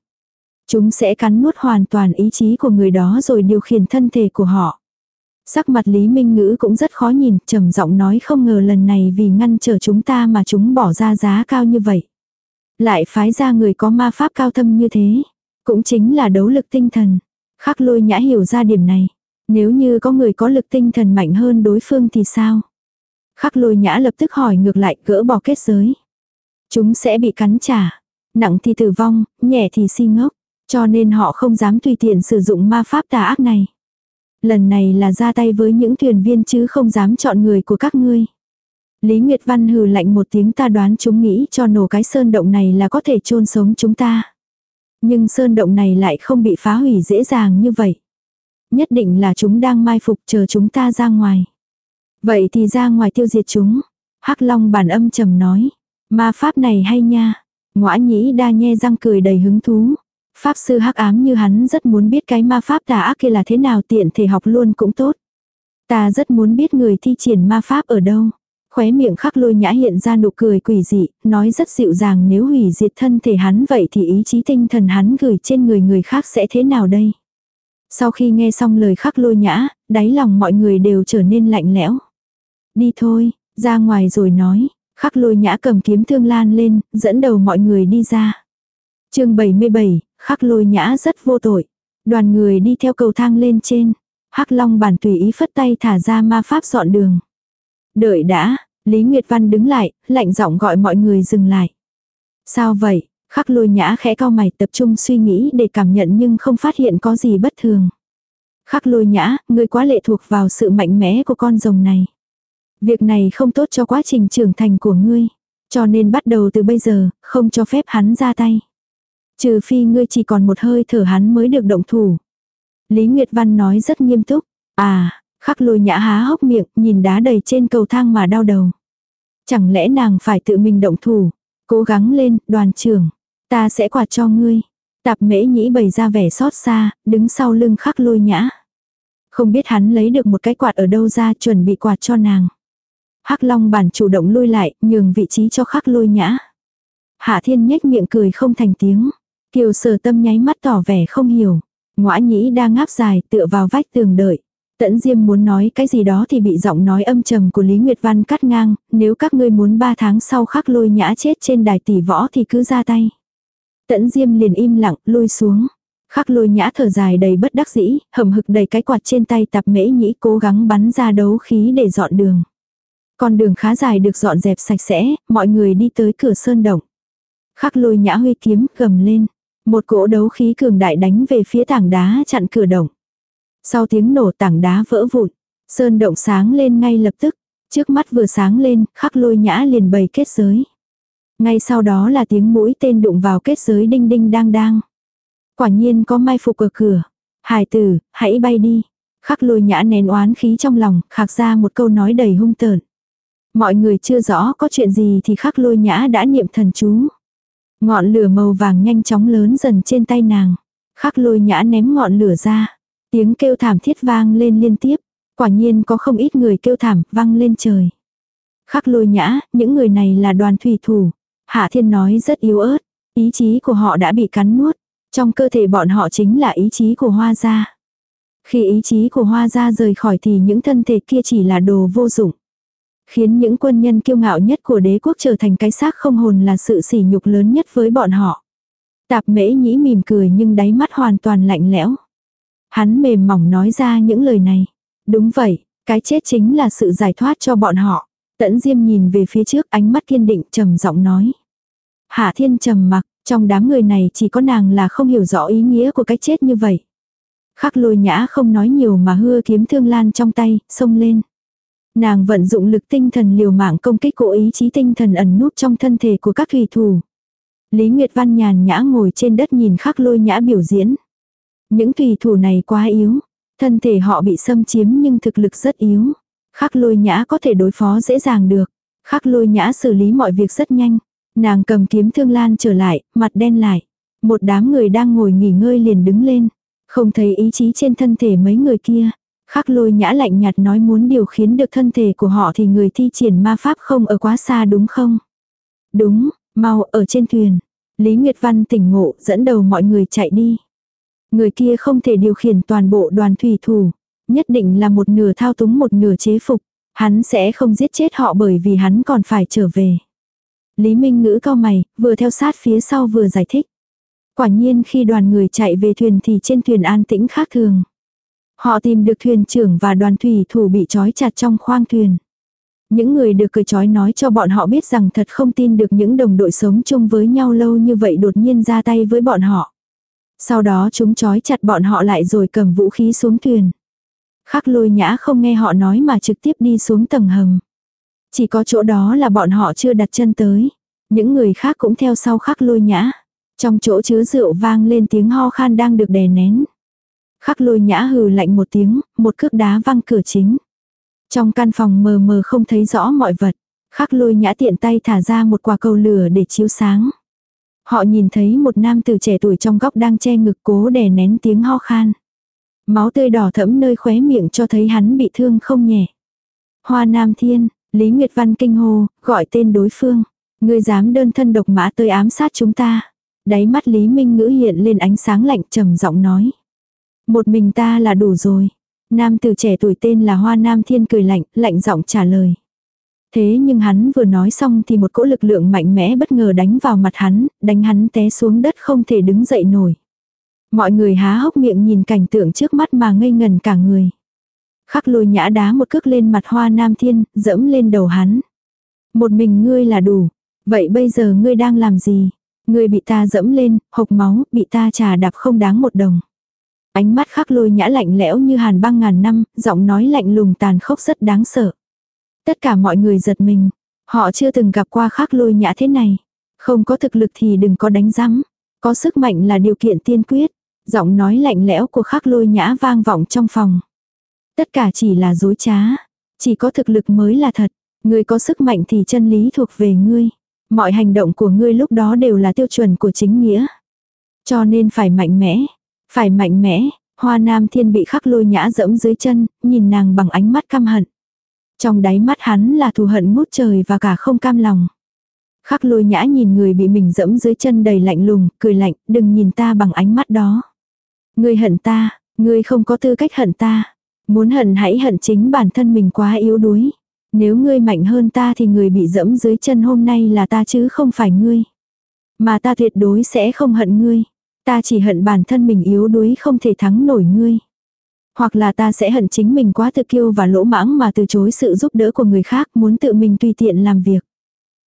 Chúng sẽ cắn nuốt hoàn toàn ý chí của người đó rồi điều khiển thân thể của họ. Sắc mặt Lý Minh Ngữ cũng rất khó nhìn, trầm giọng nói không ngờ lần này vì ngăn trở chúng ta mà chúng bỏ ra giá cao như vậy. Lại phái ra người có ma pháp cao thâm như thế. Cũng chính là đấu lực tinh thần. Khắc lôi nhã hiểu ra điểm này. Nếu như có người có lực tinh thần mạnh hơn đối phương thì sao? Khắc lôi nhã lập tức hỏi ngược lại gỡ bỏ kết giới. Chúng sẽ bị cắn trả. Nặng thì tử vong, nhẹ thì si ngốc. Cho nên họ không dám tùy tiện sử dụng ma pháp tà ác này. Lần này là ra tay với những thuyền viên chứ không dám chọn người của các ngươi. Lý Nguyệt Văn hừ lạnh một tiếng ta đoán chúng nghĩ cho nổ cái sơn động này là có thể chôn sống chúng ta. Nhưng sơn động này lại không bị phá hủy dễ dàng như vậy. Nhất định là chúng đang mai phục chờ chúng ta ra ngoài. Vậy thì ra ngoài tiêu diệt chúng. Hắc Long bản âm trầm nói. Ma pháp này hay nha. Ngoã nhĩ đa nhe răng cười đầy hứng thú. Pháp sư hắc ám như hắn rất muốn biết cái ma pháp tà ác kia là thế nào tiện thể học luôn cũng tốt. Ta rất muốn biết người thi triển ma pháp ở đâu. Khóe miệng khắc lôi nhã hiện ra nụ cười quỷ dị, nói rất dịu dàng nếu hủy diệt thân thể hắn vậy thì ý chí tinh thần hắn gửi trên người người khác sẽ thế nào đây? Sau khi nghe xong lời khắc lôi nhã, đáy lòng mọi người đều trở nên lạnh lẽo. Đi thôi, ra ngoài rồi nói, khắc lôi nhã cầm kiếm thương lan lên, dẫn đầu mọi người đi ra. chương 77, khắc lôi nhã rất vô tội. Đoàn người đi theo cầu thang lên trên. Hắc Long bản tùy ý phất tay thả ra ma pháp dọn đường. Đợi đã, Lý Nguyệt Văn đứng lại, lạnh giọng gọi mọi người dừng lại. Sao vậy? Khắc lôi nhã khẽ cao mày tập trung suy nghĩ để cảm nhận nhưng không phát hiện có gì bất thường. Khắc lôi nhã, người quá lệ thuộc vào sự mạnh mẽ của con rồng này. Việc này không tốt cho quá trình trưởng thành của ngươi. Cho nên bắt đầu từ bây giờ, không cho phép hắn ra tay. Trừ phi ngươi chỉ còn một hơi thở hắn mới được động thủ. Lý Nguyệt Văn nói rất nghiêm túc. À, khắc lôi nhã há hốc miệng, nhìn đá đầy trên cầu thang mà đau đầu. Chẳng lẽ nàng phải tự mình động thủ. Cố gắng lên, đoàn trưởng. Ta sẽ quạt cho ngươi. Tạp mễ nhĩ bày ra vẻ xót xa, đứng sau lưng khắc lôi nhã. Không biết hắn lấy được một cái quạt ở đâu ra chuẩn bị quạt cho nàng. Hắc Long bản chủ động lui lại, nhường vị trí cho khắc lôi nhã. Hạ thiên nhếch miệng cười không thành tiếng. Kiều sở tâm nháy mắt tỏ vẻ không hiểu. Ngoã nhĩ đang ngáp dài tựa vào vách tường đợi. Tẫn Diêm muốn nói cái gì đó thì bị giọng nói âm trầm của Lý Nguyệt Văn cắt ngang, nếu các ngươi muốn ba tháng sau khắc lôi nhã chết trên đài tỷ võ thì cứ ra tay. Tẫn Diêm liền im lặng, lui xuống. Khắc lôi nhã thở dài đầy bất đắc dĩ, hầm hực đầy cái quạt trên tay tạp mễ nhĩ cố gắng bắn ra đấu khí để dọn đường. Con đường khá dài được dọn dẹp sạch sẽ, mọi người đi tới cửa sơn động. Khắc lôi nhã huy kiếm gầm lên. Một cỗ đấu khí cường đại đánh về phía tảng đá chặn cửa động. Sau tiếng nổ tảng đá vỡ vụn, sơn động sáng lên ngay lập tức. Trước mắt vừa sáng lên, khắc lôi nhã liền bày kết giới. Ngay sau đó là tiếng mũi tên đụng vào kết giới đinh đinh đang đang. Quả nhiên có mai phục ở cửa. Hải tử, hãy bay đi. Khắc lôi nhã nén oán khí trong lòng, khạc ra một câu nói đầy hung tợn. Mọi người chưa rõ có chuyện gì thì khắc lôi nhã đã niệm thần chú. Ngọn lửa màu vàng nhanh chóng lớn dần trên tay nàng. Khắc lôi nhã ném ngọn lửa ra. Tiếng kêu thảm thiết vang lên liên tiếp. Quả nhiên có không ít người kêu thảm vang lên trời. Khắc lôi nhã, những người này là đoàn thủy thủ. Hạ thiên nói rất yếu ớt. Ý chí của họ đã bị cắn nuốt. Trong cơ thể bọn họ chính là ý chí của hoa gia. Khi ý chí của hoa gia rời khỏi thì những thân thể kia chỉ là đồ vô dụng. Khiến những quân nhân kiêu ngạo nhất của đế quốc trở thành cái xác không hồn là sự sỉ nhục lớn nhất với bọn họ. Tạp mễ nhĩ mỉm cười nhưng đáy mắt hoàn toàn lạnh lẽo. Hắn mềm mỏng nói ra những lời này. Đúng vậy, cái chết chính là sự giải thoát cho bọn họ. Tẫn Diêm nhìn về phía trước ánh mắt kiên định trầm giọng nói. Hạ thiên trầm mặc, trong đám người này chỉ có nàng là không hiểu rõ ý nghĩa của cái chết như vậy. Khắc lôi nhã không nói nhiều mà hưa kiếm thương lan trong tay, xông lên. Nàng vận dụng lực tinh thần liều mạng công kích cố ý chí tinh thần ẩn núp trong thân thể của các thủy thủ. Lý Nguyệt Văn nhàn nhã ngồi trên đất nhìn khắc lôi nhã biểu diễn. Những thủy thủ này quá yếu. Thân thể họ bị xâm chiếm nhưng thực lực rất yếu. Khắc lôi nhã có thể đối phó dễ dàng được. Khắc lôi nhã xử lý mọi việc rất nhanh. Nàng cầm kiếm thương lan trở lại, mặt đen lại. Một đám người đang ngồi nghỉ ngơi liền đứng lên. Không thấy ý chí trên thân thể mấy người kia. Khắc lôi nhã lạnh nhạt nói muốn điều khiến được thân thể của họ thì người thi triển ma pháp không ở quá xa đúng không? Đúng, mau ở trên thuyền. Lý Nguyệt Văn tỉnh ngộ dẫn đầu mọi người chạy đi. Người kia không thể điều khiển toàn bộ đoàn thủy thủ. Nhất định là một nửa thao túng một nửa chế phục. Hắn sẽ không giết chết họ bởi vì hắn còn phải trở về. Lý Minh ngữ cao mày, vừa theo sát phía sau vừa giải thích. Quả nhiên khi đoàn người chạy về thuyền thì trên thuyền an tĩnh khác thường. Họ tìm được thuyền trưởng và đoàn thủy thủ bị trói chặt trong khoang thuyền. Những người được cười trói nói cho bọn họ biết rằng thật không tin được những đồng đội sống chung với nhau lâu như vậy đột nhiên ra tay với bọn họ. Sau đó chúng trói chặt bọn họ lại rồi cầm vũ khí xuống thuyền. Khắc lôi nhã không nghe họ nói mà trực tiếp đi xuống tầng hầm. Chỉ có chỗ đó là bọn họ chưa đặt chân tới. Những người khác cũng theo sau khắc lôi nhã. Trong chỗ chứa rượu vang lên tiếng ho khan đang được đè nén. Khắc lôi nhã hừ lạnh một tiếng, một cước đá văng cửa chính. Trong căn phòng mờ mờ không thấy rõ mọi vật. Khắc lôi nhã tiện tay thả ra một quả cầu lửa để chiếu sáng. Họ nhìn thấy một nam tử trẻ tuổi trong góc đang che ngực cố đè nén tiếng ho khan. Máu tươi đỏ thẫm nơi khóe miệng cho thấy hắn bị thương không nhẹ. Hoa Nam Thiên, Lý Nguyệt Văn kinh hô, gọi tên đối phương. Ngươi dám đơn thân độc mã tới ám sát chúng ta. Đáy mắt Lý Minh ngữ hiện lên ánh sáng lạnh trầm giọng nói. Một mình ta là đủ rồi. Nam từ trẻ tuổi tên là Hoa Nam Thiên cười lạnh, lạnh giọng trả lời. Thế nhưng hắn vừa nói xong thì một cỗ lực lượng mạnh mẽ bất ngờ đánh vào mặt hắn, đánh hắn té xuống đất không thể đứng dậy nổi. Mọi người há hốc miệng nhìn cảnh tượng trước mắt mà ngây ngần cả người. Khắc lôi nhã đá một cước lên mặt hoa nam thiên, dẫm lên đầu hắn. Một mình ngươi là đủ. Vậy bây giờ ngươi đang làm gì? Ngươi bị ta dẫm lên, hộc máu, bị ta trà đạp không đáng một đồng. Ánh mắt khắc lôi nhã lạnh lẽo như hàn băng ngàn năm, giọng nói lạnh lùng tàn khốc rất đáng sợ. Tất cả mọi người giật mình. Họ chưa từng gặp qua khắc lôi nhã thế này. Không có thực lực thì đừng có đánh rắm. Có sức mạnh là điều kiện tiên quyết. Giọng nói lạnh lẽo của khắc lôi nhã vang vọng trong phòng. Tất cả chỉ là dối trá. Chỉ có thực lực mới là thật. Ngươi có sức mạnh thì chân lý thuộc về ngươi. Mọi hành động của ngươi lúc đó đều là tiêu chuẩn của chính nghĩa. Cho nên phải mạnh mẽ. Phải mạnh mẽ. Hoa Nam Thiên bị khắc lôi nhã dẫm dưới chân, nhìn nàng bằng ánh mắt căm hận. Trong đáy mắt hắn là thù hận ngút trời và cả không cam lòng. Khắc lôi nhã nhìn người bị mình dẫm dưới chân đầy lạnh lùng, cười lạnh, đừng nhìn ta bằng ánh mắt đó. Ngươi hận ta, ngươi không có tư cách hận ta. Muốn hận hãy hận chính bản thân mình quá yếu đuối. Nếu ngươi mạnh hơn ta thì người bị dẫm dưới chân hôm nay là ta chứ không phải ngươi. Mà ta tuyệt đối sẽ không hận ngươi. Ta chỉ hận bản thân mình yếu đuối không thể thắng nổi ngươi. Hoặc là ta sẽ hận chính mình quá tự kiêu và lỗ mãng mà từ chối sự giúp đỡ của người khác muốn tự mình tùy tiện làm việc.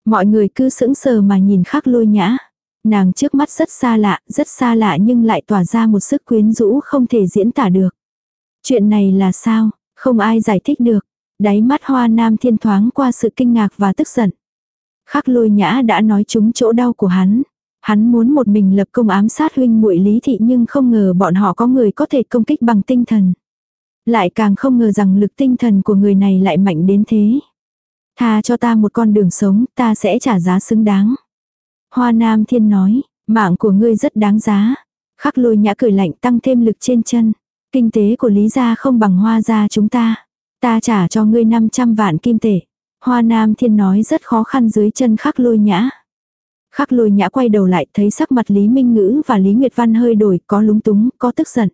Mọi người cứ sững sờ mà nhìn khắc lôi nhã. Nàng trước mắt rất xa lạ, rất xa lạ nhưng lại tỏa ra một sức quyến rũ không thể diễn tả được. Chuyện này là sao? Không ai giải thích được. Đáy mắt hoa nam thiên thoáng qua sự kinh ngạc và tức giận. Khắc lôi nhã đã nói trúng chỗ đau của hắn. Hắn muốn một mình lập công ám sát huynh muội lý thị nhưng không ngờ bọn họ có người có thể công kích bằng tinh thần. Lại càng không ngờ rằng lực tinh thần của người này lại mạnh đến thế. Tha cho ta một con đường sống, ta sẽ trả giá xứng đáng. Hoa Nam Thiên nói, mạng của ngươi rất đáng giá. Khắc lôi nhã cười lạnh tăng thêm lực trên chân. Kinh tế của Lý gia không bằng hoa gia chúng ta. Ta trả cho ngươi 500 vạn kim tệ. Hoa Nam Thiên nói rất khó khăn dưới chân khắc lôi nhã. Khắc lôi nhã quay đầu lại thấy sắc mặt Lý Minh Ngữ và Lý Nguyệt Văn hơi đổi, có lúng túng, có tức giận.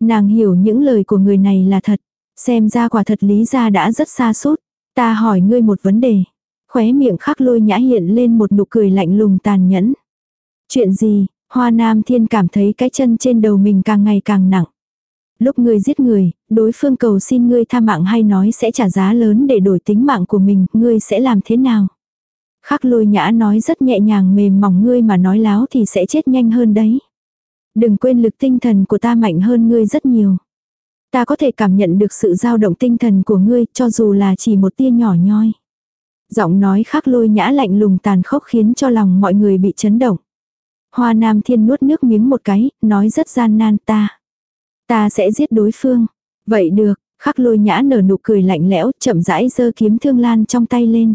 Nàng hiểu những lời của người này là thật. Xem ra quả thật Lý gia đã rất xa suốt. Ta hỏi ngươi một vấn đề. Khóe miệng khắc lôi nhã hiện lên một nụ cười lạnh lùng tàn nhẫn. Chuyện gì, hoa nam thiên cảm thấy cái chân trên đầu mình càng ngày càng nặng. Lúc ngươi giết người, đối phương cầu xin ngươi tha mạng hay nói sẽ trả giá lớn để đổi tính mạng của mình, ngươi sẽ làm thế nào? Khắc lôi nhã nói rất nhẹ nhàng mềm mỏng ngươi mà nói láo thì sẽ chết nhanh hơn đấy. Đừng quên lực tinh thần của ta mạnh hơn ngươi rất nhiều. Ta có thể cảm nhận được sự dao động tinh thần của ngươi cho dù là chỉ một tia nhỏ nhoi. Giọng nói khắc lôi nhã lạnh lùng tàn khốc khiến cho lòng mọi người bị chấn động. Hoa Nam Thiên nuốt nước miếng một cái, nói rất gian nan ta. Ta sẽ giết đối phương. Vậy được, khắc lôi nhã nở nụ cười lạnh lẽo, chậm rãi giơ kiếm thương lan trong tay lên.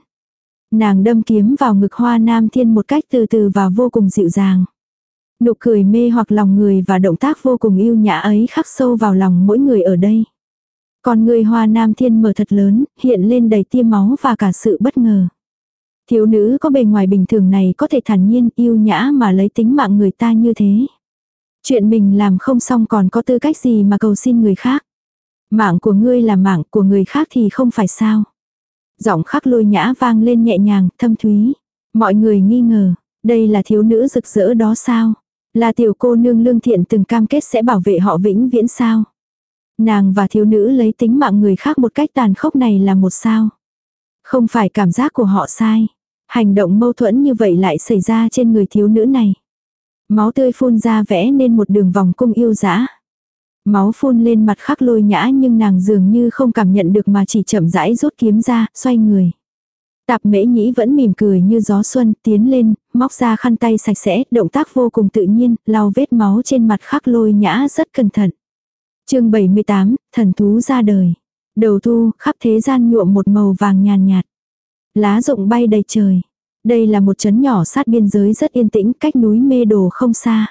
Nàng đâm kiếm vào ngực hoa Nam Thiên một cách từ từ và vô cùng dịu dàng. Nụ cười mê hoặc lòng người và động tác vô cùng yêu nhã ấy khắc sâu vào lòng mỗi người ở đây. Còn người hoa nam thiên mở thật lớn, hiện lên đầy tia máu và cả sự bất ngờ. Thiếu nữ có bề ngoài bình thường này có thể thản nhiên yêu nhã mà lấy tính mạng người ta như thế. Chuyện mình làm không xong còn có tư cách gì mà cầu xin người khác. Mạng của ngươi là mạng của người khác thì không phải sao. Giọng khắc lôi nhã vang lên nhẹ nhàng, thâm thúy. Mọi người nghi ngờ, đây là thiếu nữ rực rỡ đó sao? Là tiểu cô nương lương thiện từng cam kết sẽ bảo vệ họ vĩnh viễn sao? Nàng và thiếu nữ lấy tính mạng người khác một cách tàn khốc này là một sao? Không phải cảm giác của họ sai. Hành động mâu thuẫn như vậy lại xảy ra trên người thiếu nữ này. Máu tươi phun ra vẽ nên một đường vòng cung yêu dã. Máu phun lên mặt khắc lôi nhã nhưng nàng dường như không cảm nhận được mà chỉ chậm rãi rút kiếm ra, xoay người. Tạp mễ nhĩ vẫn mỉm cười như gió xuân, tiến lên, móc ra khăn tay sạch sẽ, động tác vô cùng tự nhiên, lau vết máu trên mặt khắc lôi nhã rất cẩn thận. chương 78, thần thú ra đời. Đầu thu, khắp thế gian nhuộm một màu vàng nhàn nhạt. Lá rụng bay đầy trời. Đây là một trấn nhỏ sát biên giới rất yên tĩnh cách núi mê đồ không xa.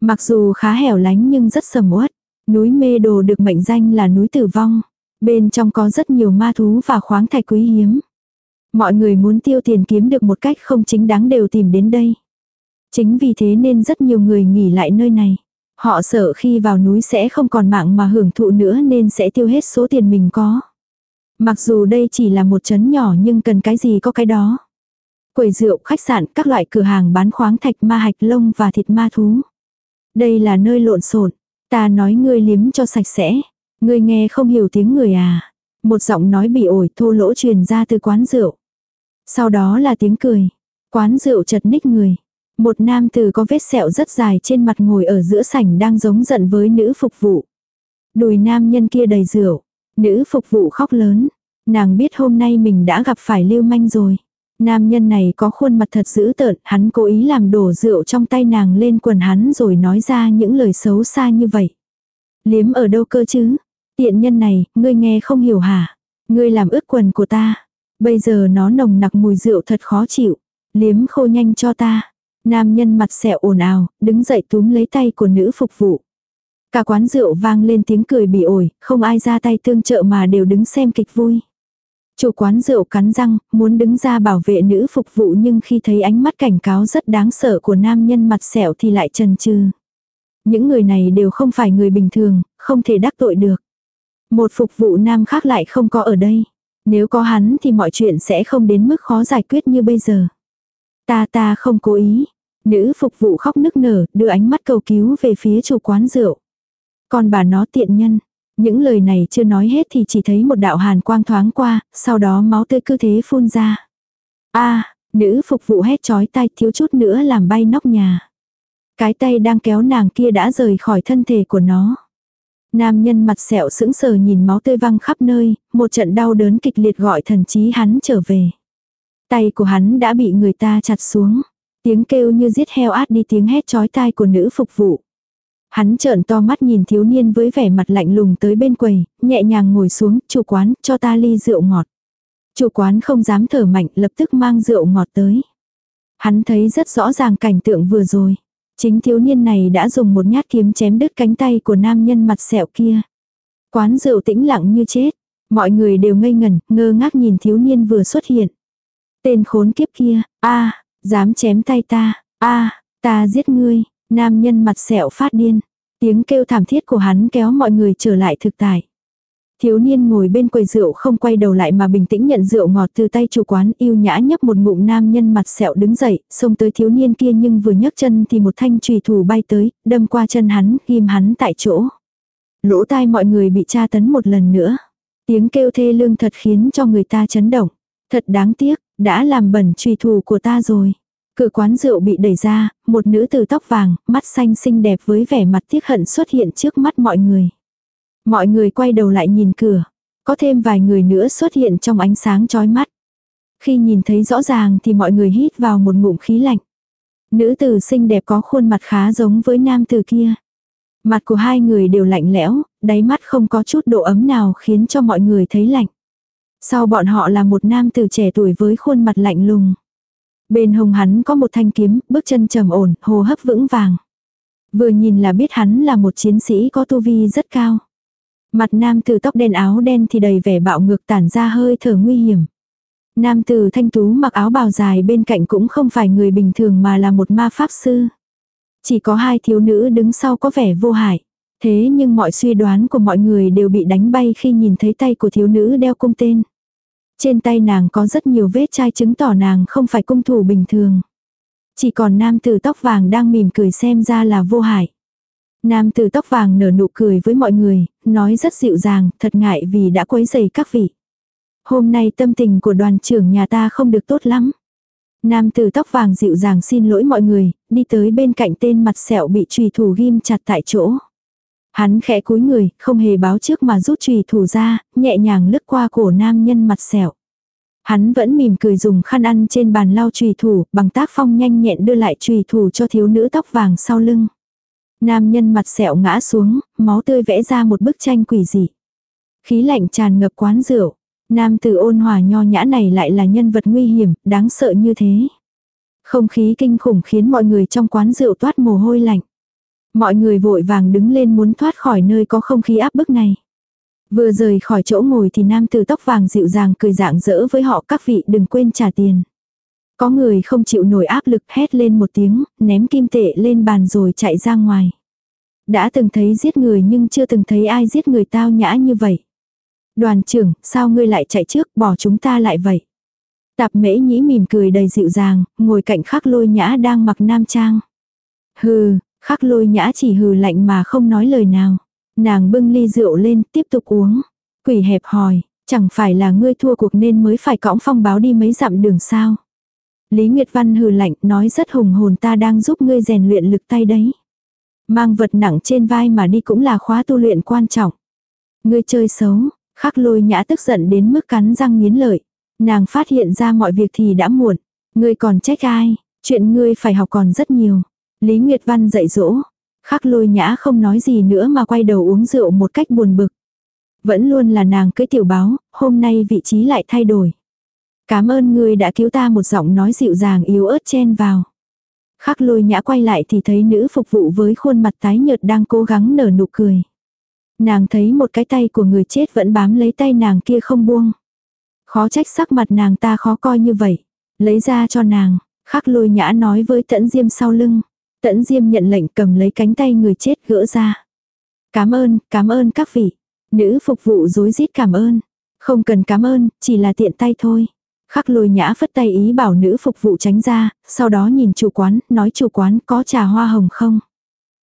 Mặc dù khá hẻo lánh nhưng rất sầm uất. Núi mê đồ được mệnh danh là núi tử vong. Bên trong có rất nhiều ma thú và khoáng thạch quý hiếm. Mọi người muốn tiêu tiền kiếm được một cách không chính đáng đều tìm đến đây. Chính vì thế nên rất nhiều người nghỉ lại nơi này. Họ sợ khi vào núi sẽ không còn mạng mà hưởng thụ nữa nên sẽ tiêu hết số tiền mình có. Mặc dù đây chỉ là một chấn nhỏ nhưng cần cái gì có cái đó. Quầy rượu, khách sạn, các loại cửa hàng bán khoáng thạch ma hạch lông và thịt ma thú. Đây là nơi lộn xộn. Ta nói ngươi liếm cho sạch sẽ. Ngươi nghe không hiểu tiếng người à. Một giọng nói bị ổi thô lỗ truyền ra từ quán rượu. Sau đó là tiếng cười. Quán rượu chật ních người. Một nam tử có vết sẹo rất dài trên mặt ngồi ở giữa sảnh đang giống giận với nữ phục vụ. Đùi nam nhân kia đầy rượu. Nữ phục vụ khóc lớn. Nàng biết hôm nay mình đã gặp phải lưu manh rồi. Nam nhân này có khuôn mặt thật dữ tợn, hắn cố ý làm đổ rượu trong tay nàng lên quần hắn rồi nói ra những lời xấu xa như vậy. Liếm ở đâu cơ chứ? Tiện nhân này, ngươi nghe không hiểu hả? Ngươi làm ướt quần của ta. Bây giờ nó nồng nặc mùi rượu thật khó chịu. Liếm khô nhanh cho ta. Nam nhân mặt sẹo ồn ào, đứng dậy túm lấy tay của nữ phục vụ. Cả quán rượu vang lên tiếng cười bị ổi, không ai ra tay tương trợ mà đều đứng xem kịch vui. Chủ quán rượu cắn răng, muốn đứng ra bảo vệ nữ phục vụ nhưng khi thấy ánh mắt cảnh cáo rất đáng sợ của nam nhân mặt sẹo thì lại chần chừ Những người này đều không phải người bình thường, không thể đắc tội được. Một phục vụ nam khác lại không có ở đây. Nếu có hắn thì mọi chuyện sẽ không đến mức khó giải quyết như bây giờ. Ta ta không cố ý. Nữ phục vụ khóc nức nở, đưa ánh mắt cầu cứu về phía chủ quán rượu. Còn bà nó tiện nhân. Những lời này chưa nói hết thì chỉ thấy một đạo hàn quang thoáng qua, sau đó máu tươi cứ thế phun ra. a nữ phục vụ hét chói tai thiếu chút nữa làm bay nóc nhà. Cái tay đang kéo nàng kia đã rời khỏi thân thể của nó. Nam nhân mặt sẹo sững sờ nhìn máu tươi văng khắp nơi, một trận đau đớn kịch liệt gọi thần trí hắn trở về. Tay của hắn đã bị người ta chặt xuống. Tiếng kêu như giết heo át đi tiếng hét chói tai của nữ phục vụ. Hắn trợn to mắt nhìn thiếu niên với vẻ mặt lạnh lùng tới bên quầy, nhẹ nhàng ngồi xuống, chủ quán, cho ta ly rượu ngọt. Chủ quán không dám thở mạnh, lập tức mang rượu ngọt tới. Hắn thấy rất rõ ràng cảnh tượng vừa rồi. Chính thiếu niên này đã dùng một nhát kiếm chém đứt cánh tay của nam nhân mặt sẹo kia. Quán rượu tĩnh lặng như chết. Mọi người đều ngây ngẩn, ngơ ngác nhìn thiếu niên vừa xuất hiện. Tên khốn kiếp kia, a dám chém tay ta, a ta giết ngươi, nam nhân mặt sẹo phát điên. Tiếng kêu thảm thiết của hắn kéo mọi người trở lại thực tại. Thiếu niên ngồi bên quầy rượu không quay đầu lại mà bình tĩnh nhận rượu ngọt từ tay chủ quán yêu nhã nhấp một ngụm nam nhân mặt sẹo đứng dậy, xông tới thiếu niên kia nhưng vừa nhấc chân thì một thanh trùy thủ bay tới, đâm qua chân hắn, ghim hắn tại chỗ. Lỗ tai mọi người bị tra tấn một lần nữa. Tiếng kêu thê lương thật khiến cho người ta chấn động. Thật đáng tiếc, đã làm bẩn trùy thủ của ta rồi. Cửa quán rượu bị đẩy ra, một nữ từ tóc vàng, mắt xanh xinh đẹp với vẻ mặt tiếc hận xuất hiện trước mắt mọi người. Mọi người quay đầu lại nhìn cửa. Có thêm vài người nữa xuất hiện trong ánh sáng chói mắt. Khi nhìn thấy rõ ràng thì mọi người hít vào một ngụm khí lạnh. Nữ tử xinh đẹp có khuôn mặt khá giống với nam tử kia. Mặt của hai người đều lạnh lẽo, đáy mắt không có chút độ ấm nào khiến cho mọi người thấy lạnh. Sau bọn họ là một nam tử trẻ tuổi với khuôn mặt lạnh lùng. Bên hông hắn có một thanh kiếm, bước chân trầm ổn, hô hấp vững vàng. Vừa nhìn là biết hắn là một chiến sĩ có tu vi rất cao. Mặt nam tử tóc đen áo đen thì đầy vẻ bạo ngược tản ra hơi thở nguy hiểm. Nam tử thanh tú mặc áo bào dài bên cạnh cũng không phải người bình thường mà là một ma pháp sư. Chỉ có hai thiếu nữ đứng sau có vẻ vô hại. Thế nhưng mọi suy đoán của mọi người đều bị đánh bay khi nhìn thấy tay của thiếu nữ đeo cung tên. Trên tay nàng có rất nhiều vết chai chứng tỏ nàng không phải cung thủ bình thường. Chỉ còn nam tử tóc vàng đang mỉm cười xem ra là vô hại. Nam tử tóc vàng nở nụ cười với mọi người, nói rất dịu dàng, thật ngại vì đã quấy rầy các vị. Hôm nay tâm tình của đoàn trưởng nhà ta không được tốt lắm. Nam tử tóc vàng dịu dàng xin lỗi mọi người, đi tới bên cạnh tên mặt sẹo bị trùy thủ ghim chặt tại chỗ. Hắn khẽ cúi người, không hề báo trước mà rút chùy thủ ra, nhẹ nhàng lướt qua cổ nam nhân mặt sẹo. Hắn vẫn mỉm cười dùng khăn ăn trên bàn lau chùy thủ, bằng tác phong nhanh nhẹn đưa lại chùy thủ cho thiếu nữ tóc vàng sau lưng. Nam nhân mặt sẹo ngã xuống, máu tươi vẽ ra một bức tranh quỷ dị. Khí lạnh tràn ngập quán rượu. Nam tử ôn hòa nho nhã này lại là nhân vật nguy hiểm, đáng sợ như thế. Không khí kinh khủng khiến mọi người trong quán rượu toát mồ hôi lạnh. Mọi người vội vàng đứng lên muốn thoát khỏi nơi có không khí áp bức này. Vừa rời khỏi chỗ ngồi thì nam tử tóc vàng dịu dàng cười dạng dỡ với họ các vị đừng quên trả tiền. Có người không chịu nổi áp lực hét lên một tiếng, ném kim tệ lên bàn rồi chạy ra ngoài. Đã từng thấy giết người nhưng chưa từng thấy ai giết người tao nhã như vậy. Đoàn trưởng, sao ngươi lại chạy trước, bỏ chúng ta lại vậy? Tạp mễ nhĩ mỉm cười đầy dịu dàng, ngồi cạnh khắc lôi nhã đang mặc nam trang. Hừ, khắc lôi nhã chỉ hừ lạnh mà không nói lời nào. Nàng bưng ly rượu lên, tiếp tục uống. Quỷ hẹp hỏi, chẳng phải là ngươi thua cuộc nên mới phải cõng phong báo đi mấy dặm đường sao. Lý Nguyệt Văn hừ lạnh, nói rất hùng hồn ta đang giúp ngươi rèn luyện lực tay đấy. Mang vật nặng trên vai mà đi cũng là khóa tu luyện quan trọng. Ngươi chơi xấu, khắc lôi nhã tức giận đến mức cắn răng nghiến lợi. Nàng phát hiện ra mọi việc thì đã muộn. Ngươi còn trách ai, chuyện ngươi phải học còn rất nhiều. Lý Nguyệt Văn dạy dỗ. Khắc lôi nhã không nói gì nữa mà quay đầu uống rượu một cách buồn bực. Vẫn luôn là nàng cưới tiểu báo, hôm nay vị trí lại thay đổi. Cảm ơn ngươi đã cứu ta một giọng nói dịu dàng yếu ớt chen vào. Khắc lôi nhã quay lại thì thấy nữ phục vụ với khuôn mặt tái nhợt đang cố gắng nở nụ cười. Nàng thấy một cái tay của người chết vẫn bám lấy tay nàng kia không buông. Khó trách sắc mặt nàng ta khó coi như vậy. Lấy ra cho nàng, khắc lôi nhã nói với tẫn diêm sau lưng. Tẫn diêm nhận lệnh cầm lấy cánh tay người chết gỡ ra. Cảm ơn, cảm ơn các vị. Nữ phục vụ dối rít cảm ơn. Không cần cảm ơn, chỉ là tiện tay thôi. Khắc lôi nhã phất tay ý bảo nữ phục vụ tránh ra, sau đó nhìn chủ quán, nói chủ quán có trà hoa hồng không?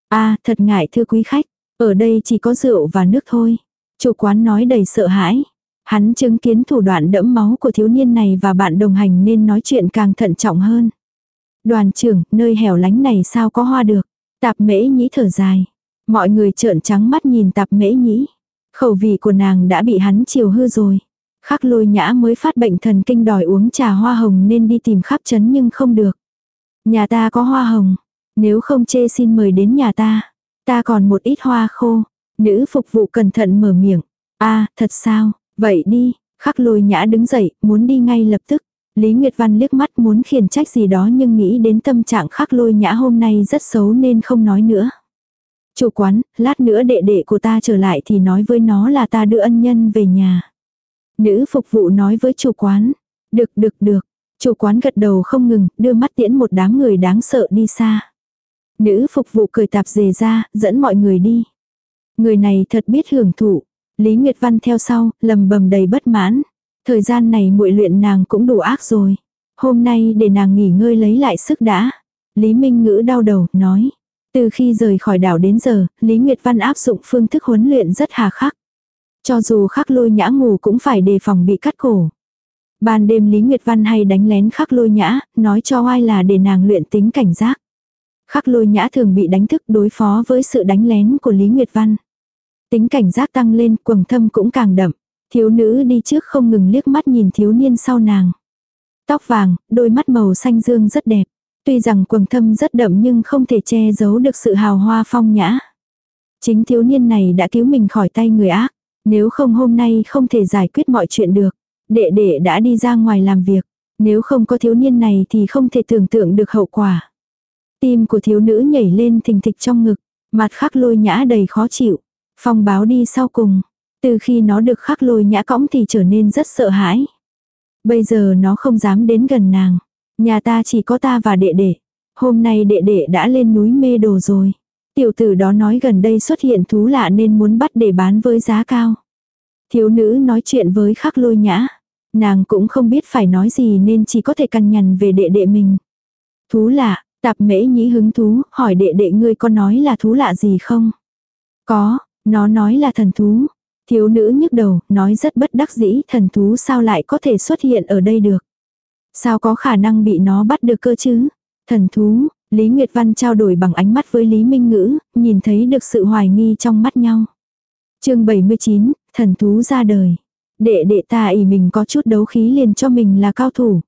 a à, thật ngại thưa quý khách, ở đây chỉ có rượu và nước thôi. Chủ quán nói đầy sợ hãi. Hắn chứng kiến thủ đoạn đẫm máu của thiếu niên này và bạn đồng hành nên nói chuyện càng thận trọng hơn. Đoàn trưởng, nơi hẻo lánh này sao có hoa được? Tạp mễ nhĩ thở dài. Mọi người trợn trắng mắt nhìn tạp mễ nhĩ. Khẩu vị của nàng đã bị hắn chiều hư rồi. Khắc lôi nhã mới phát bệnh thần kinh đòi uống trà hoa hồng nên đi tìm khắp chấn nhưng không được. Nhà ta có hoa hồng. Nếu không chê xin mời đến nhà ta. Ta còn một ít hoa khô. Nữ phục vụ cẩn thận mở miệng. a thật sao, vậy đi. Khắc lôi nhã đứng dậy, muốn đi ngay lập tức. Lý Nguyệt Văn liếc mắt muốn khiển trách gì đó nhưng nghĩ đến tâm trạng khắc lôi nhã hôm nay rất xấu nên không nói nữa. Chủ quán, lát nữa đệ đệ của ta trở lại thì nói với nó là ta đưa ân nhân về nhà. Nữ phục vụ nói với chủ quán. Được được được. Chủ quán gật đầu không ngừng, đưa mắt tiễn một đám người đáng sợ đi xa. Nữ phục vụ cười tạp dề ra, dẫn mọi người đi. Người này thật biết hưởng thụ. Lý Nguyệt Văn theo sau, lầm bầm đầy bất mãn. Thời gian này muội luyện nàng cũng đủ ác rồi. Hôm nay để nàng nghỉ ngơi lấy lại sức đã. Lý Minh Ngữ đau đầu, nói. Từ khi rời khỏi đảo đến giờ, Lý Nguyệt Văn áp dụng phương thức huấn luyện rất hà khắc. Cho dù khắc lôi nhã ngủ cũng phải đề phòng bị cắt cổ. Ban đêm Lý Nguyệt Văn hay đánh lén khắc lôi nhã, nói cho ai là để nàng luyện tính cảnh giác. Khắc lôi nhã thường bị đánh thức đối phó với sự đánh lén của Lý Nguyệt Văn. Tính cảnh giác tăng lên, quầng thâm cũng càng đậm. Thiếu nữ đi trước không ngừng liếc mắt nhìn thiếu niên sau nàng. Tóc vàng, đôi mắt màu xanh dương rất đẹp. Tuy rằng quầng thâm rất đậm nhưng không thể che giấu được sự hào hoa phong nhã. Chính thiếu niên này đã cứu mình khỏi tay người ác. Nếu không hôm nay không thể giải quyết mọi chuyện được. Đệ đệ đã đi ra ngoài làm việc. Nếu không có thiếu niên này thì không thể tưởng tượng được hậu quả. Tim của thiếu nữ nhảy lên thình thịch trong ngực. Mặt khắc lôi nhã đầy khó chịu. Phong báo đi sau cùng. Từ khi nó được khắc lôi nhã cõng thì trở nên rất sợ hãi. Bây giờ nó không dám đến gần nàng. Nhà ta chỉ có ta và đệ đệ. Hôm nay đệ đệ đã lên núi mê đồ rồi. Tiểu tử đó nói gần đây xuất hiện thú lạ nên muốn bắt để bán với giá cao. Thiếu nữ nói chuyện với khắc lôi nhã. Nàng cũng không biết phải nói gì nên chỉ có thể cằn nhằn về đệ đệ mình. Thú lạ, tạp mễ nhĩ hứng thú, hỏi đệ đệ ngươi có nói là thú lạ gì không? Có, nó nói là thần thú. Thiếu nữ nhức đầu, nói rất bất đắc dĩ, thần thú sao lại có thể xuất hiện ở đây được. Sao có khả năng bị nó bắt được cơ chứ? Thần thú, Lý Nguyệt Văn trao đổi bằng ánh mắt với Lý Minh Ngữ, nhìn thấy được sự hoài nghi trong mắt nhau. chương 79, thần thú ra đời. Đệ đệ ta ỉ mình có chút đấu khí liền cho mình là cao thủ.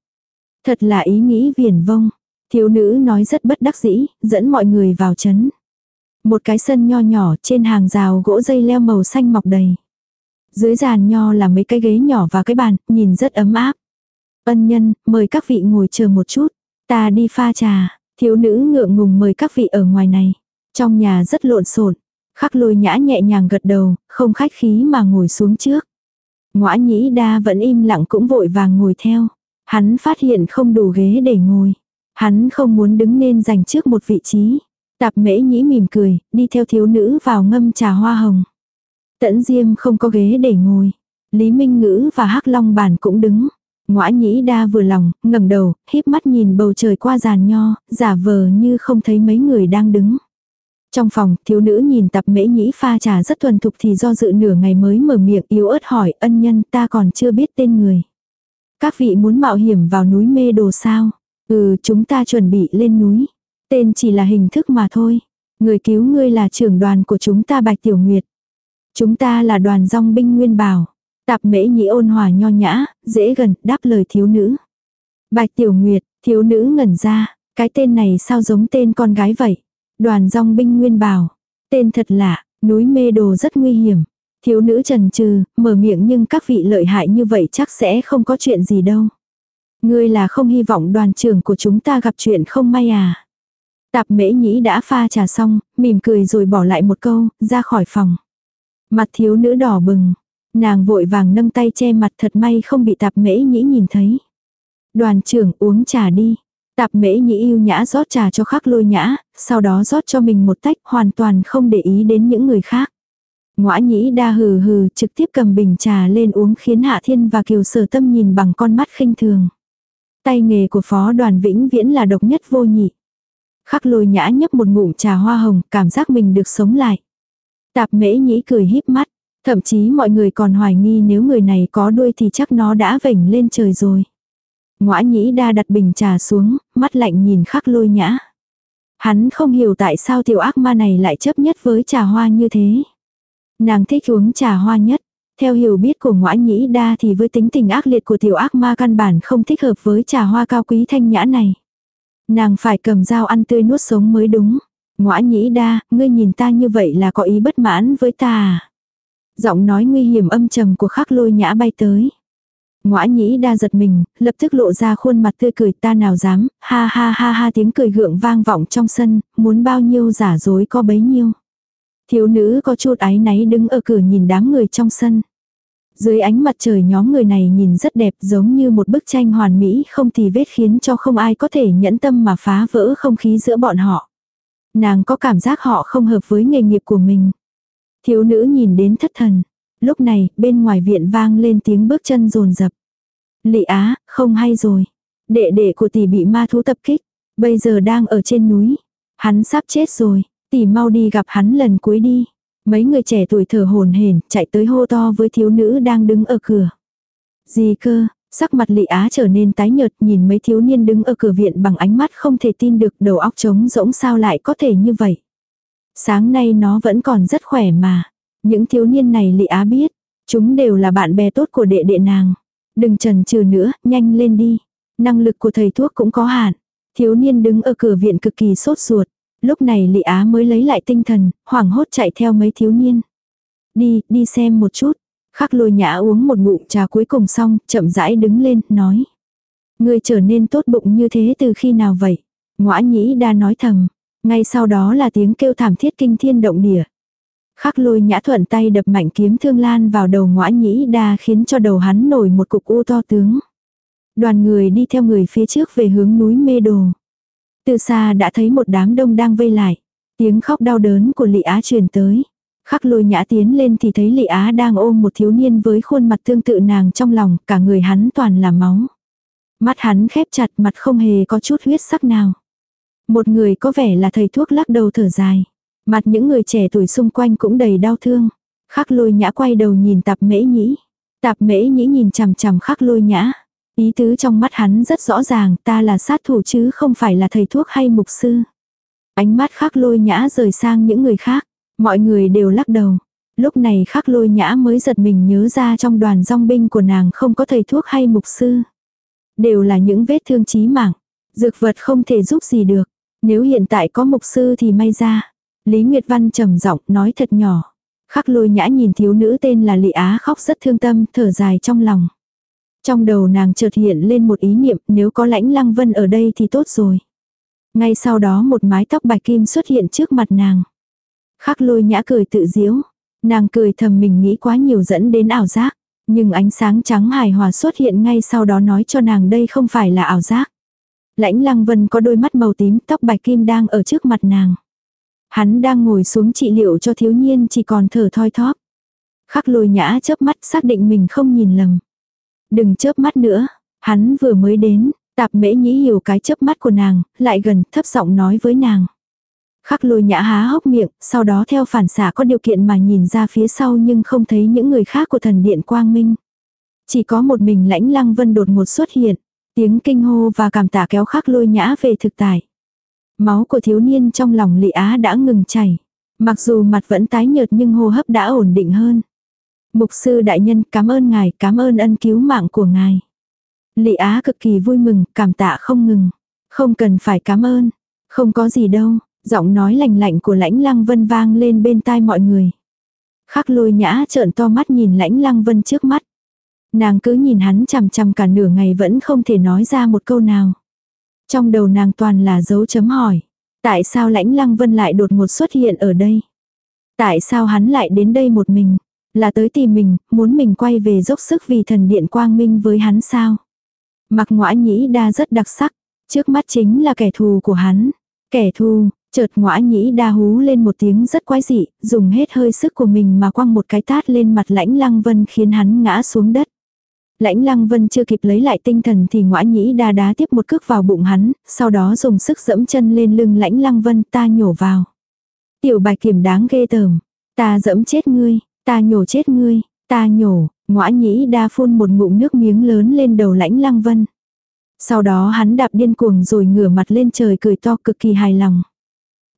Thật là ý nghĩ viển vông. Thiếu nữ nói rất bất đắc dĩ, dẫn mọi người vào chấn. Một cái sân nho nhỏ trên hàng rào gỗ dây leo màu xanh mọc đầy. Dưới giàn nho là mấy cái ghế nhỏ và cái bàn, nhìn rất ấm áp. Ân nhân, mời các vị ngồi chờ một chút. Ta đi pha trà, thiếu nữ ngượng ngùng mời các vị ở ngoài này. Trong nhà rất lộn xộn Khắc lôi nhã nhẹ nhàng gật đầu, không khách khí mà ngồi xuống trước. Ngoã nhĩ đa vẫn im lặng cũng vội vàng ngồi theo. Hắn phát hiện không đủ ghế để ngồi. Hắn không muốn đứng nên giành trước một vị trí. Tạp mễ nhĩ mỉm cười, đi theo thiếu nữ vào ngâm trà hoa hồng. Tẫn diêm không có ghế để ngồi. Lý Minh Ngữ và hắc Long bàn cũng đứng. Ngoã nhĩ đa vừa lòng, ngẩng đầu, híp mắt nhìn bầu trời qua giàn nho, giả vờ như không thấy mấy người đang đứng. Trong phòng, thiếu nữ nhìn tập mễ nhĩ pha trà rất thuần thục thì do dự nửa ngày mới mở miệng yếu ớt hỏi ân nhân ta còn chưa biết tên người. Các vị muốn mạo hiểm vào núi mê đồ sao? Ừ, chúng ta chuẩn bị lên núi. Tên chỉ là hình thức mà thôi. Người cứu ngươi là trưởng đoàn của chúng ta Bạch Tiểu Nguyệt. Chúng ta là đoàn dòng binh Nguyên Bảo. Tạp mễ nhĩ ôn hòa nho nhã, dễ gần, đáp lời thiếu nữ. Bạch Tiểu Nguyệt, thiếu nữ ngẩn ra, cái tên này sao giống tên con gái vậy? Đoàn dòng binh Nguyên Bảo. Tên thật lạ, núi mê đồ rất nguy hiểm. Thiếu nữ trần trừ, mở miệng nhưng các vị lợi hại như vậy chắc sẽ không có chuyện gì đâu. Ngươi là không hy vọng đoàn trưởng của chúng ta gặp chuyện không may à. Tạp mễ nhĩ đã pha trà xong, mỉm cười rồi bỏ lại một câu, ra khỏi phòng. Mặt thiếu nữ đỏ bừng. Nàng vội vàng nâng tay che mặt thật may không bị tạp mễ nhĩ nhìn thấy. Đoàn trưởng uống trà đi. Tạp mễ nhĩ yêu nhã rót trà cho khắc lôi nhã, sau đó rót cho mình một tách hoàn toàn không để ý đến những người khác. Ngoã nhĩ đa hừ hừ trực tiếp cầm bình trà lên uống khiến Hạ Thiên và Kiều Sở Tâm nhìn bằng con mắt khinh thường. Tay nghề của phó đoàn vĩnh viễn là độc nhất vô nhị. Khắc lôi nhã nhấp một ngụm trà hoa hồng, cảm giác mình được sống lại. Tạp mễ nhĩ cười híp mắt, thậm chí mọi người còn hoài nghi nếu người này có đuôi thì chắc nó đã vểnh lên trời rồi. Ngoã nhĩ đa đặt bình trà xuống, mắt lạnh nhìn khắc lôi nhã. Hắn không hiểu tại sao tiểu ác ma này lại chấp nhất với trà hoa như thế. Nàng thích uống trà hoa nhất. Theo hiểu biết của ngoã nhĩ đa thì với tính tình ác liệt của tiểu ác ma căn bản không thích hợp với trà hoa cao quý thanh nhã này. Nàng phải cầm dao ăn tươi nuốt sống mới đúng. Ngõa nhĩ đa, ngươi nhìn ta như vậy là có ý bất mãn với ta à? Giọng nói nguy hiểm âm trầm của khắc lôi nhã bay tới. Ngõa nhĩ đa giật mình, lập tức lộ ra khuôn mặt tươi cười ta nào dám, ha ha ha ha tiếng cười gượng vang vọng trong sân, muốn bao nhiêu giả dối có bấy nhiêu. Thiếu nữ có chút áy náy đứng ở cửa nhìn đám người trong sân. Dưới ánh mặt trời nhóm người này nhìn rất đẹp giống như một bức tranh hoàn mỹ không thì vết khiến cho không ai có thể nhẫn tâm mà phá vỡ không khí giữa bọn họ. Nàng có cảm giác họ không hợp với nghề nghiệp của mình. Thiếu nữ nhìn đến thất thần. Lúc này, bên ngoài viện vang lên tiếng bước chân rồn rập. Lị á, không hay rồi. Đệ đệ của tỷ bị ma thú tập kích. Bây giờ đang ở trên núi. Hắn sắp chết rồi. Tỷ mau đi gặp hắn lần cuối đi. Mấy người trẻ tuổi thở hồn hển chạy tới hô to với thiếu nữ đang đứng ở cửa. Gì cơ, sắc mặt lị á trở nên tái nhợt nhìn mấy thiếu niên đứng ở cửa viện bằng ánh mắt không thể tin được đầu óc trống rỗng sao lại có thể như vậy. Sáng nay nó vẫn còn rất khỏe mà. Những thiếu niên này lị á biết, chúng đều là bạn bè tốt của đệ đệ nàng. Đừng trần trừ nữa, nhanh lên đi. Năng lực của thầy thuốc cũng có hạn. Thiếu niên đứng ở cửa viện cực kỳ sốt ruột. Lúc này Lị Á mới lấy lại tinh thần, hoảng hốt chạy theo mấy thiếu niên. Đi, đi xem một chút. Khắc lôi nhã uống một ngụm trà cuối cùng xong, chậm rãi đứng lên, nói. Ngươi trở nên tốt bụng như thế từ khi nào vậy? Ngoã nhĩ đa nói thầm. Ngay sau đó là tiếng kêu thảm thiết kinh thiên động địa. Khắc lôi nhã thuận tay đập mạnh kiếm thương lan vào đầu ngõa nhĩ đa khiến cho đầu hắn nổi một cục u to tướng. Đoàn người đi theo người phía trước về hướng núi mê đồ. Từ xa đã thấy một đám đông đang vây lại. Tiếng khóc đau đớn của Lị Á truyền tới. Khắc lôi nhã tiến lên thì thấy Lị Á đang ôm một thiếu niên với khuôn mặt tương tự nàng trong lòng, cả người hắn toàn là máu. Mắt hắn khép chặt mặt không hề có chút huyết sắc nào. Một người có vẻ là thầy thuốc lắc đầu thở dài. Mặt những người trẻ tuổi xung quanh cũng đầy đau thương. Khắc lôi nhã quay đầu nhìn tạp mễ nhĩ. Tạp mễ nhĩ nhìn chằm chằm khắc lôi nhã. Ý tứ trong mắt hắn rất rõ ràng ta là sát thủ chứ không phải là thầy thuốc hay mục sư. Ánh mắt khắc lôi nhã rời sang những người khác. Mọi người đều lắc đầu. Lúc này khắc lôi nhã mới giật mình nhớ ra trong đoàn dòng binh của nàng không có thầy thuốc hay mục sư. Đều là những vết thương chí mạng. Dược vật không thể giúp gì được. Nếu hiện tại có mục sư thì may ra. Lý Nguyệt Văn trầm giọng nói thật nhỏ. Khắc lôi nhã nhìn thiếu nữ tên là Lị Á khóc rất thương tâm, thở dài trong lòng. Trong đầu nàng chợt hiện lên một ý niệm nếu có lãnh lăng vân ở đây thì tốt rồi. Ngay sau đó một mái tóc bạch kim xuất hiện trước mặt nàng. Khắc lôi nhã cười tự diễu. Nàng cười thầm mình nghĩ quá nhiều dẫn đến ảo giác. Nhưng ánh sáng trắng hài hòa xuất hiện ngay sau đó nói cho nàng đây không phải là ảo giác. Lãnh lăng vân có đôi mắt màu tím tóc bạch kim đang ở trước mặt nàng. Hắn đang ngồi xuống trị liệu cho thiếu nhiên chỉ còn thở thoi thóp. Khắc lôi nhã chớp mắt xác định mình không nhìn lầm. Đừng chớp mắt nữa, hắn vừa mới đến, tạp mễ nhĩ hiểu cái chớp mắt của nàng, lại gần thấp giọng nói với nàng. Khắc lôi nhã há hốc miệng, sau đó theo phản xạ có điều kiện mà nhìn ra phía sau nhưng không thấy những người khác của thần điện quang minh. Chỉ có một mình lãnh lăng vân đột ngột xuất hiện, tiếng kinh hô và cảm tạ kéo khắc lôi nhã về thực tại. Máu của thiếu niên trong lòng lị á đã ngừng chảy. Mặc dù mặt vẫn tái nhợt nhưng hô hấp đã ổn định hơn. Mục sư đại nhân cảm ơn ngài, cảm ơn ân cứu mạng của ngài. Lị Á cực kỳ vui mừng, cảm tạ không ngừng. Không cần phải cảm ơn. Không có gì đâu, giọng nói lành lạnh của lãnh lăng vân vang lên bên tai mọi người. Khắc lôi nhã trợn to mắt nhìn lãnh lăng vân trước mắt. Nàng cứ nhìn hắn chằm chằm cả nửa ngày vẫn không thể nói ra một câu nào. Trong đầu nàng toàn là dấu chấm hỏi. Tại sao lãnh lăng vân lại đột ngột xuất hiện ở đây? Tại sao hắn lại đến đây một mình? Là tới tìm mình, muốn mình quay về dốc sức vì thần điện quang minh với hắn sao? Mặc ngõa nhĩ đa rất đặc sắc. Trước mắt chính là kẻ thù của hắn. Kẻ thù, chợt ngõa nhĩ đa hú lên một tiếng rất quái dị, dùng hết hơi sức của mình mà quăng một cái tát lên mặt lãnh lăng vân khiến hắn ngã xuống đất. Lãnh lăng vân chưa kịp lấy lại tinh thần thì ngõa nhĩ đa đá tiếp một cước vào bụng hắn, sau đó dùng sức dẫm chân lên lưng lãnh lăng vân ta nhổ vào. Tiểu bài kiểm đáng ghê tởm, ta dẫm chết ngươi, ta nhổ chết ngươi, ta nhổ, ngõa nhĩ đa phun một ngụm nước miếng lớn lên đầu lãnh lăng vân. Sau đó hắn đạp điên cuồng rồi ngửa mặt lên trời cười to cực kỳ hài lòng.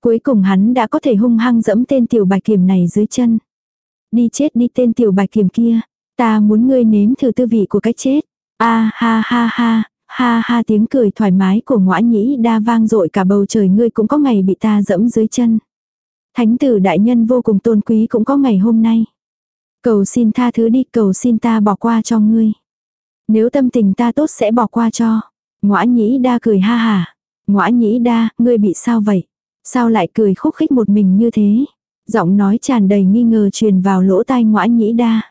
Cuối cùng hắn đã có thể hung hăng dẫm tên tiểu bạch kiểm này dưới chân. Đi chết đi tên tiểu bạch kiểm kia, Ta muốn ngươi nếm thử tư vị của cái chết. A ha ha ha, ha ha tiếng cười thoải mái của ngõa nhĩ đa vang dội cả bầu trời ngươi cũng có ngày bị ta dẫm dưới chân. Thánh tử đại nhân vô cùng tôn quý cũng có ngày hôm nay. Cầu xin tha thứ đi, cầu xin ta bỏ qua cho ngươi. Nếu tâm tình ta tốt sẽ bỏ qua cho. Ngõa nhĩ đa cười ha hà. Ngõa nhĩ đa, ngươi bị sao vậy? Sao lại cười khúc khích một mình như thế? Giọng nói tràn đầy nghi ngờ truyền vào lỗ tai ngõa nhĩ đa.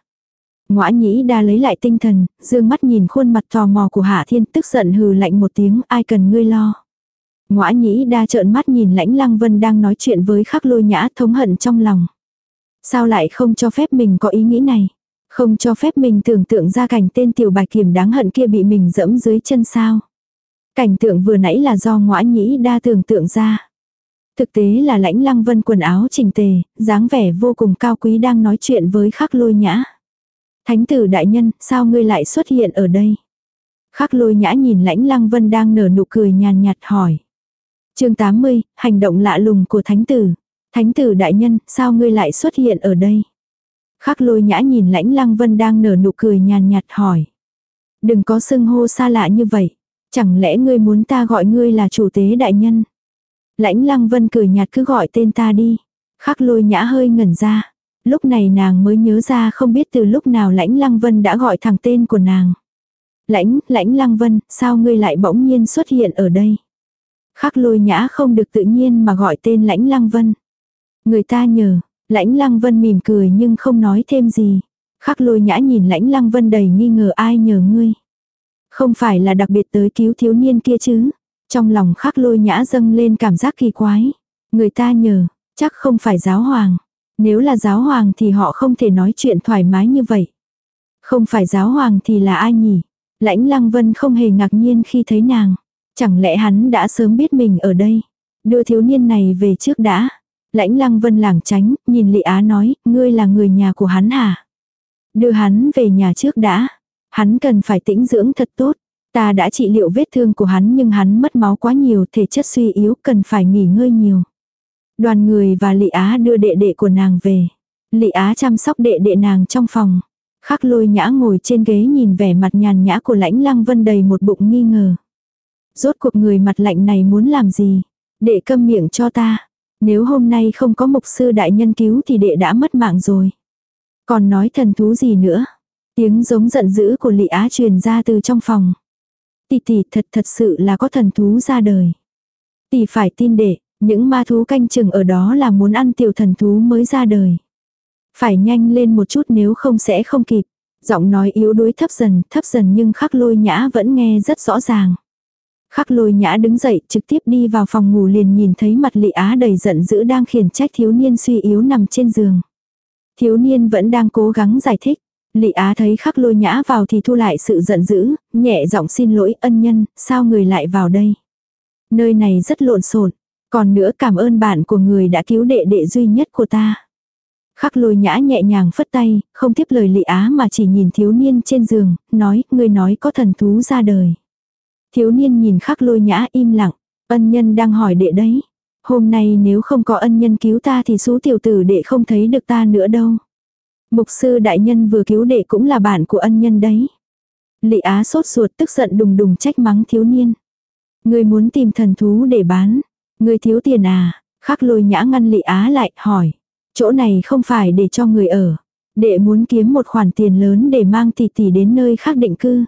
Ngõa nhĩ đa lấy lại tinh thần, dương mắt nhìn khuôn mặt tò mò của Hạ Thiên tức giận hừ lạnh một tiếng ai cần ngươi lo. Ngõa nhĩ đa trợn mắt nhìn lãnh lăng vân đang nói chuyện với khắc lôi nhã thống hận trong lòng. Sao lại không cho phép mình có ý nghĩ này? Không cho phép mình tưởng tượng ra cảnh tên tiểu bạch kiểm đáng hận kia bị mình dẫm dưới chân sao? Cảnh tượng vừa nãy là do ngõa nhĩ đa tưởng tượng ra. Thực tế là lãnh lăng vân quần áo chỉnh tề, dáng vẻ vô cùng cao quý đang nói chuyện với khắc lôi nhã. Thánh tử đại nhân, sao ngươi lại xuất hiện ở đây? Khắc lôi nhã nhìn lãnh lăng vân đang nở nụ cười nhàn nhạt hỏi. chương 80, hành động lạ lùng của thánh tử. Thánh tử đại nhân, sao ngươi lại xuất hiện ở đây? Khắc lôi nhã nhìn lãnh lăng vân đang nở nụ cười nhàn nhạt hỏi. Đừng có xưng hô xa lạ như vậy. Chẳng lẽ ngươi muốn ta gọi ngươi là chủ tế đại nhân? Lãnh lăng vân cười nhạt cứ gọi tên ta đi. Khắc lôi nhã hơi ngẩn ra. Lúc này nàng mới nhớ ra không biết từ lúc nào lãnh lăng vân đã gọi thẳng tên của nàng. Lãnh, lãnh lăng vân, sao ngươi lại bỗng nhiên xuất hiện ở đây? Khắc lôi nhã không được tự nhiên mà gọi tên lãnh lăng vân. Người ta nhờ, lãnh lăng vân mỉm cười nhưng không nói thêm gì. Khắc lôi nhã nhìn lãnh lăng vân đầy nghi ngờ ai nhờ ngươi. Không phải là đặc biệt tới cứu thiếu niên kia chứ. Trong lòng khắc lôi nhã dâng lên cảm giác kỳ quái. Người ta nhờ, chắc không phải giáo hoàng. Nếu là giáo hoàng thì họ không thể nói chuyện thoải mái như vậy. Không phải giáo hoàng thì là ai nhỉ? Lãnh lăng vân không hề ngạc nhiên khi thấy nàng. Chẳng lẽ hắn đã sớm biết mình ở đây? Đưa thiếu niên này về trước đã. Lãnh lăng vân lảng tránh, nhìn Lị Á nói, ngươi là người nhà của hắn hả? Đưa hắn về nhà trước đã. Hắn cần phải tĩnh dưỡng thật tốt. Ta đã trị liệu vết thương của hắn nhưng hắn mất máu quá nhiều, thể chất suy yếu, cần phải nghỉ ngơi nhiều. Đoàn người và Lị Á đưa đệ đệ của nàng về. Lị Á chăm sóc đệ đệ nàng trong phòng. Khắc lôi nhã ngồi trên ghế nhìn vẻ mặt nhàn nhã của lãnh lăng vân đầy một bụng nghi ngờ. Rốt cuộc người mặt lạnh này muốn làm gì? Đệ câm miệng cho ta. Nếu hôm nay không có mục sư đại nhân cứu thì đệ đã mất mạng rồi. Còn nói thần thú gì nữa? Tiếng giống giận dữ của Lị Á truyền ra từ trong phòng. Tỷ tỷ thật thật sự là có thần thú ra đời. Tỷ phải tin đệ, những ma thú canh chừng ở đó là muốn ăn tiểu thần thú mới ra đời. Phải nhanh lên một chút nếu không sẽ không kịp. Giọng nói yếu đuối thấp dần, thấp dần nhưng khắc lôi nhã vẫn nghe rất rõ ràng. Khắc lôi nhã đứng dậy trực tiếp đi vào phòng ngủ liền nhìn thấy mặt lị á đầy giận dữ đang khiển trách thiếu niên suy yếu nằm trên giường. Thiếu niên vẫn đang cố gắng giải thích. Lị Á thấy khắc lôi nhã vào thì thu lại sự giận dữ, nhẹ giọng xin lỗi ân nhân, sao người lại vào đây. Nơi này rất lộn xộn còn nữa cảm ơn bạn của người đã cứu đệ đệ duy nhất của ta. Khắc lôi nhã nhẹ nhàng phất tay, không tiếp lời lị á mà chỉ nhìn thiếu niên trên giường, nói, người nói có thần thú ra đời. Thiếu niên nhìn khắc lôi nhã im lặng, ân nhân đang hỏi đệ đấy. Hôm nay nếu không có ân nhân cứu ta thì số tiểu tử đệ không thấy được ta nữa đâu. Mục sư đại nhân vừa cứu đệ cũng là bạn của ân nhân đấy. Lị á sốt ruột tức giận đùng đùng trách mắng thiếu niên. Người muốn tìm thần thú để bán. Người thiếu tiền à? Khắc lôi nhã ngăn lị á lại, hỏi. Chỗ này không phải để cho người ở. Đệ muốn kiếm một khoản tiền lớn để mang tỷ tỷ đến nơi khác định cư.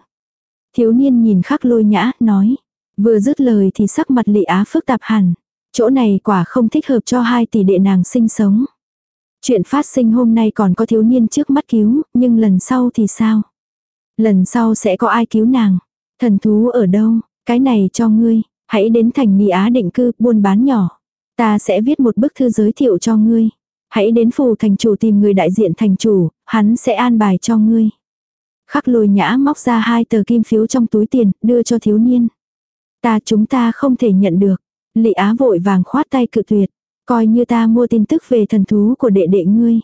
Thiếu niên nhìn khắc lôi nhã, nói. Vừa dứt lời thì sắc mặt lị á phức tạp hẳn. Chỗ này quả không thích hợp cho hai tỷ đệ nàng sinh sống. Chuyện phát sinh hôm nay còn có thiếu niên trước mắt cứu, nhưng lần sau thì sao? Lần sau sẽ có ai cứu nàng? Thần thú ở đâu? Cái này cho ngươi, hãy đến thành mỹ Á định cư, buôn bán nhỏ. Ta sẽ viết một bức thư giới thiệu cho ngươi. Hãy đến phù thành chủ tìm người đại diện thành chủ, hắn sẽ an bài cho ngươi. Khắc lôi nhã móc ra hai tờ kim phiếu trong túi tiền, đưa cho thiếu niên. Ta chúng ta không thể nhận được. Lị Á vội vàng khoát tay cự tuyệt. Coi như ta mua tin tức về thần thú của đệ đệ ngươi.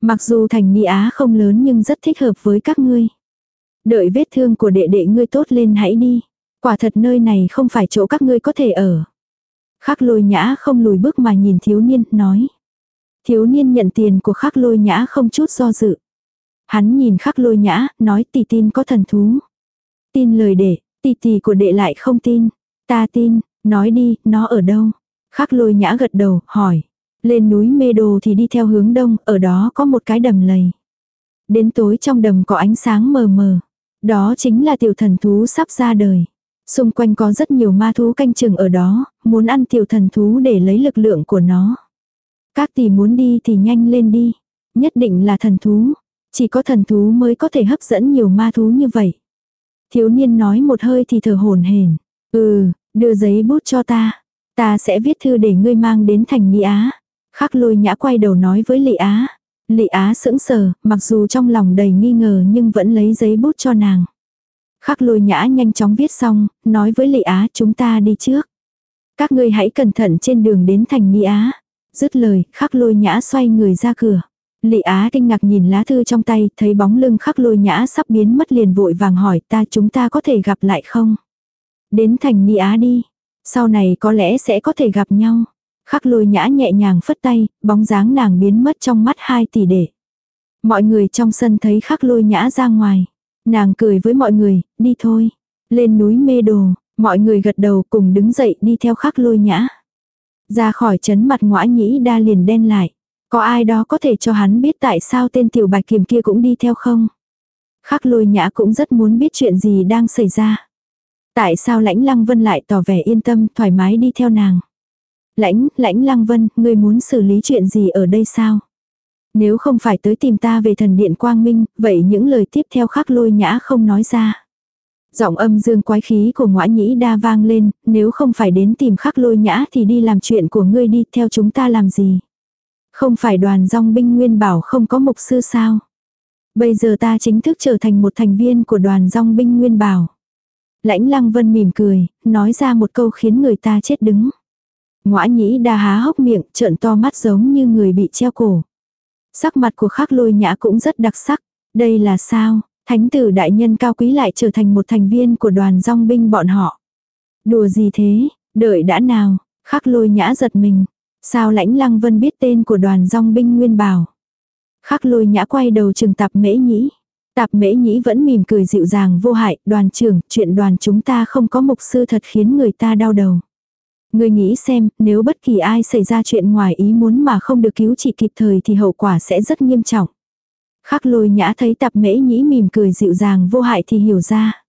Mặc dù thành Ni Á không lớn nhưng rất thích hợp với các ngươi. Đợi vết thương của đệ đệ ngươi tốt lên hãy đi. Quả thật nơi này không phải chỗ các ngươi có thể ở. Khắc lôi nhã không lùi bước mà nhìn thiếu niên, nói. Thiếu niên nhận tiền của khắc lôi nhã không chút do dự. Hắn nhìn khắc lôi nhã, nói tỷ tin có thần thú. Tin lời đệ, tỷ tỷ của đệ lại không tin. Ta tin, nói đi, nó ở đâu? Khắc lôi nhã gật đầu, hỏi. Lên núi mê đồ thì đi theo hướng đông, ở đó có một cái đầm lầy. Đến tối trong đầm có ánh sáng mờ mờ. Đó chính là tiểu thần thú sắp ra đời. Xung quanh có rất nhiều ma thú canh chừng ở đó, muốn ăn tiểu thần thú để lấy lực lượng của nó. Các tỷ muốn đi thì nhanh lên đi. Nhất định là thần thú. Chỉ có thần thú mới có thể hấp dẫn nhiều ma thú như vậy. Thiếu niên nói một hơi thì thở hổn hển. Ừ, đưa giấy bút cho ta. Ta sẽ viết thư để ngươi mang đến thành Mỹ Á. Khắc lôi nhã quay đầu nói với Lị Á. Lị Á sững sờ, mặc dù trong lòng đầy nghi ngờ nhưng vẫn lấy giấy bút cho nàng. Khắc lôi nhã nhanh chóng viết xong, nói với Lị Á chúng ta đi trước. Các ngươi hãy cẩn thận trên đường đến thành Mỹ Á. Dứt lời, khắc lôi nhã xoay người ra cửa. Lị Á kinh ngạc nhìn lá thư trong tay, thấy bóng lưng khắc lôi nhã sắp biến mất liền vội vàng hỏi ta chúng ta có thể gặp lại không? Đến thành Mỹ Á đi. Sau này có lẽ sẽ có thể gặp nhau. Khắc lôi nhã nhẹ nhàng phất tay, bóng dáng nàng biến mất trong mắt hai tỷ đệ. Mọi người trong sân thấy khắc lôi nhã ra ngoài. Nàng cười với mọi người, đi thôi. Lên núi mê đồ, Mọi người gật đầu cùng đứng dậy đi theo khắc lôi nhã. Ra khỏi chấn mặt ngõa nhĩ đa liền đen lại. Có ai đó có thể cho hắn biết tại sao tên tiểu bạch kiềm kia cũng đi theo không? Khắc lôi nhã cũng rất muốn biết chuyện gì đang xảy ra. Tại sao lãnh lăng vân lại tỏ vẻ yên tâm thoải mái đi theo nàng? Lãnh, lãnh lăng vân, ngươi muốn xử lý chuyện gì ở đây sao? Nếu không phải tới tìm ta về thần điện quang minh, vậy những lời tiếp theo khắc lôi nhã không nói ra. Giọng âm dương quái khí của ngõa nhĩ đa vang lên, nếu không phải đến tìm khắc lôi nhã thì đi làm chuyện của ngươi đi, theo chúng ta làm gì? Không phải đoàn dòng binh nguyên bảo không có mục sư sao? Bây giờ ta chính thức trở thành một thành viên của đoàn dòng binh nguyên bảo. Lãnh lăng vân mỉm cười, nói ra một câu khiến người ta chết đứng. Ngoã nhĩ đa há hốc miệng, trợn to mắt giống như người bị treo cổ. Sắc mặt của khắc lôi nhã cũng rất đặc sắc. Đây là sao? Thánh tử đại nhân cao quý lại trở thành một thành viên của đoàn dòng binh bọn họ. Đùa gì thế? Đợi đã nào? Khắc lôi nhã giật mình. Sao lãnh lăng vân biết tên của đoàn dòng binh nguyên bảo? Khắc lôi nhã quay đầu trừng tạp mễ nhĩ. Tạp mễ nhĩ vẫn mỉm cười dịu dàng vô hại, đoàn trưởng, chuyện đoàn chúng ta không có mục sư thật khiến người ta đau đầu. Người nghĩ xem, nếu bất kỳ ai xảy ra chuyện ngoài ý muốn mà không được cứu trị kịp thời thì hậu quả sẽ rất nghiêm trọng. Khắc lôi nhã thấy tạp mễ nhĩ mỉm cười dịu dàng vô hại thì hiểu ra.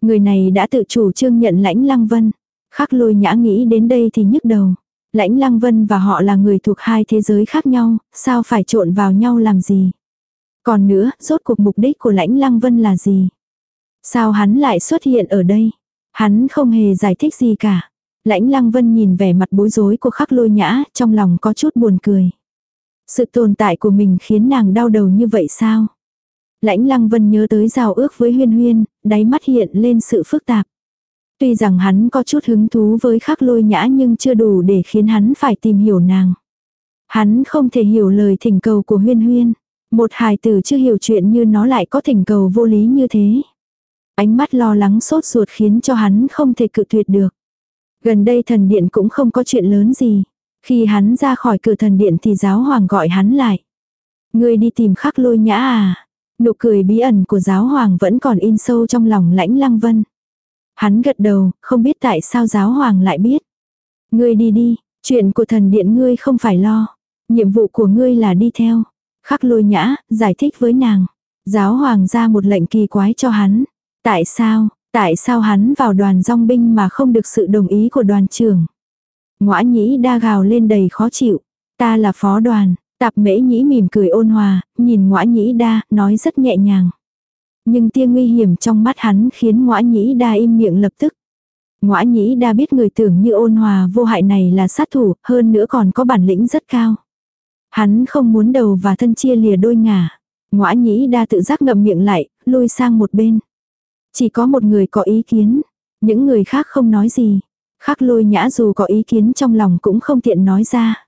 Người này đã tự chủ trương nhận lãnh lăng vân. Khắc lôi nhã nghĩ đến đây thì nhức đầu. Lãnh lăng vân và họ là người thuộc hai thế giới khác nhau, sao phải trộn vào nhau làm gì? Còn nữa, rốt cuộc mục đích của lãnh lăng vân là gì? Sao hắn lại xuất hiện ở đây? Hắn không hề giải thích gì cả. Lãnh lăng vân nhìn vẻ mặt bối rối của khắc lôi nhã, trong lòng có chút buồn cười. Sự tồn tại của mình khiến nàng đau đầu như vậy sao? Lãnh lăng vân nhớ tới giao ước với huyên huyên, đáy mắt hiện lên sự phức tạp. Tuy rằng hắn có chút hứng thú với khắc lôi nhã nhưng chưa đủ để khiến hắn phải tìm hiểu nàng. Hắn không thể hiểu lời thỉnh cầu của huyên huyên. Một hài tử chưa hiểu chuyện như nó lại có thỉnh cầu vô lý như thế. Ánh mắt lo lắng sốt ruột khiến cho hắn không thể cự tuyệt được. Gần đây thần điện cũng không có chuyện lớn gì. Khi hắn ra khỏi cửa thần điện thì giáo hoàng gọi hắn lại. Ngươi đi tìm khắc lôi nhã à. Nụ cười bí ẩn của giáo hoàng vẫn còn in sâu trong lòng lãnh lăng vân. Hắn gật đầu, không biết tại sao giáo hoàng lại biết. Ngươi đi đi, chuyện của thần điện ngươi không phải lo. Nhiệm vụ của ngươi là đi theo. Khắc lôi nhã, giải thích với nàng. Giáo hoàng ra một lệnh kỳ quái cho hắn. Tại sao, tại sao hắn vào đoàn dòng binh mà không được sự đồng ý của đoàn trưởng. Ngoã nhĩ đa gào lên đầy khó chịu. Ta là phó đoàn, tạp mễ nhĩ mỉm cười ôn hòa, nhìn ngoã nhĩ đa, nói rất nhẹ nhàng. Nhưng tia nguy hiểm trong mắt hắn khiến ngoã nhĩ đa im miệng lập tức. Ngoã nhĩ đa biết người tưởng như ôn hòa vô hại này là sát thủ, hơn nữa còn có bản lĩnh rất cao. Hắn không muốn đầu và thân chia lìa đôi ngả. Ngoã nhĩ đa tự giác ngậm miệng lại, lui sang một bên. Chỉ có một người có ý kiến, những người khác không nói gì. Khắc lôi nhã dù có ý kiến trong lòng cũng không tiện nói ra.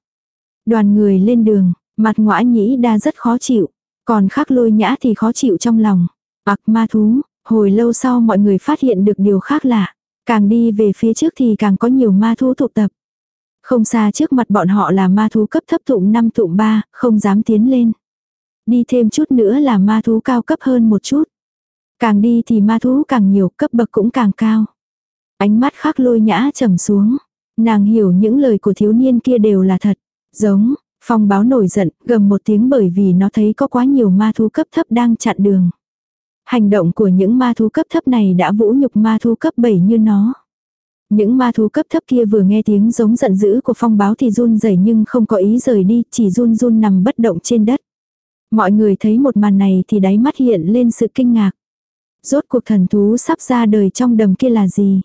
Đoàn người lên đường, mặt ngoã nhĩ đa rất khó chịu, còn khắc lôi nhã thì khó chịu trong lòng. Ặc ma thú, hồi lâu sau mọi người phát hiện được điều khác lạ. Càng đi về phía trước thì càng có nhiều ma thú tụ tập. Không xa trước mặt bọn họ là ma thú cấp thấp tụng 5 tụng 3, không dám tiến lên. Đi thêm chút nữa là ma thú cao cấp hơn một chút. Càng đi thì ma thú càng nhiều, cấp bậc cũng càng cao. Ánh mắt khắc lôi nhã trầm xuống. Nàng hiểu những lời của thiếu niên kia đều là thật. Giống, phong báo nổi giận, gầm một tiếng bởi vì nó thấy có quá nhiều ma thú cấp thấp đang chặn đường. Hành động của những ma thú cấp thấp này đã vũ nhục ma thú cấp 7 như nó. Những ma thú cấp thấp kia vừa nghe tiếng giống giận dữ của phong báo thì run rẩy nhưng không có ý rời đi, chỉ run run nằm bất động trên đất. Mọi người thấy một màn này thì đáy mắt hiện lên sự kinh ngạc. Rốt cuộc thần thú sắp ra đời trong đầm kia là gì?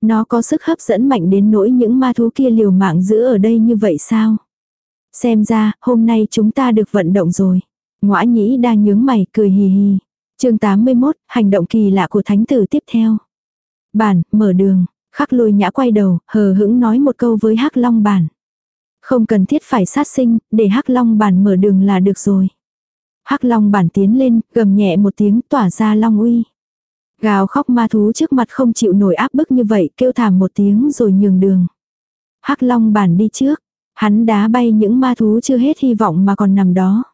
Nó có sức hấp dẫn mạnh đến nỗi những ma thú kia liều mạng giữ ở đây như vậy sao? Xem ra, hôm nay chúng ta được vận động rồi. Ngoã nhĩ đang nhướng mày cười hì hì chương 81, hành động kỳ lạ của thánh tử tiếp theo. Bản, mở đường, khắc lôi nhã quay đầu, hờ hững nói một câu với hắc long bản. Không cần thiết phải sát sinh, để hắc long bản mở đường là được rồi. hắc long bản tiến lên, gầm nhẹ một tiếng tỏa ra long uy. Gào khóc ma thú trước mặt không chịu nổi áp bức như vậy, kêu thảm một tiếng rồi nhường đường. hắc long bản đi trước, hắn đá bay những ma thú chưa hết hy vọng mà còn nằm đó.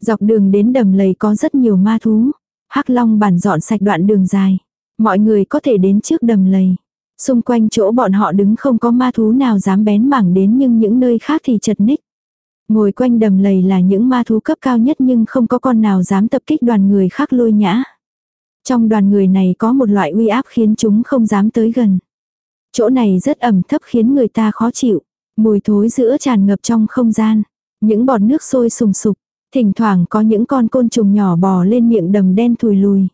Dọc đường đến đầm lầy có rất nhiều ma thú. Hắc Long bản dọn sạch đoạn đường dài. Mọi người có thể đến trước đầm lầy. Xung quanh chỗ bọn họ đứng không có ma thú nào dám bén mảng đến nhưng những nơi khác thì chật ních. Ngồi quanh đầm lầy là những ma thú cấp cao nhất nhưng không có con nào dám tập kích đoàn người khác lôi nhã. Trong đoàn người này có một loại uy áp khiến chúng không dám tới gần. Chỗ này rất ẩm thấp khiến người ta khó chịu. Mùi thối giữa tràn ngập trong không gian. Những bọt nước sôi sùng sục. Thỉnh thoảng có những con côn trùng nhỏ bò lên miệng đầm đen thùi lùi.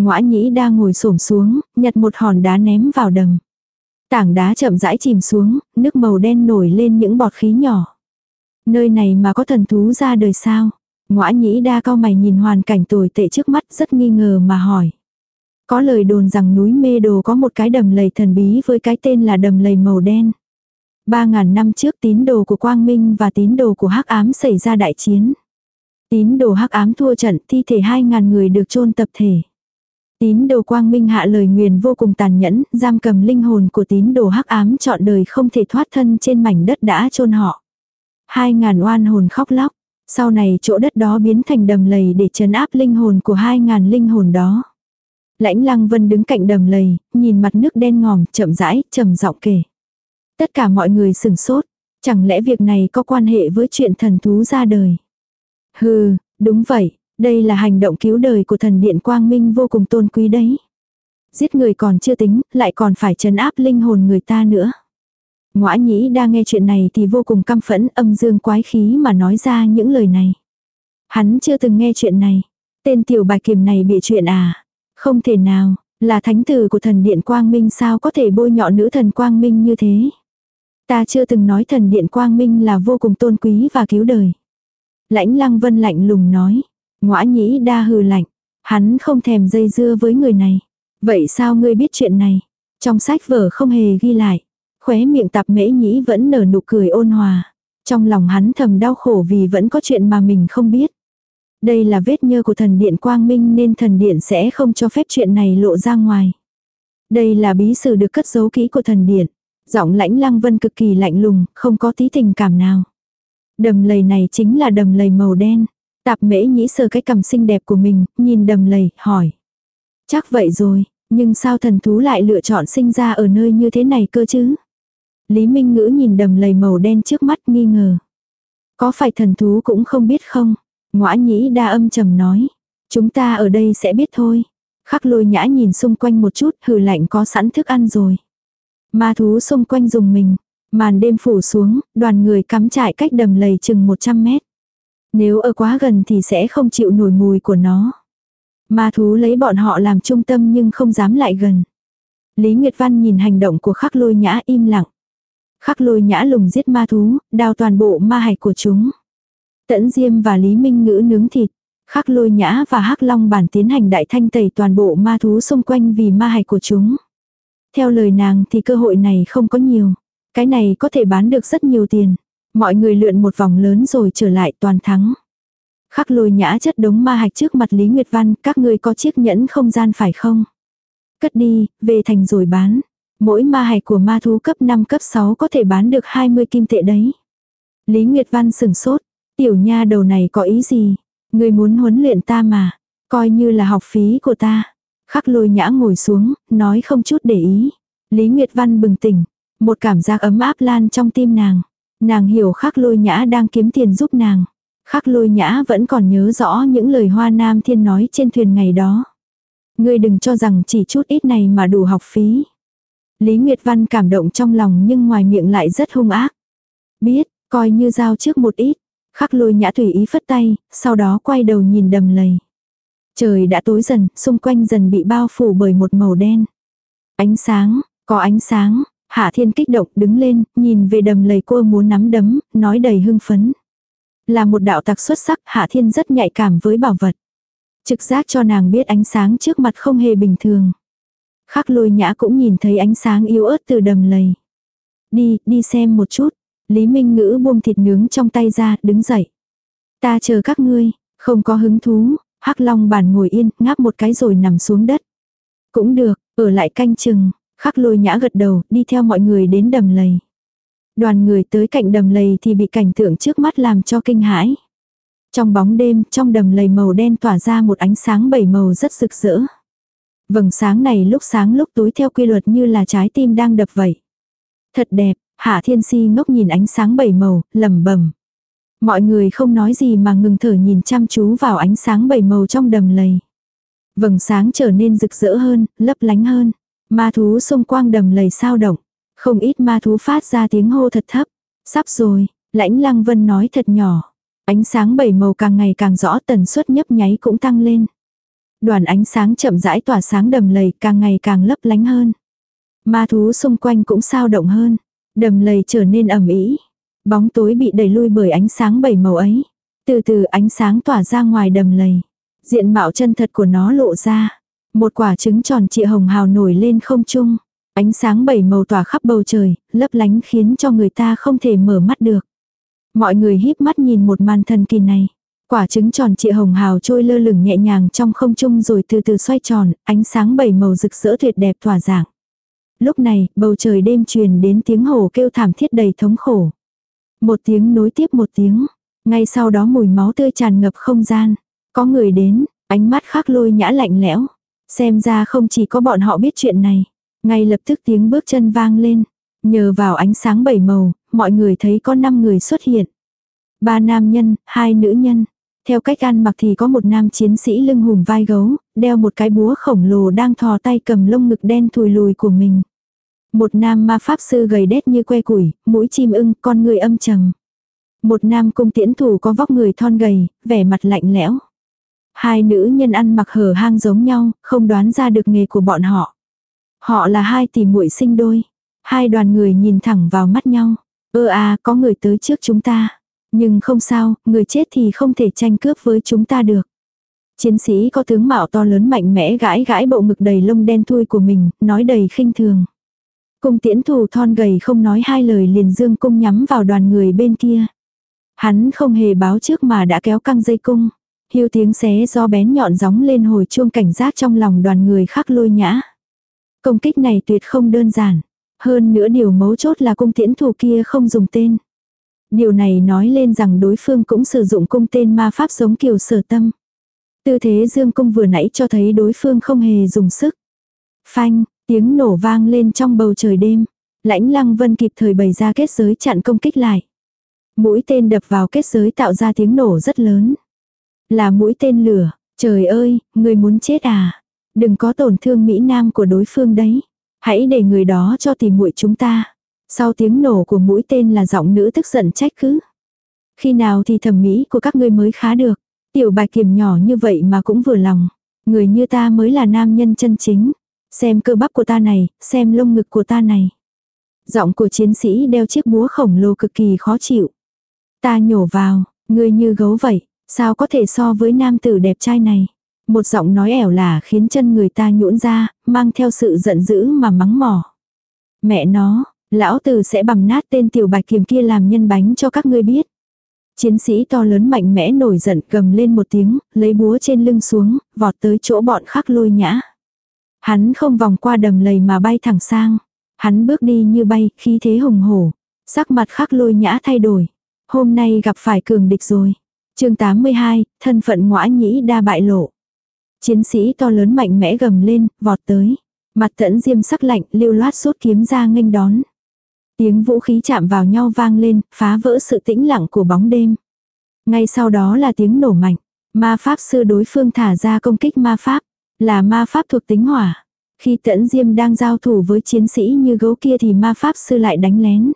Ngoã nhĩ đa ngồi xổm xuống, nhặt một hòn đá ném vào đầm. Tảng đá chậm rãi chìm xuống, nước màu đen nổi lên những bọt khí nhỏ. Nơi này mà có thần thú ra đời sao? Ngoã nhĩ đa cao mày nhìn hoàn cảnh tồi tệ trước mắt rất nghi ngờ mà hỏi. Có lời đồn rằng núi mê đồ có một cái đầm lầy thần bí với cái tên là đầm lầy màu đen. Ba ngàn năm trước tín đồ của Quang Minh và tín đồ của Hắc Ám xảy ra đại chiến. Tín đồ Hắc Ám thua trận thi thể hai ngàn người được chôn tập thể. Tín đồ Quang Minh hạ lời nguyền vô cùng tàn nhẫn, giam cầm linh hồn của tín đồ Hắc Ám chọn đời không thể thoát thân trên mảnh đất đã chôn họ. Hai ngàn oan hồn khóc lóc. Sau này chỗ đất đó biến thành đầm lầy để chấn áp linh hồn của hai ngàn linh hồn đó. Lãnh lăng vân đứng cạnh đầm lầy, nhìn mặt nước đen ngòm, chậm rãi, trầm giọng kể. Tất cả mọi người sừng sốt. Chẳng lẽ việc này có quan hệ với chuyện thần thú ra đời? Hừ, đúng vậy, đây là hành động cứu đời của thần điện quang minh vô cùng tôn quý đấy. Giết người còn chưa tính, lại còn phải trấn áp linh hồn người ta nữa. Ngoã nhĩ đang nghe chuyện này thì vô cùng căm phẫn âm dương quái khí mà nói ra những lời này. Hắn chưa từng nghe chuyện này. Tên tiểu bài kiềm này bị chuyện à? Không thể nào, là thánh tử của thần điện quang minh sao có thể bôi nhọ nữ thần quang minh như thế. Ta chưa từng nói thần điện quang minh là vô cùng tôn quý và cứu đời. Lãnh lăng vân lạnh lùng nói. Ngoã nhĩ đa hừ lạnh. Hắn không thèm dây dưa với người này. Vậy sao ngươi biết chuyện này? Trong sách vở không hề ghi lại. Khóe miệng tạp mễ nhĩ vẫn nở nụ cười ôn hòa. Trong lòng hắn thầm đau khổ vì vẫn có chuyện mà mình không biết. Đây là vết nhơ của thần điện quang minh nên thần điện sẽ không cho phép chuyện này lộ ra ngoài. Đây là bí sử được cất giấu kỹ của thần điện. Giọng lãnh lăng vân cực kỳ lạnh lùng, không có tí tình cảm nào. Đầm lầy này chính là đầm lầy màu đen. Tạp mễ nhĩ sờ cái cầm xinh đẹp của mình, nhìn đầm lầy, hỏi. Chắc vậy rồi, nhưng sao thần thú lại lựa chọn sinh ra ở nơi như thế này cơ chứ? Lý Minh Ngữ nhìn đầm lầy màu đen trước mắt nghi ngờ. Có phải thần thú cũng không biết không? Ngoã nhĩ đa âm trầm nói. Chúng ta ở đây sẽ biết thôi. Khắc lôi nhã nhìn xung quanh một chút hừ lạnh có sẵn thức ăn rồi. Ma thú xung quanh dùng mình. Màn đêm phủ xuống, đoàn người cắm trại cách đầm lầy chừng 100 mét. Nếu ở quá gần thì sẽ không chịu nổi mùi của nó. Ma thú lấy bọn họ làm trung tâm nhưng không dám lại gần. Lý Nguyệt Văn nhìn hành động của khắc lôi nhã im lặng. Khắc lôi nhã lùng giết ma thú, đào toàn bộ ma hạch của chúng. Tẫn Diêm và Lý Minh Ngữ nướng thịt. Khắc lôi nhã và hắc long bản tiến hành đại thanh tẩy toàn bộ ma thú xung quanh vì ma hạch của chúng. Theo lời nàng thì cơ hội này không có nhiều. Cái này có thể bán được rất nhiều tiền. Mọi người lượn một vòng lớn rồi trở lại toàn thắng. Khắc lôi nhã chất đống ma hạch trước mặt Lý Nguyệt Văn, các ngươi có chiếc nhẫn không gian phải không? Cất đi, về thành rồi bán. Mỗi ma hạch của ma thú cấp 5 cấp 6 có thể bán được 20 kim tệ đấy. Lý Nguyệt Văn sừng sốt, tiểu nha đầu này có ý gì? Người muốn huấn luyện ta mà, coi như là học phí của ta. Khắc lôi nhã ngồi xuống, nói không chút để ý. Lý Nguyệt Văn bừng tỉnh, một cảm giác ấm áp lan trong tim nàng. Nàng hiểu khắc lôi nhã đang kiếm tiền giúp nàng. Khắc lôi nhã vẫn còn nhớ rõ những lời hoa nam thiên nói trên thuyền ngày đó. Ngươi đừng cho rằng chỉ chút ít này mà đủ học phí. Lý Nguyệt Văn cảm động trong lòng nhưng ngoài miệng lại rất hung ác. Biết, coi như giao trước một ít. Khắc lôi nhã tùy ý phất tay, sau đó quay đầu nhìn đầm lầy. Trời đã tối dần, xung quanh dần bị bao phủ bởi một màu đen. Ánh sáng, có ánh sáng, Hạ Thiên kích động đứng lên, nhìn về đầm lầy cô muốn nắm đấm, nói đầy hưng phấn. Là một đạo tặc xuất sắc, Hạ Thiên rất nhạy cảm với bảo vật. Trực giác cho nàng biết ánh sáng trước mặt không hề bình thường. Khắc lôi nhã cũng nhìn thấy ánh sáng yếu ớt từ đầm lầy. Đi, đi xem một chút. Lý Minh Ngữ buông thịt nướng trong tay ra, đứng dậy. Ta chờ các ngươi, không có hứng thú. Hắc Long bản ngồi yên, ngáp một cái rồi nằm xuống đất. Cũng được, ở lại canh chừng. Khắc lôi nhã gật đầu, đi theo mọi người đến đầm lầy. Đoàn người tới cạnh đầm lầy thì bị cảnh tượng trước mắt làm cho kinh hãi. Trong bóng đêm, trong đầm lầy màu đen tỏa ra một ánh sáng bảy màu rất rực rỡ. Vầng sáng này lúc sáng lúc tối theo quy luật như là trái tim đang đập vậy. Thật đẹp, Hạ Thiên Si ngốc nhìn ánh sáng bảy màu, lẩm bẩm. Mọi người không nói gì mà ngừng thở nhìn chăm chú vào ánh sáng bảy màu trong đầm lầy. Vầng sáng trở nên rực rỡ hơn, lấp lánh hơn. Ma thú xung quanh đầm lầy sao động. Không ít ma thú phát ra tiếng hô thật thấp. Sắp rồi, lãnh lăng vân nói thật nhỏ. Ánh sáng bảy màu càng ngày càng rõ tần suất nhấp nháy cũng tăng lên. Đoàn ánh sáng chậm rãi tỏa sáng đầm lầy càng ngày càng lấp lánh hơn. Ma thú xung quanh cũng sao động hơn. Đầm lầy trở nên ẩm ý. Bóng tối bị đẩy lui bởi ánh sáng bảy màu ấy. Từ từ ánh sáng tỏa ra ngoài đầm lầy. Diện mạo chân thật của nó lộ ra. Một quả trứng tròn trịa hồng hào nổi lên không trung. Ánh sáng bảy màu tỏa khắp bầu trời, lấp lánh khiến cho người ta không thể mở mắt được. Mọi người híp mắt nhìn một màn thần kỳ này. Quả trứng tròn trịa hồng hào trôi lơ lửng nhẹ nhàng trong không trung rồi từ từ xoay tròn, ánh sáng bảy màu rực rỡ tuyệt đẹp tỏa dạng. Lúc này, bầu trời đêm truyền đến tiếng hổ kêu thảm thiết đầy thống khổ. Một tiếng nối tiếp một tiếng. Ngay sau đó mùi máu tươi tràn ngập không gian. Có người đến, ánh mắt khắc lôi nhã lạnh lẽo. Xem ra không chỉ có bọn họ biết chuyện này. Ngay lập tức tiếng bước chân vang lên. Nhờ vào ánh sáng bảy màu, mọi người thấy có 5 người xuất hiện. Ba nam nhân, hai nữ nhân. Theo cách ăn mặc thì có một nam chiến sĩ lưng hùm vai gấu, đeo một cái búa khổng lồ đang thò tay cầm lông ngực đen thùi lùi của mình. Một nam ma pháp sư gầy đét như que củi, mũi chim ưng, con người âm trầm. Một nam cung tiễn thủ có vóc người thon gầy, vẻ mặt lạnh lẽo. Hai nữ nhân ăn mặc hở hang giống nhau, không đoán ra được nghề của bọn họ. Họ là hai tỷ muội sinh đôi. Hai đoàn người nhìn thẳng vào mắt nhau. Ơ à, có người tới trước chúng ta. Nhưng không sao, người chết thì không thể tranh cướp với chúng ta được. Chiến sĩ có tướng mạo to lớn mạnh mẽ gãi gãi bộ ngực đầy lông đen thui của mình, nói đầy khinh thường. Cung tiễn thủ thon gầy không nói hai lời liền dương cung nhắm vào đoàn người bên kia. Hắn không hề báo trước mà đã kéo căng dây cung hưu tiếng xé do bén nhọn gióng lên hồi chuông cảnh giác trong lòng đoàn người khắc lôi nhã. Công kích này tuyệt không đơn giản. Hơn nữa điều mấu chốt là cung tiễn thủ kia không dùng tên. Điều này nói lên rằng đối phương cũng sử dụng cung tên ma pháp giống kiểu sở tâm. Tư thế dương cung vừa nãy cho thấy đối phương không hề dùng sức. Phanh, tiếng nổ vang lên trong bầu trời đêm. Lãnh lăng vân kịp thời bày ra kết giới chặn công kích lại. Mũi tên đập vào kết giới tạo ra tiếng nổ rất lớn. Là mũi tên lửa, trời ơi, người muốn chết à? Đừng có tổn thương Mỹ Nam của đối phương đấy. Hãy để người đó cho tìm muội chúng ta. Sau tiếng nổ của mũi tên là giọng nữ tức giận trách cứ. Khi nào thì thẩm mỹ của các ngươi mới khá được. Tiểu bạch kiểm nhỏ như vậy mà cũng vừa lòng. Người như ta mới là nam nhân chân chính. Xem cơ bắp của ta này, xem lông ngực của ta này. Giọng của chiến sĩ đeo chiếc búa khổng lồ cực kỳ khó chịu. Ta nhổ vào, ngươi như gấu vậy, sao có thể so với nam tử đẹp trai này. Một giọng nói ẻo là khiến chân người ta nhũn ra, mang theo sự giận dữ mà mắng mỏ. Mẹ nó, lão tử sẽ bầm nát tên tiểu bạch kiềm kia làm nhân bánh cho các ngươi biết. Chiến sĩ to lớn mạnh mẽ nổi giận gầm lên một tiếng, lấy búa trên lưng xuống, vọt tới chỗ bọn khắc lôi nhã. Hắn không vòng qua đầm lầy mà bay thẳng sang. Hắn bước đi như bay, khí thế hùng hổ. Sắc mặt khắc lôi nhã thay đổi. Hôm nay gặp phải cường địch rồi chương 82, thân phận ngõa nhĩ đa bại lộ. Chiến sĩ to lớn mạnh mẽ gầm lên, vọt tới. Mặt tẫn diêm sắc lạnh, lưu loát rút kiếm ra nghênh đón. Tiếng vũ khí chạm vào nhau vang lên, phá vỡ sự tĩnh lặng của bóng đêm. Ngay sau đó là tiếng nổ mạnh. Ma pháp sư đối phương thả ra công kích ma pháp. Là ma pháp thuộc tính hỏa. Khi tẫn diêm đang giao thủ với chiến sĩ như gấu kia thì ma pháp sư lại đánh lén.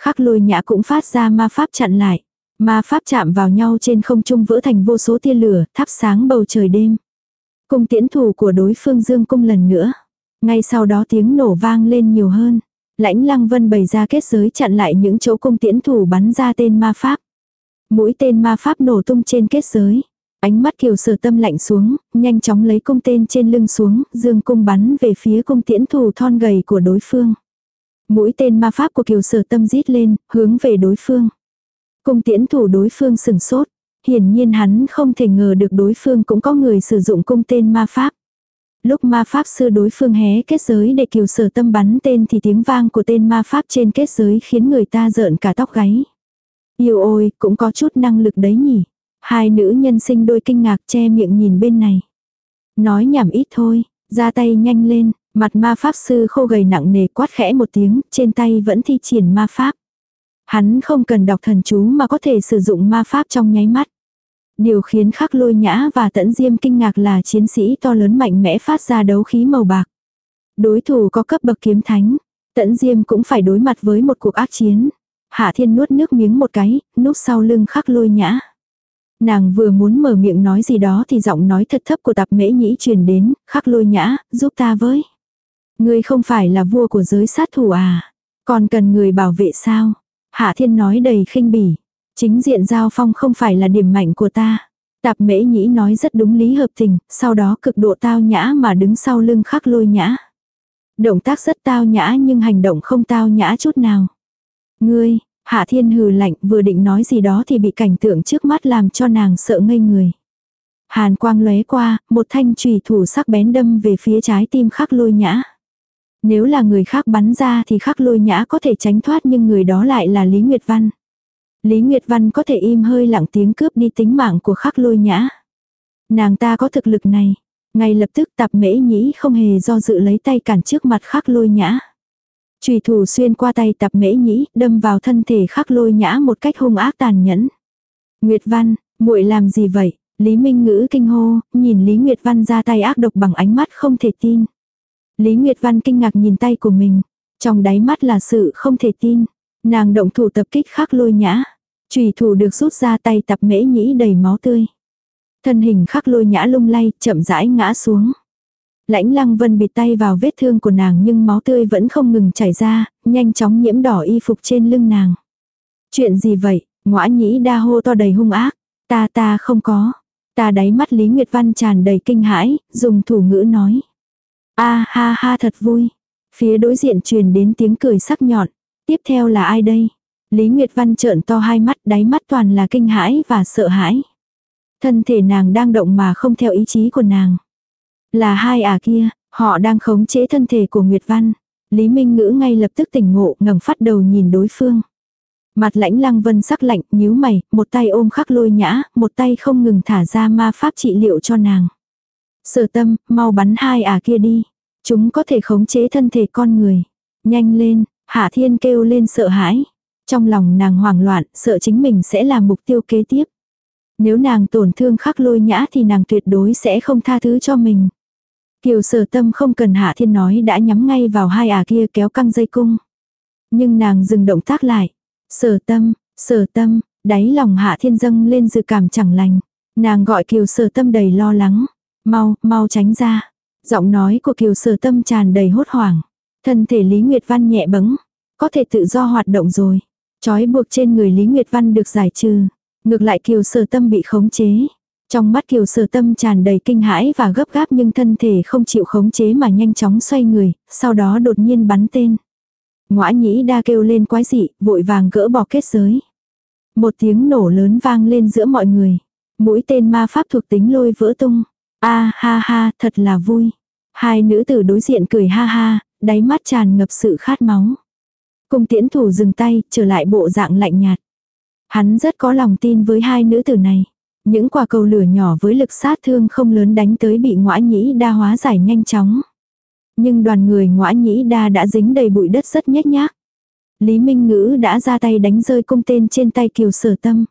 Khắc lôi nhã cũng phát ra ma pháp chặn lại. Ma pháp chạm vào nhau trên không trung vỡ thành vô số tia lửa, thắp sáng bầu trời đêm. Cung tiễn thủ của đối phương dương cung lần nữa. Ngay sau đó tiếng nổ vang lên nhiều hơn. Lãnh lăng vân bày ra kết giới chặn lại những chỗ cung tiễn thủ bắn ra tên ma pháp. Mũi tên ma pháp nổ tung trên kết giới. Ánh mắt kiều sở tâm lạnh xuống, nhanh chóng lấy cung tên trên lưng xuống, dương cung bắn về phía cung tiễn thủ thon gầy của đối phương. Mũi tên ma pháp của kiều sở tâm rít lên, hướng về đối phương. Cung tiễn thủ đối phương sừng sốt. Hiển nhiên hắn không thể ngờ được đối phương cũng có người sử dụng cung tên ma pháp. Lúc ma pháp sư đối phương hé kết giới để kiều sở tâm bắn tên thì tiếng vang của tên ma pháp trên kết giới khiến người ta rợn cả tóc gáy. Yêu ôi, cũng có chút năng lực đấy nhỉ. Hai nữ nhân sinh đôi kinh ngạc che miệng nhìn bên này. Nói nhảm ít thôi, Ra tay nhanh lên, mặt ma pháp sư khô gầy nặng nề quát khẽ một tiếng, trên tay vẫn thi triển ma pháp. Hắn không cần đọc thần chú mà có thể sử dụng ma pháp trong nháy mắt. Điều khiến khắc lôi nhã và tẫn diêm kinh ngạc là chiến sĩ to lớn mạnh mẽ phát ra đấu khí màu bạc. Đối thủ có cấp bậc kiếm thánh. Tẫn diêm cũng phải đối mặt với một cuộc ác chiến. Hạ thiên nuốt nước miếng một cái, núp sau lưng khắc lôi nhã. Nàng vừa muốn mở miệng nói gì đó thì giọng nói thật thấp của tạp mễ nhĩ truyền đến, khắc lôi nhã, giúp ta với. Ngươi không phải là vua của giới sát thủ à? Còn cần người bảo vệ sao? Hạ thiên nói đầy khinh bỉ. Chính diện giao phong không phải là điểm mạnh của ta. Tạp mễ nhĩ nói rất đúng lý hợp tình, sau đó cực độ tao nhã mà đứng sau lưng khắc lôi nhã. Động tác rất tao nhã nhưng hành động không tao nhã chút nào. Ngươi, Hạ Thiên hừ lạnh vừa định nói gì đó thì bị cảnh tượng trước mắt làm cho nàng sợ ngây người. Hàn quang lóe qua, một thanh trùy thủ sắc bén đâm về phía trái tim khắc lôi nhã. Nếu là người khác bắn ra thì khắc lôi nhã có thể tránh thoát nhưng người đó lại là Lý Nguyệt Văn. Lý Nguyệt Văn có thể im hơi lặng tiếng cướp đi tính mạng của khắc lôi nhã. Nàng ta có thực lực này. Ngay lập tức tạp mễ nhĩ không hề do dự lấy tay cản trước mặt khắc lôi nhã. Trùy thủ xuyên qua tay tạp mễ nhĩ, đâm vào thân thể khắc lôi nhã một cách hung ác tàn nhẫn. Nguyệt Văn, muội làm gì vậy? Lý Minh Ngữ kinh hô, nhìn Lý Nguyệt Văn ra tay ác độc bằng ánh mắt không thể tin. Lý Nguyệt Văn kinh ngạc nhìn tay của mình, trong đáy mắt là sự không thể tin. Nàng động thủ tập kích khắc lôi nhã. Trùy thủ được rút ra tay tập mễ nhĩ đầy máu tươi. Thân hình khắc lôi nhã lung lay, chậm rãi ngã xuống. Lãnh lăng vân bịt tay vào vết thương của nàng nhưng máu tươi vẫn không ngừng chảy ra, nhanh chóng nhiễm đỏ y phục trên lưng nàng. Chuyện gì vậy? Ngõa nhĩ đa hô to đầy hung ác. Ta ta không có. Ta đáy mắt Lý Nguyệt Văn tràn đầy kinh hãi, dùng thủ ngữ nói a ha ha thật vui. Phía đối diện truyền đến tiếng cười sắc nhọn. Tiếp theo là ai đây? Lý Nguyệt Văn trợn to hai mắt đáy mắt toàn là kinh hãi và sợ hãi. Thân thể nàng đang động mà không theo ý chí của nàng. Là hai à kia, họ đang khống chế thân thể của Nguyệt Văn. Lý Minh Ngữ ngay lập tức tỉnh ngộ ngẩng phát đầu nhìn đối phương. Mặt lãnh lăng vân sắc lạnh, nhíu mày, một tay ôm khắc lôi nhã, một tay không ngừng thả ra ma pháp trị liệu cho nàng. Sở tâm, mau bắn hai à kia đi. Chúng có thể khống chế thân thể con người. Nhanh lên, Hạ Thiên kêu lên sợ hãi. Trong lòng nàng hoảng loạn, sợ chính mình sẽ là mục tiêu kế tiếp. Nếu nàng tổn thương khắc lôi nhã thì nàng tuyệt đối sẽ không tha thứ cho mình. Kiều sở tâm không cần Hạ Thiên nói đã nhắm ngay vào hai ả kia kéo căng dây cung. Nhưng nàng dừng động tác lại. Sở tâm, sở tâm, đáy lòng Hạ Thiên dâng lên dự cảm chẳng lành. Nàng gọi Kiều sở tâm đầy lo lắng. Mau, mau tránh ra. Giọng nói của Kiều sở tâm tràn đầy hốt hoảng. Thân thể Lý Nguyệt Văn nhẹ bẫng, có thể tự do hoạt động rồi. Chói buộc trên người Lý Nguyệt Văn được giải trừ. Ngược lại Kiều Sở Tâm bị khống chế. Trong mắt Kiều Sở Tâm tràn đầy kinh hãi và gấp gáp nhưng thân thể không chịu khống chế mà nhanh chóng xoay người, sau đó đột nhiên bắn tên. Ngoã nhĩ đa kêu lên quái dị, vội vàng gỡ bỏ kết giới. Một tiếng nổ lớn vang lên giữa mọi người. Mũi tên ma pháp thuộc tính lôi vỡ tung a ha ha, thật là vui. Hai nữ tử đối diện cười ha ha, đáy mắt tràn ngập sự khát máu. Cung tiễn thủ dừng tay, trở lại bộ dạng lạnh nhạt. Hắn rất có lòng tin với hai nữ tử này. Những quả cầu lửa nhỏ với lực sát thương không lớn đánh tới bị ngõa nhĩ đa hóa giải nhanh chóng. Nhưng đoàn người ngõa nhĩ đa đã dính đầy bụi đất rất nhếch nhác. Lý Minh Ngữ đã ra tay đánh rơi cung tên trên tay kiều sở tâm.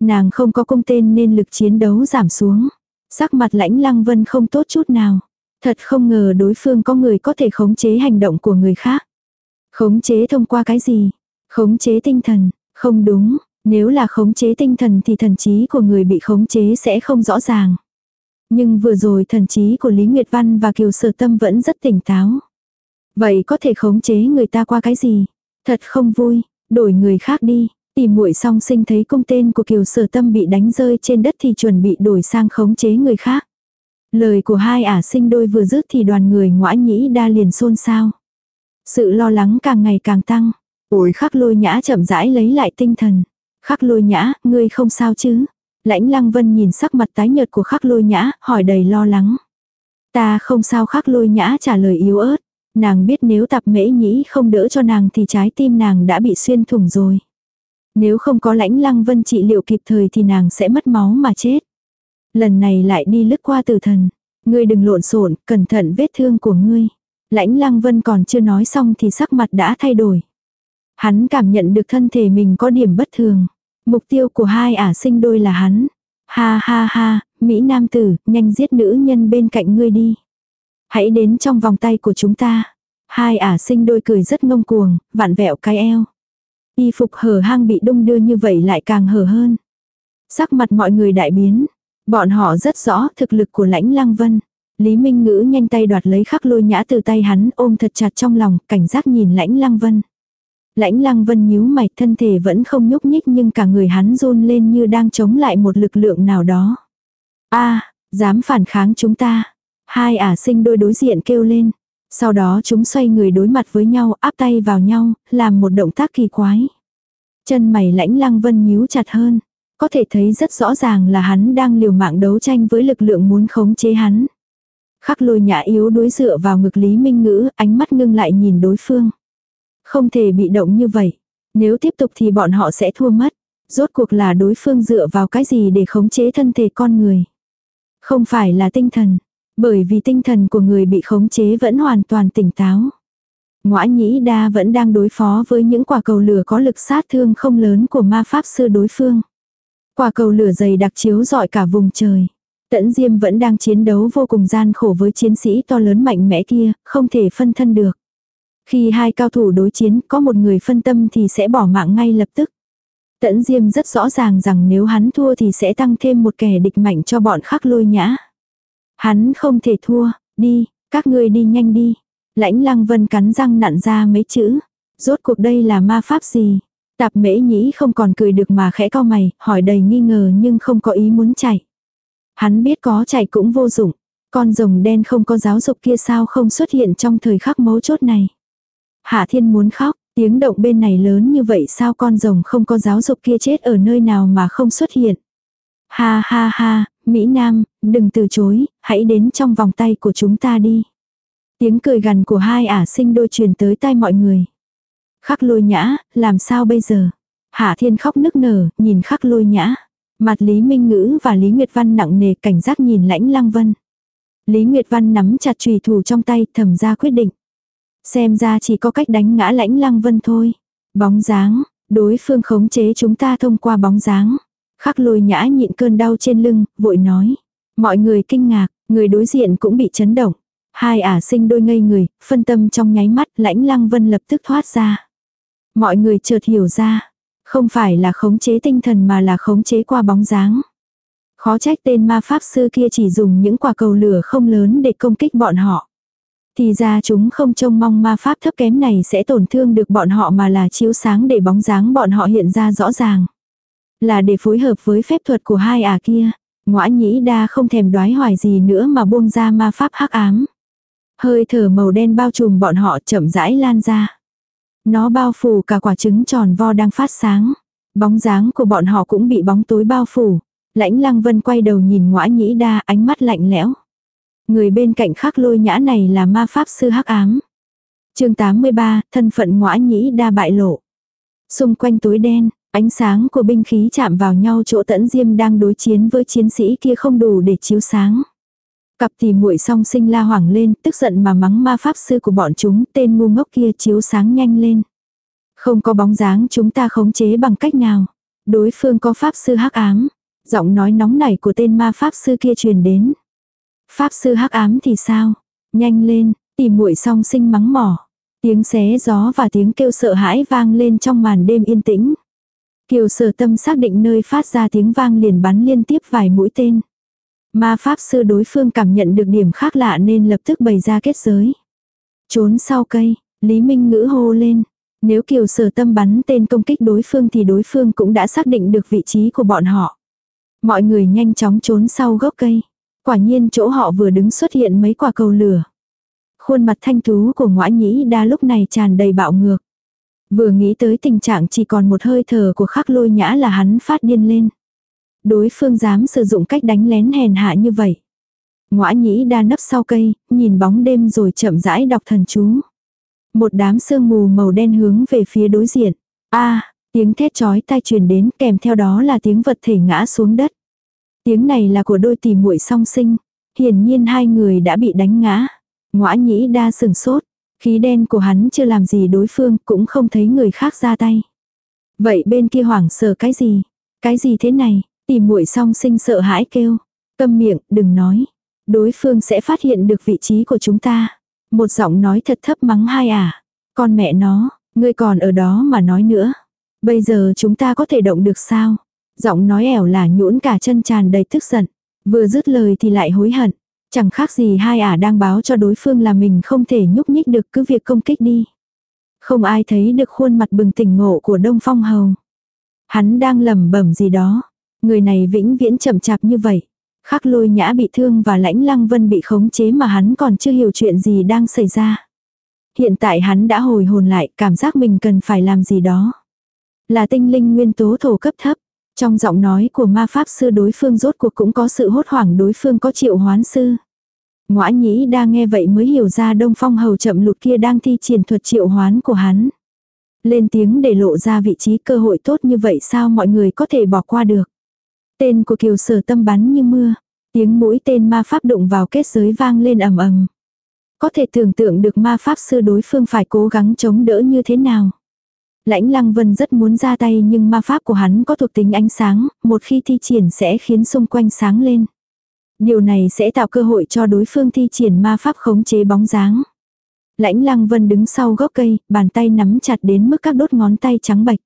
Nàng không có cung tên nên lực chiến đấu giảm xuống. Sắc mặt lãnh lăng vân không tốt chút nào. Thật không ngờ đối phương có người có thể khống chế hành động của người khác. Khống chế thông qua cái gì? Khống chế tinh thần, không đúng, nếu là khống chế tinh thần thì thần trí của người bị khống chế sẽ không rõ ràng. Nhưng vừa rồi thần trí của Lý Nguyệt Văn và Kiều Sở Tâm vẫn rất tỉnh táo. Vậy có thể khống chế người ta qua cái gì? Thật không vui, đổi người khác đi. Tìm muội song sinh thấy công tên của Kiều Sở Tâm bị đánh rơi trên đất thì chuẩn bị đổi sang khống chế người khác. Lời của hai ả sinh đôi vừa dứt thì đoàn người ngõa nhĩ đa liền xôn xao. Sự lo lắng càng ngày càng tăng. Ôi khắc lôi nhã chậm rãi lấy lại tinh thần. Khắc lôi nhã, ngươi không sao chứ? Lãnh lăng vân nhìn sắc mặt tái nhợt của khắc lôi nhã, hỏi đầy lo lắng. Ta không sao khắc lôi nhã trả lời yếu ớt. Nàng biết nếu tập mễ nhĩ không đỡ cho nàng thì trái tim nàng đã bị xuyên thủng rồi. Nếu không có lãnh lăng vân trị liệu kịp thời thì nàng sẽ mất máu mà chết. Lần này lại đi lướt qua tử thần. Ngươi đừng lộn xộn, cẩn thận vết thương của ngươi. Lãnh Lăng Vân còn chưa nói xong thì sắc mặt đã thay đổi. Hắn cảm nhận được thân thể mình có điểm bất thường. Mục tiêu của hai ả sinh đôi là hắn. Ha ha ha, Mỹ Nam tử, nhanh giết nữ nhân bên cạnh ngươi đi. Hãy đến trong vòng tay của chúng ta. Hai ả sinh đôi cười rất ngông cuồng, vạn vẹo cái eo. Y phục hở hang bị đung đưa như vậy lại càng hở hơn. Sắc mặt mọi người đại biến. Bọn họ rất rõ thực lực của lãnh lăng vân. Lý Minh Ngữ nhanh tay đoạt lấy khắc lôi nhã từ tay hắn ôm thật chặt trong lòng, cảnh giác nhìn lãnh lăng vân. Lãnh lăng vân nhíu mày thân thể vẫn không nhúc nhích nhưng cả người hắn run lên như đang chống lại một lực lượng nào đó. a dám phản kháng chúng ta. Hai ả sinh đôi đối diện kêu lên. Sau đó chúng xoay người đối mặt với nhau áp tay vào nhau, làm một động tác kỳ quái. Chân mày lãnh lăng vân nhíu chặt hơn. Có thể thấy rất rõ ràng là hắn đang liều mạng đấu tranh với lực lượng muốn khống chế hắn. Khắc lôi nhã yếu đối dựa vào ngực Lý Minh Ngữ, ánh mắt ngưng lại nhìn đối phương. Không thể bị động như vậy. Nếu tiếp tục thì bọn họ sẽ thua mất. Rốt cuộc là đối phương dựa vào cái gì để khống chế thân thể con người. Không phải là tinh thần. Bởi vì tinh thần của người bị khống chế vẫn hoàn toàn tỉnh táo. Ngoã nhĩ đa vẫn đang đối phó với những quả cầu lửa có lực sát thương không lớn của ma pháp sư đối phương. Quả cầu lửa dày đặc chiếu rọi cả vùng trời. Tẫn Diêm vẫn đang chiến đấu vô cùng gian khổ với chiến sĩ to lớn mạnh mẽ kia, không thể phân thân được. Khi hai cao thủ đối chiến có một người phân tâm thì sẽ bỏ mạng ngay lập tức. Tẫn Diêm rất rõ ràng rằng nếu hắn thua thì sẽ tăng thêm một kẻ địch mạnh cho bọn khác lôi nhã. Hắn không thể thua, đi, các ngươi đi nhanh đi. Lãnh lăng vân cắn răng nặn ra mấy chữ. Rốt cuộc đây là ma pháp gì? Tạp mễ nhĩ không còn cười được mà khẽ cau mày, hỏi đầy nghi ngờ nhưng không có ý muốn chạy. Hắn biết có chạy cũng vô dụng. Con rồng đen không có giáo dục kia sao không xuất hiện trong thời khắc mấu chốt này. Hạ thiên muốn khóc, tiếng động bên này lớn như vậy sao con rồng không có giáo dục kia chết ở nơi nào mà không xuất hiện. Ha ha ha, Mỹ Nam, đừng từ chối, hãy đến trong vòng tay của chúng ta đi. Tiếng cười gằn của hai ả sinh đôi truyền tới tai mọi người. Khắc lôi nhã, làm sao bây giờ? Hạ thiên khóc nức nở, nhìn khắc lôi nhã. Mặt Lý Minh Ngữ và Lý Nguyệt Văn nặng nề cảnh giác nhìn lãnh lăng vân. Lý Nguyệt Văn nắm chặt trùy thủ trong tay thầm ra quyết định. Xem ra chỉ có cách đánh ngã lãnh lăng vân thôi. Bóng dáng, đối phương khống chế chúng ta thông qua bóng dáng. Khắc lôi nhã nhịn cơn đau trên lưng, vội nói. Mọi người kinh ngạc, người đối diện cũng bị chấn động. Hai ả sinh đôi ngây người, phân tâm trong nháy mắt lãnh lăng vân lập tức thoát ra. Mọi người chợt hiểu ra, không phải là khống chế tinh thần mà là khống chế qua bóng dáng. Khó trách tên ma pháp sư kia chỉ dùng những quả cầu lửa không lớn để công kích bọn họ. Thì ra chúng không trông mong ma pháp thấp kém này sẽ tổn thương được bọn họ mà là chiếu sáng để bóng dáng bọn họ hiện ra rõ ràng. Là để phối hợp với phép thuật của hai ả kia. Ngoã nhĩ đa không thèm đoái hoài gì nữa mà buông ra ma pháp hắc ám. Hơi thở màu đen bao trùm bọn họ chậm rãi lan ra. Nó bao phủ cả quả trứng tròn vo đang phát sáng. Bóng dáng của bọn họ cũng bị bóng tối bao phủ. Lãnh lăng vân quay đầu nhìn ngõa nhĩ đa ánh mắt lạnh lẽo. Người bên cạnh khắc lôi nhã này là ma pháp sư hắc ám. chương 83, thân phận ngõa nhĩ đa bại lộ. Xung quanh tối đen, ánh sáng của binh khí chạm vào nhau chỗ tẫn diêm đang đối chiến với chiến sĩ kia không đủ để chiếu sáng. Cặp thì muội song sinh la hoảng lên, tức giận mà mắng ma pháp sư của bọn chúng, tên ngu ngốc kia chiếu sáng nhanh lên. Không có bóng dáng chúng ta khống chế bằng cách nào. Đối phương có pháp sư hắc ám. Giọng nói nóng nảy của tên ma pháp sư kia truyền đến. Pháp sư hắc ám thì sao? Nhanh lên, tìm muội song sinh mắng mỏ. Tiếng xé gió và tiếng kêu sợ hãi vang lên trong màn đêm yên tĩnh. Kiều sở tâm xác định nơi phát ra tiếng vang liền bắn liên tiếp vài mũi tên. Ma pháp sư đối phương cảm nhận được điểm khác lạ nên lập tức bày ra kết giới. Trốn sau cây, Lý Minh ngữ hô lên. Nếu kiều sở tâm bắn tên công kích đối phương thì đối phương cũng đã xác định được vị trí của bọn họ. Mọi người nhanh chóng trốn sau gốc cây. Quả nhiên chỗ họ vừa đứng xuất hiện mấy quả cầu lửa. Khuôn mặt thanh tú của ngoã nhĩ đa lúc này tràn đầy bạo ngược. Vừa nghĩ tới tình trạng chỉ còn một hơi thở của khắc lôi nhã là hắn phát điên lên. Đối phương dám sử dụng cách đánh lén hèn hạ như vậy. Ngoã nhĩ đa nấp sau cây, nhìn bóng đêm rồi chậm rãi đọc thần chú. Một đám sương mù màu đen hướng về phía đối diện. a tiếng thét chói tai truyền đến kèm theo đó là tiếng vật thể ngã xuống đất. Tiếng này là của đôi tỷ muội song sinh. hiển nhiên hai người đã bị đánh ngã. Ngoã nhĩ đa sừng sốt, khí đen của hắn chưa làm gì đối phương cũng không thấy người khác ra tay. Vậy bên kia hoảng sợ cái gì? Cái gì thế này? Tìm muội song sinh sợ hãi kêu. Câm miệng, đừng nói. Đối phương sẽ phát hiện được vị trí của chúng ta. Một giọng nói thật thấp mắng hai à. Con mẹ nó, ngươi còn ở đó mà nói nữa. Bây giờ chúng ta có thể động được sao? Giọng nói ẻo là nhũn cả chân tràn đầy tức giận. Vừa dứt lời thì lại hối hận. Chẳng khác gì hai ả đang báo cho đối phương là mình không thể nhúc nhích được, cứ việc công kích đi. Không ai thấy được khuôn mặt bừng tỉnh ngộ của Đông Phong Hầu. Hắn đang lẩm bẩm gì đó. Người này vĩnh viễn chậm chạp như vậy. Khắc lôi nhã bị thương và lãnh lăng vân bị khống chế mà hắn còn chưa hiểu chuyện gì đang xảy ra. Hiện tại hắn đã hồi hồn lại, cảm giác mình cần phải làm gì đó. Là tinh linh nguyên tố thổ cấp thấp. Trong giọng nói của ma pháp sư đối phương rốt cuộc cũng có sự hốt hoảng, đối phương có triệu hoán sư. Ngoã nhĩ đang nghe vậy mới hiểu ra đông phong hầu chậm lụt kia đang thi triển thuật triệu hoán của hắn. Lên tiếng để lộ ra vị trí cơ hội tốt như vậy sao mọi người có thể bỏ qua được. Tên của kiều sở tâm bắn như mưa. Tiếng mũi tên ma pháp đụng vào kết giới vang lên ầm ầm. Có thể tưởng tượng được ma pháp sư đối phương phải cố gắng chống đỡ như thế nào. Lãnh Lăng Vân rất muốn ra tay nhưng ma pháp của hắn có thuộc tính ánh sáng, một khi thi triển sẽ khiến xung quanh sáng lên. Điều này sẽ tạo cơ hội cho đối phương thi triển ma pháp khống chế bóng dáng. Lãnh Lăng Vân đứng sau gốc cây, bàn tay nắm chặt đến mức các đốt ngón tay trắng bạch.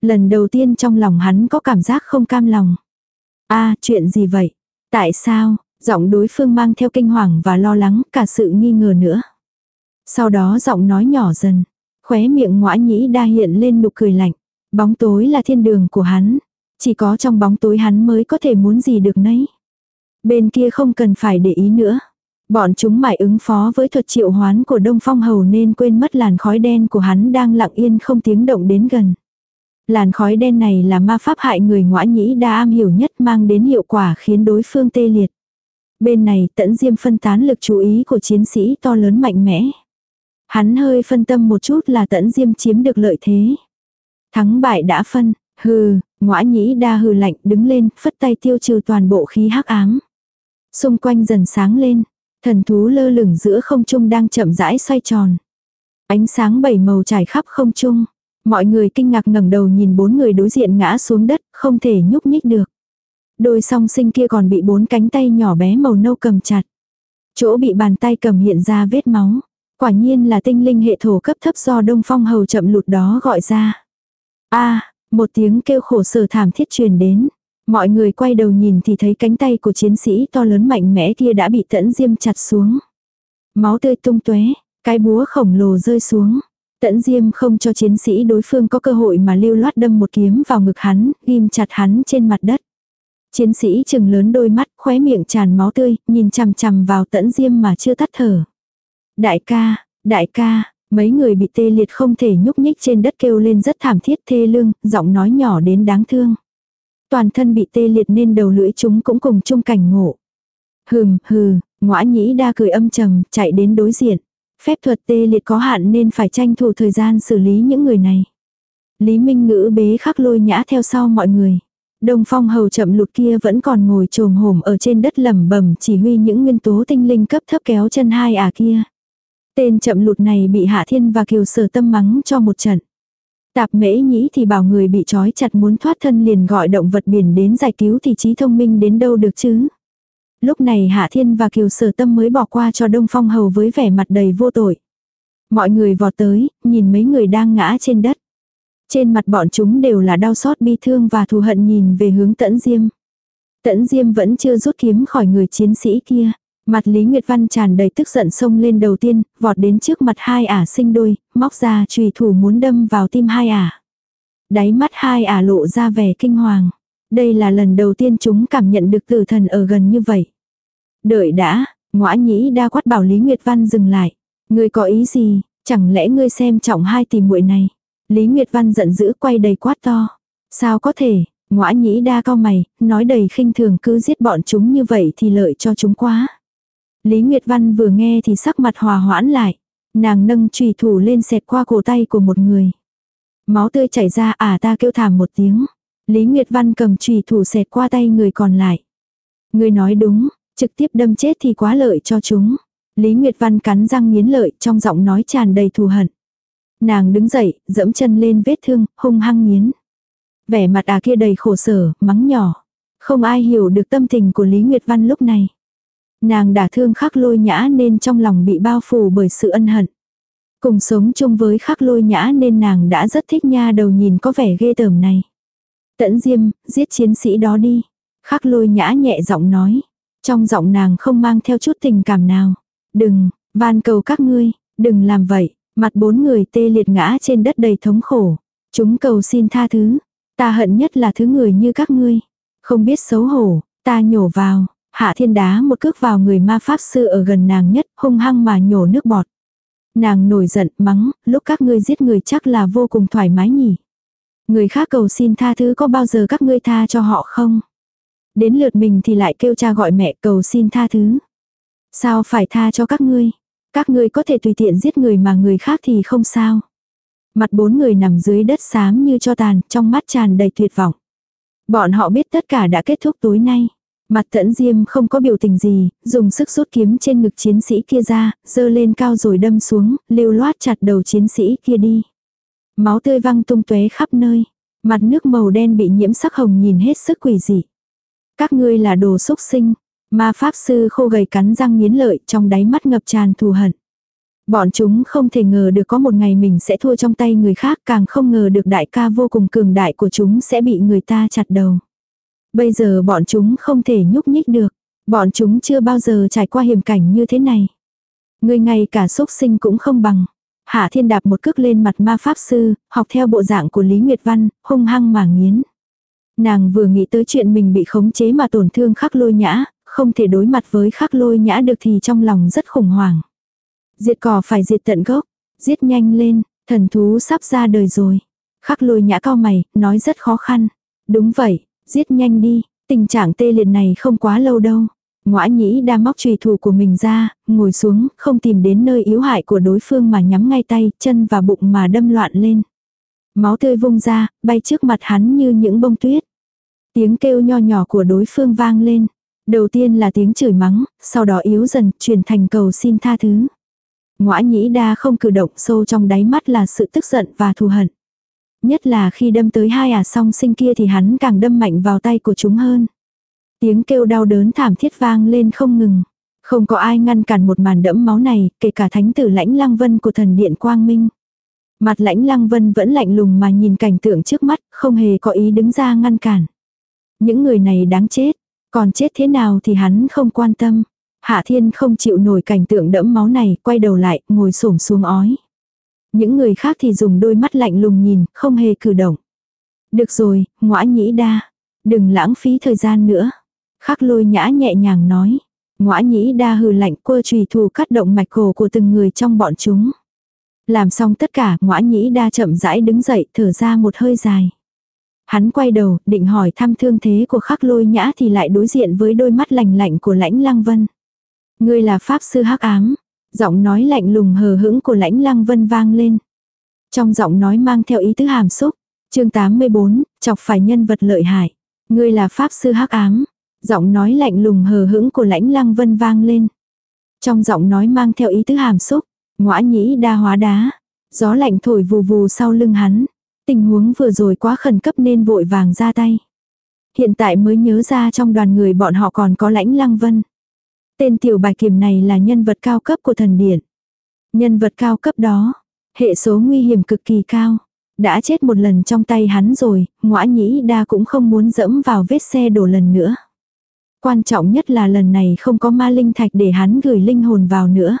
Lần đầu tiên trong lòng hắn có cảm giác không cam lòng. a chuyện gì vậy? Tại sao? Giọng đối phương mang theo kinh hoàng và lo lắng, cả sự nghi ngờ nữa. Sau đó giọng nói nhỏ dần. Khóe miệng ngõa nhĩ đa hiện lên nụ cười lạnh. Bóng tối là thiên đường của hắn. Chỉ có trong bóng tối hắn mới có thể muốn gì được nấy. Bên kia không cần phải để ý nữa. Bọn chúng mải ứng phó với thuật triệu hoán của Đông Phong Hầu nên quên mất làn khói đen của hắn đang lặng yên không tiếng động đến gần. Làn khói đen này là ma pháp hại người ngõa nhĩ đa am hiểu nhất mang đến hiệu quả khiến đối phương tê liệt. Bên này, tẫn diêm phân tán lực chú ý của chiến sĩ to lớn mạnh mẽ. Hắn hơi phân tâm một chút là tẫn diêm chiếm được lợi thế. Thắng bại đã phân, hừ, ngõa nhĩ đa hừ lạnh đứng lên, phất tay tiêu trừ toàn bộ khí hắc ám. Xung quanh dần sáng lên, thần thú lơ lửng giữa không trung đang chậm rãi xoay tròn. Ánh sáng bảy màu trải khắp không trung. Mọi người kinh ngạc ngẩng đầu nhìn bốn người đối diện ngã xuống đất, không thể nhúc nhích được. Đôi song sinh kia còn bị bốn cánh tay nhỏ bé màu nâu cầm chặt. Chỗ bị bàn tay cầm hiện ra vết máu. Quả nhiên là tinh linh hệ thổ cấp thấp do đông phong hầu chậm lụt đó gọi ra. a một tiếng kêu khổ sở thảm thiết truyền đến. Mọi người quay đầu nhìn thì thấy cánh tay của chiến sĩ to lớn mạnh mẽ kia đã bị tẫn diêm chặt xuống. Máu tươi tung tóe, cái búa khổng lồ rơi xuống. Tẫn diêm không cho chiến sĩ đối phương có cơ hội mà lưu loát đâm một kiếm vào ngực hắn, ghim chặt hắn trên mặt đất. Chiến sĩ chừng lớn đôi mắt, khóe miệng tràn máu tươi, nhìn chằm chằm vào tẫn diêm mà chưa tắt thở. Đại ca, đại ca, mấy người bị tê liệt không thể nhúc nhích trên đất kêu lên rất thảm thiết thê lương, giọng nói nhỏ đến đáng thương. Toàn thân bị tê liệt nên đầu lưỡi chúng cũng cùng chung cảnh ngộ. Hừm hừ, ngõa nhĩ đa cười âm trầm, chạy đến đối diện. Phép thuật tê liệt có hạn nên phải tranh thủ thời gian xử lý những người này. Lý Minh Ngữ bế khắc lôi nhã theo sau mọi người. Đông phong hầu chậm lụt kia vẫn còn ngồi trồm hổm ở trên đất lầm bẩm chỉ huy những nguyên tố tinh linh cấp thấp kéo chân hai à kia. Tên chậm lụt này bị Hạ Thiên và Kiều Sở Tâm mắng cho một trận. Tạp mễ nhĩ thì bảo người bị trói chặt muốn thoát thân liền gọi động vật biển đến giải cứu thì trí thông minh đến đâu được chứ. Lúc này Hạ Thiên và Kiều Sở Tâm mới bỏ qua cho Đông Phong Hầu với vẻ mặt đầy vô tội. Mọi người vọt tới, nhìn mấy người đang ngã trên đất. Trên mặt bọn chúng đều là đau xót bi thương và thù hận nhìn về hướng tẫn diêm. Tẫn diêm vẫn chưa rút kiếm khỏi người chiến sĩ kia. Mặt Lý Nguyệt Văn tràn đầy tức giận xông lên đầu tiên, vọt đến trước mặt hai ả sinh đôi, móc ra chùy thủ muốn đâm vào tim hai ả. Đáy mắt hai ả lộ ra vẻ kinh hoàng. Đây là lần đầu tiên chúng cảm nhận được tử thần ở gần như vậy. Đợi đã, ngõa nhĩ đa quát bảo Lý Nguyệt Văn dừng lại. Ngươi có ý gì, chẳng lẽ ngươi xem trọng hai tìm muội này. Lý Nguyệt Văn giận dữ quay đầy quát to. Sao có thể, ngõa nhĩ đa cao mày, nói đầy khinh thường cứ giết bọn chúng như vậy thì lợi cho chúng quá. Lý Nguyệt Văn vừa nghe thì sắc mặt hòa hoãn lại. Nàng nâng trùy thủ lên xẹt qua cổ tay của một người. Máu tươi chảy ra à ta kêu thảm một tiếng. Lý Nguyệt Văn cầm trùy thủ xẹt qua tay người còn lại. Người nói đúng, Trực tiếp đâm chết thì quá lợi cho chúng. Lý Nguyệt Văn cắn răng nghiến lợi trong giọng nói tràn đầy thù hận. Nàng đứng dậy, dẫm chân lên vết thương, hung hăng nghiến. Vẻ mặt à kia đầy khổ sở, mắng nhỏ. Không ai hiểu được tâm tình của Lý Nguyệt Văn lúc này. Nàng đã thương khắc lôi nhã nên trong lòng bị bao phủ bởi sự ân hận. Cùng sống chung với khắc lôi nhã nên nàng đã rất thích nha đầu nhìn có vẻ ghê tởm này. Tẫn diêm, giết chiến sĩ đó đi. Khắc lôi nhã nhẹ giọng nói. Trong giọng nàng không mang theo chút tình cảm nào. Đừng, van cầu các ngươi, đừng làm vậy. Mặt bốn người tê liệt ngã trên đất đầy thống khổ. Chúng cầu xin tha thứ. Ta hận nhất là thứ người như các ngươi. Không biết xấu hổ, ta nhổ vào. Hạ thiên đá một cước vào người ma pháp sư ở gần nàng nhất, hung hăng mà nhổ nước bọt. Nàng nổi giận, mắng, lúc các ngươi giết người chắc là vô cùng thoải mái nhỉ. Người khác cầu xin tha thứ có bao giờ các ngươi tha cho họ không? Đến lượt mình thì lại kêu cha gọi mẹ cầu xin tha thứ. Sao phải tha cho các ngươi? Các ngươi có thể tùy tiện giết người mà người khác thì không sao. Mặt bốn người nằm dưới đất xám như cho tàn, trong mắt tràn đầy tuyệt vọng. Bọn họ biết tất cả đã kết thúc tối nay. Mặt tẫn diêm không có biểu tình gì, dùng sức rút kiếm trên ngực chiến sĩ kia ra, dơ lên cao rồi đâm xuống, lưu loát chặt đầu chiến sĩ kia đi. Máu tươi văng tung tóe khắp nơi. Mặt nước màu đen bị nhiễm sắc hồng nhìn hết sức quỷ dị. Các ngươi là đồ xúc sinh. Ma pháp sư khô gầy cắn răng nghiến lợi trong đáy mắt ngập tràn thù hận. Bọn chúng không thể ngờ được có một ngày mình sẽ thua trong tay người khác càng không ngờ được đại ca vô cùng cường đại của chúng sẽ bị người ta chặt đầu. Bây giờ bọn chúng không thể nhúc nhích được. Bọn chúng chưa bao giờ trải qua hiểm cảnh như thế này. Người ngay cả xúc sinh cũng không bằng. Hạ thiên đạp một cước lên mặt ma pháp sư, học theo bộ dạng của Lý Nguyệt Văn, hung hăng mà nghiến. Nàng vừa nghĩ tới chuyện mình bị khống chế mà tổn thương khắc lôi nhã, không thể đối mặt với khắc lôi nhã được thì trong lòng rất khủng hoảng. Diệt cỏ phải diệt tận gốc, giết nhanh lên, thần thú sắp ra đời rồi. Khắc lôi nhã cao mày, nói rất khó khăn. Đúng vậy, giết nhanh đi, tình trạng tê liệt này không quá lâu đâu. Ngoã nhĩ đa móc trùy thủ của mình ra, ngồi xuống, không tìm đến nơi yếu hại của đối phương mà nhắm ngay tay, chân và bụng mà đâm loạn lên. Máu tươi vung ra, bay trước mặt hắn như những bông tuyết. Tiếng kêu nho nhỏ của đối phương vang lên. Đầu tiên là tiếng chửi mắng, sau đó yếu dần, chuyển thành cầu xin tha thứ. Ngoã nhĩ đa không cử động sâu trong đáy mắt là sự tức giận và thù hận. Nhất là khi đâm tới hai ả song sinh kia thì hắn càng đâm mạnh vào tay của chúng hơn. Tiếng kêu đau đớn thảm thiết vang lên không ngừng. Không có ai ngăn cản một màn đẫm máu này, kể cả thánh tử lãnh lăng vân của thần điện Quang Minh. Mặt lãnh lăng vân vẫn lạnh lùng mà nhìn cảnh tượng trước mắt, không hề có ý đứng ra ngăn cản. Những người này đáng chết, còn chết thế nào thì hắn không quan tâm. Hạ thiên không chịu nổi cảnh tượng đẫm máu này, quay đầu lại, ngồi xổm xuống ói. Những người khác thì dùng đôi mắt lạnh lùng nhìn, không hề cử động. Được rồi, ngõa nhĩ đa. Đừng lãng phí thời gian nữa. Khắc lôi nhã nhẹ nhàng nói. Ngõa nhĩ đa hừ lạnh quơ trùy thù cắt động mạch cổ của từng người trong bọn chúng. Làm xong tất cả, ngõa nhĩ đa chậm rãi đứng dậy, thở ra một hơi dài. Hắn quay đầu, định hỏi thăm thương thế của khắc lôi nhã thì lại đối diện với đôi mắt lạnh lạnh của lãnh lăng vân. Ngươi là pháp sư hắc ám. Giọng nói lạnh lùng hờ hững của lãnh lăng vân vang lên. Trong giọng nói mang theo ý tứ hàm xúc. chương 84, chọc phải nhân vật lợi hại. Ngươi là pháp sư hắc ám. Giọng nói lạnh lùng hờ hững của lãnh lăng vân vang lên. Trong giọng nói mang theo ý tứ hàm xúc. Ngõa nhĩ đa hóa đá. Gió lạnh thổi vù vù sau lưng hắn. Tình huống vừa rồi quá khẩn cấp nên vội vàng ra tay. Hiện tại mới nhớ ra trong đoàn người bọn họ còn có lãnh lăng vân. Tên tiểu bài kiểm này là nhân vật cao cấp của thần điện. Nhân vật cao cấp đó, hệ số nguy hiểm cực kỳ cao. Đã chết một lần trong tay hắn rồi, ngõa nhĩ đa cũng không muốn dẫm vào vết xe đổ lần nữa. Quan trọng nhất là lần này không có ma linh thạch để hắn gửi linh hồn vào nữa.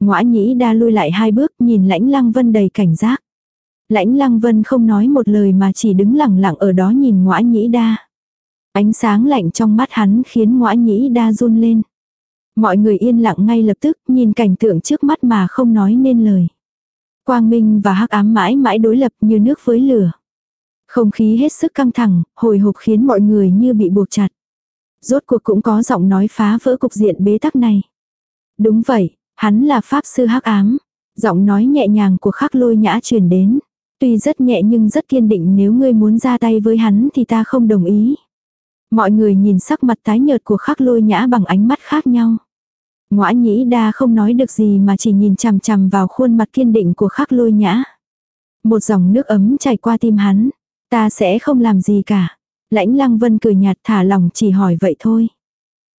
Ngõa nhĩ đa lui lại hai bước nhìn lãnh lăng vân đầy cảnh giác. Lãnh lăng vân không nói một lời mà chỉ đứng lặng lặng ở đó nhìn ngõa nhĩ đa. Ánh sáng lạnh trong mắt hắn khiến ngõa nhĩ đa run lên. Mọi người yên lặng ngay lập tức nhìn cảnh tượng trước mắt mà không nói nên lời. Quang minh và hắc ám mãi mãi đối lập như nước với lửa. Không khí hết sức căng thẳng, hồi hộp khiến mọi người như bị buộc chặt. Rốt cuộc cũng có giọng nói phá vỡ cục diện bế tắc này. Đúng vậy, hắn là pháp sư hắc ám. Giọng nói nhẹ nhàng của khắc lôi nhã truyền đến. Tuy rất nhẹ nhưng rất kiên định nếu ngươi muốn ra tay với hắn thì ta không đồng ý. Mọi người nhìn sắc mặt tái nhợt của khắc lôi nhã bằng ánh mắt khác nhau. Ngoã nhĩ đa không nói được gì mà chỉ nhìn chằm chằm vào khuôn mặt kiên định của khắc lôi nhã. Một dòng nước ấm chảy qua tim hắn. Ta sẽ không làm gì cả. Lãnh lăng vân cười nhạt thả lòng chỉ hỏi vậy thôi.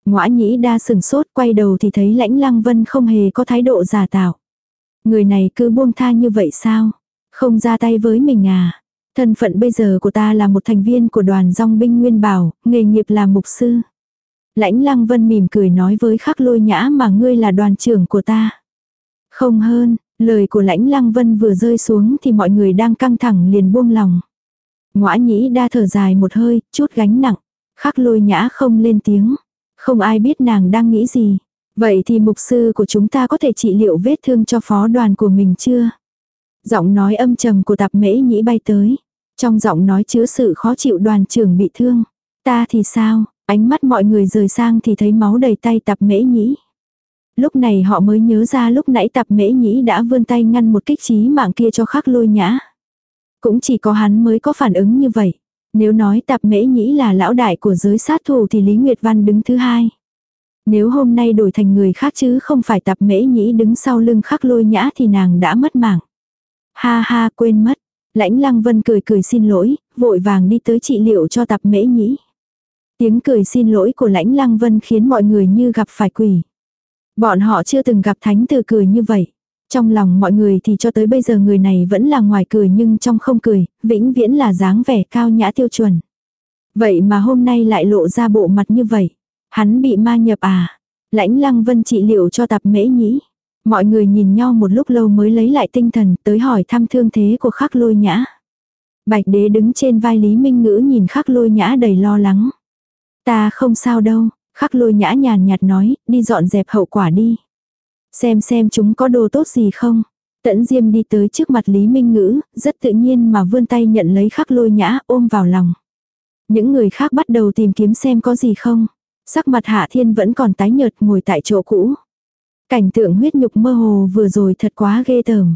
Ngoã nhĩ đa sừng sốt quay đầu thì thấy lãnh lăng vân không hề có thái độ giả tạo. Người này cứ buông tha như vậy sao? Không ra tay với mình à? Thân phận bây giờ của ta là một thành viên của đoàn dòng binh Nguyên Bảo, nghề nghiệp là mục sư. Lãnh lăng vân mỉm cười nói với khắc lôi nhã mà ngươi là đoàn trưởng của ta. Không hơn, lời của lãnh lăng vân vừa rơi xuống thì mọi người đang căng thẳng liền buông lòng. Ngoã nhĩ đa thở dài một hơi, chút gánh nặng. Khắc lôi nhã không lên tiếng. Không ai biết nàng đang nghĩ gì. Vậy thì mục sư của chúng ta có thể trị liệu vết thương cho phó đoàn của mình chưa? Giọng nói âm trầm của tạp mễ nhĩ bay tới. Trong giọng nói chứa sự khó chịu đoàn trưởng bị thương. Ta thì sao? Ánh mắt mọi người rời sang thì thấy máu đầy tay tạp mễ nhĩ. Lúc này họ mới nhớ ra lúc nãy tạp mễ nhĩ đã vươn tay ngăn một kích trí mạng kia cho khắc lôi nhã. Cũng chỉ có hắn mới có phản ứng như vậy. Nếu nói tạp mễ nhĩ là lão đại của giới sát thủ thì Lý Nguyệt Văn đứng thứ hai. Nếu hôm nay đổi thành người khác chứ không phải tạp mễ nhĩ đứng sau lưng khắc lôi nhã thì nàng đã mất mạng. Ha ha quên mất. Lãnh lăng vân cười cười xin lỗi, vội vàng đi tới trị liệu cho tạp mễ nhĩ. Tiếng cười xin lỗi của lãnh lăng vân khiến mọi người như gặp phải quỷ. Bọn họ chưa từng gặp thánh tử cười như vậy. Trong lòng mọi người thì cho tới bây giờ người này vẫn là ngoài cười nhưng trong không cười, vĩnh viễn là dáng vẻ cao nhã tiêu chuẩn. Vậy mà hôm nay lại lộ ra bộ mặt như vậy. Hắn bị ma nhập à? Lãnh lăng vân trị liệu cho tạp mễ nhĩ. Mọi người nhìn nhau một lúc lâu mới lấy lại tinh thần tới hỏi thăm thương thế của khắc lôi nhã. Bạch đế đứng trên vai Lý Minh Ngữ nhìn khắc lôi nhã đầy lo lắng. Ta không sao đâu, khắc lôi nhã nhàn nhạt nói, đi dọn dẹp hậu quả đi. Xem xem chúng có đồ tốt gì không. Tẫn Diêm đi tới trước mặt Lý Minh Ngữ, rất tự nhiên mà vươn tay nhận lấy khắc lôi nhã ôm vào lòng. Những người khác bắt đầu tìm kiếm xem có gì không. Sắc mặt Hạ Thiên vẫn còn tái nhợt ngồi tại chỗ cũ. Cảnh tượng huyết nhục mơ hồ vừa rồi thật quá ghê tởm.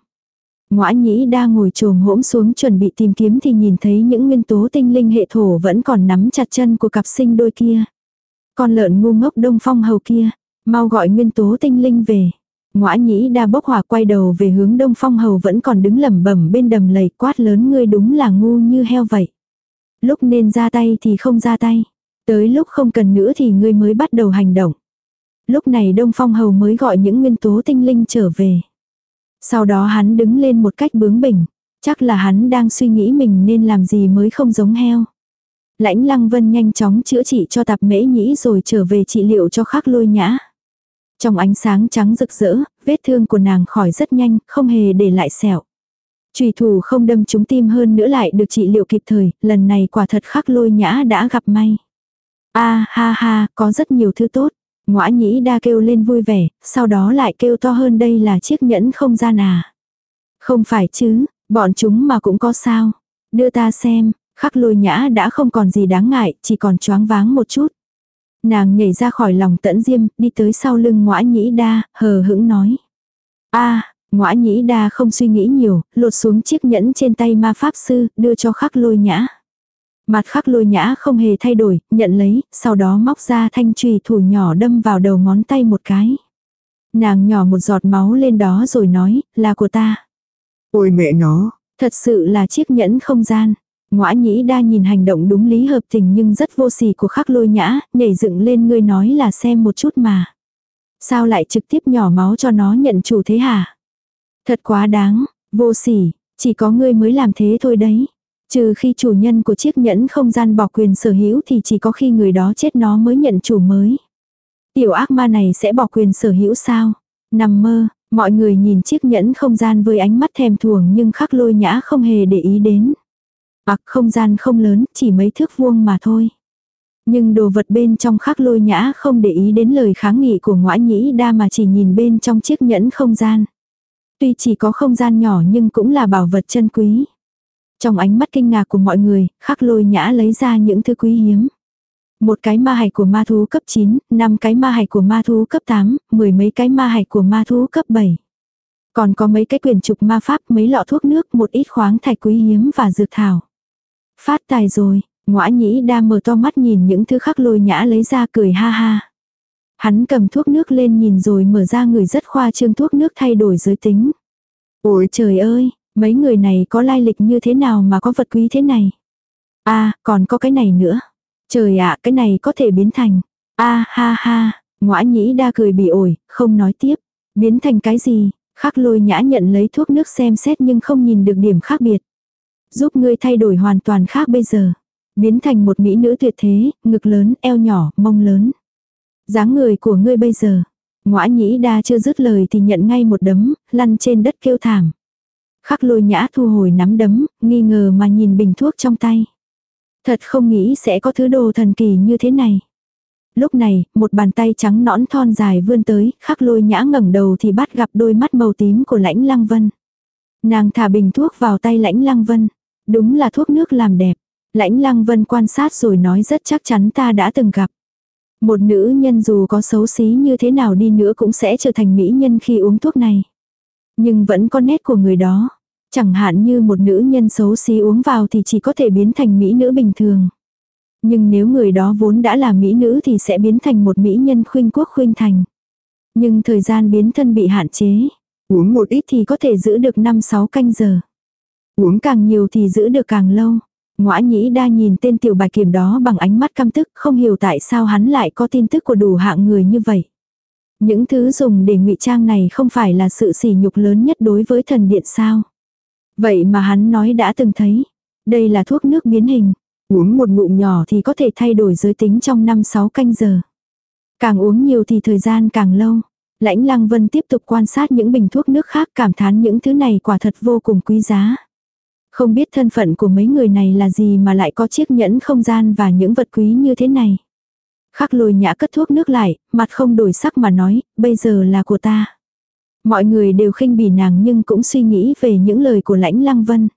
Ngoã nhĩ đa ngồi trồm hỗm xuống chuẩn bị tìm kiếm thì nhìn thấy những nguyên tố tinh linh hệ thổ vẫn còn nắm chặt chân của cặp sinh đôi kia. Con lợn ngu ngốc đông phong hầu kia, mau gọi nguyên tố tinh linh về. Ngoã nhĩ đa bốc hỏa quay đầu về hướng đông phong hầu vẫn còn đứng lẩm bẩm bên đầm lầy quát lớn ngươi đúng là ngu như heo vậy. Lúc nên ra tay thì không ra tay. Tới lúc không cần nữa thì ngươi mới bắt đầu hành động. Lúc này đông phong hầu mới gọi những nguyên tố tinh linh trở về. Sau đó hắn đứng lên một cách bướng bỉnh. Chắc là hắn đang suy nghĩ mình nên làm gì mới không giống heo. Lãnh lăng vân nhanh chóng chữa trị cho tạp mễ nhĩ rồi trở về trị liệu cho khắc lôi nhã. Trong ánh sáng trắng rực rỡ, vết thương của nàng khỏi rất nhanh, không hề để lại sẹo. Trùy thủ không đâm trúng tim hơn nữa lại được trị liệu kịp thời, lần này quả thật khắc lôi nhã đã gặp may. a ha ha, có rất nhiều thứ tốt. Ngoã nhĩ đa kêu lên vui vẻ, sau đó lại kêu to hơn đây là chiếc nhẫn không gian à. Không phải chứ, bọn chúng mà cũng có sao. Đưa ta xem, khắc lôi nhã đã không còn gì đáng ngại, chỉ còn choáng váng một chút. Nàng nhảy ra khỏi lòng tẫn diêm, đi tới sau lưng ngõa nhĩ đa, hờ hững nói. a à, ngõa nhĩ đa không suy nghĩ nhiều, lột xuống chiếc nhẫn trên tay ma pháp sư, đưa cho khắc lôi nhã. Mặt khắc lôi nhã không hề thay đổi, nhận lấy, sau đó móc ra thanh trùy thủ nhỏ đâm vào đầu ngón tay một cái. Nàng nhỏ một giọt máu lên đó rồi nói, là của ta. Ôi mẹ nó, thật sự là chiếc nhẫn không gian. Ngoã nhĩ đa nhìn hành động đúng lý hợp tình nhưng rất vô sỉ của khắc lôi nhã, nhảy dựng lên ngươi nói là xem một chút mà. Sao lại trực tiếp nhỏ máu cho nó nhận chủ thế hả? Thật quá đáng, vô sỉ, chỉ có ngươi mới làm thế thôi đấy. Trừ khi chủ nhân của chiếc nhẫn không gian bỏ quyền sở hữu thì chỉ có khi người đó chết nó mới nhận chủ mới. Tiểu ác ma này sẽ bỏ quyền sở hữu sao? Nằm mơ, mọi người nhìn chiếc nhẫn không gian với ánh mắt thèm thuồng nhưng khắc lôi nhã không hề để ý đến. Ặc không gian không lớn, chỉ mấy thước vuông mà thôi. Nhưng đồ vật bên trong khắc lôi nhã không để ý đến lời kháng nghị của ngoã nhĩ đa mà chỉ nhìn bên trong chiếc nhẫn không gian. Tuy chỉ có không gian nhỏ nhưng cũng là bảo vật chân quý. Trong ánh mắt kinh ngạc của mọi người, khắc lôi nhã lấy ra những thứ quý hiếm. Một cái ma hạch của ma thú cấp 9, năm cái ma hạch của ma thú cấp 8, mười mấy cái ma hạch của ma thú cấp 7. Còn có mấy cái quyền trục ma pháp, mấy lọ thuốc nước, một ít khoáng thạch quý hiếm và dược thảo. Phát tài rồi, Ngõa nhĩ đa mở to mắt nhìn những thứ khắc lôi nhã lấy ra cười ha ha. Hắn cầm thuốc nước lên nhìn rồi mở ra người rất khoa trương thuốc nước thay đổi giới tính. Ôi trời ơi, mấy người này có lai lịch như thế nào mà có vật quý thế này. a à, còn có cái này nữa. Trời ạ, cái này có thể biến thành. a ha ha, ngõa nhĩ đa cười bị ổi, không nói tiếp. Biến thành cái gì? Khắc lôi nhã nhận lấy thuốc nước xem xét nhưng không nhìn được điểm khác biệt. Giúp ngươi thay đổi hoàn toàn khác bây giờ. Biến thành một mỹ nữ tuyệt thế, ngực lớn, eo nhỏ, mông lớn. dáng người của ngươi bây giờ. Ngõa nhĩ đa chưa dứt lời thì nhận ngay một đấm, lăn trên đất kêu thảm. Khắc lôi nhã thu hồi nắm đấm, nghi ngờ mà nhìn bình thuốc trong tay. Thật không nghĩ sẽ có thứ đồ thần kỳ như thế này. Lúc này, một bàn tay trắng nõn thon dài vươn tới, khắc lôi nhã ngẩng đầu thì bắt gặp đôi mắt màu tím của lãnh lăng vân. Nàng thả bình thuốc vào tay lãnh lăng vân. Đúng là thuốc nước làm đẹp. Lãnh lăng vân quan sát rồi nói rất chắc chắn ta đã từng gặp. Một nữ nhân dù có xấu xí như thế nào đi nữa cũng sẽ trở thành mỹ nhân khi uống thuốc này. Nhưng vẫn có nét của người đó. Chẳng hạn như một nữ nhân xấu xí uống vào thì chỉ có thể biến thành mỹ nữ bình thường. Nhưng nếu người đó vốn đã là mỹ nữ thì sẽ biến thành một mỹ nhân khuynh quốc khuynh thành. Nhưng thời gian biến thân bị hạn chế. Uống một ít thì có thể giữ được 5-6 canh giờ. Uống càng nhiều thì giữ được càng lâu. Ngoã nhĩ đa nhìn tên tiểu bài kiểm đó bằng ánh mắt căm tức, không hiểu tại sao hắn lại có tin tức của đủ hạng người như vậy. Những thứ dùng để ngụy trang này không phải là sự sỉ nhục lớn nhất đối với thần điện sao. Vậy mà hắn nói đã từng thấy. Đây là thuốc nước biến hình. Uống một ngụm nhỏ thì có thể thay đổi giới tính trong 5-6 canh giờ. Càng uống nhiều thì thời gian càng lâu. Lãnh Lăng Vân tiếp tục quan sát những bình thuốc nước khác cảm thán những thứ này quả thật vô cùng quý giá. Không biết thân phận của mấy người này là gì mà lại có chiếc nhẫn không gian và những vật quý như thế này. Khắc lôi nhã cất thuốc nước lại, mặt không đổi sắc mà nói, bây giờ là của ta. Mọi người đều khinh bỉ nàng nhưng cũng suy nghĩ về những lời của lãnh lăng vân.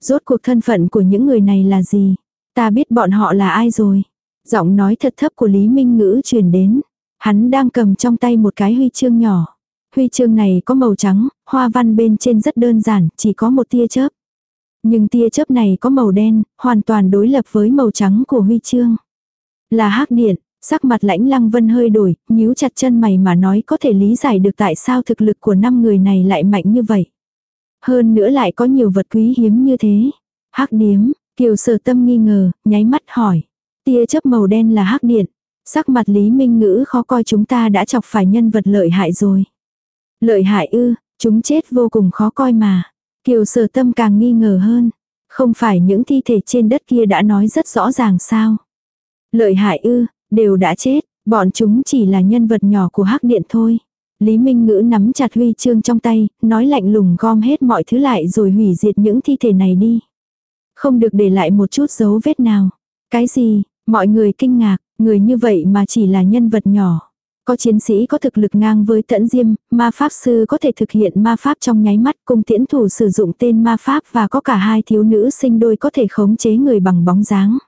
Rốt cuộc thân phận của những người này là gì? Ta biết bọn họ là ai rồi. Giọng nói thật thấp của Lý Minh Ngữ truyền đến. Hắn đang cầm trong tay một cái huy chương nhỏ. Huy chương này có màu trắng, hoa văn bên trên rất đơn giản, chỉ có một tia chớp. Nhưng tia chớp này có màu đen, hoàn toàn đối lập với màu trắng của huy chương. Là hắc điện, sắc mặt lãnh lăng vân hơi đổi, nhíu chặt chân mày mà nói có thể lý giải được tại sao thực lực của năm người này lại mạnh như vậy. Hơn nữa lại có nhiều vật quý hiếm như thế. hắc điếm, kiều sở tâm nghi ngờ, nháy mắt hỏi. Tia chớp màu đen là hắc điện. Sắc mặt Lý Minh Ngữ khó coi chúng ta đã chọc phải nhân vật lợi hại rồi. Lợi hại ư, chúng chết vô cùng khó coi mà. Kiều sở tâm càng nghi ngờ hơn. Không phải những thi thể trên đất kia đã nói rất rõ ràng sao. Lợi hại ư, đều đã chết, bọn chúng chỉ là nhân vật nhỏ của hắc điện thôi. Lý Minh Ngữ nắm chặt huy chương trong tay, nói lạnh lùng gom hết mọi thứ lại rồi hủy diệt những thi thể này đi. Không được để lại một chút dấu vết nào. Cái gì, mọi người kinh ngạc, người như vậy mà chỉ là nhân vật nhỏ. Có chiến sĩ có thực lực ngang với tẫn diêm, ma pháp sư có thể thực hiện ma pháp trong nháy mắt cùng tiễn thủ sử dụng tên ma pháp và có cả hai thiếu nữ sinh đôi có thể khống chế người bằng bóng dáng.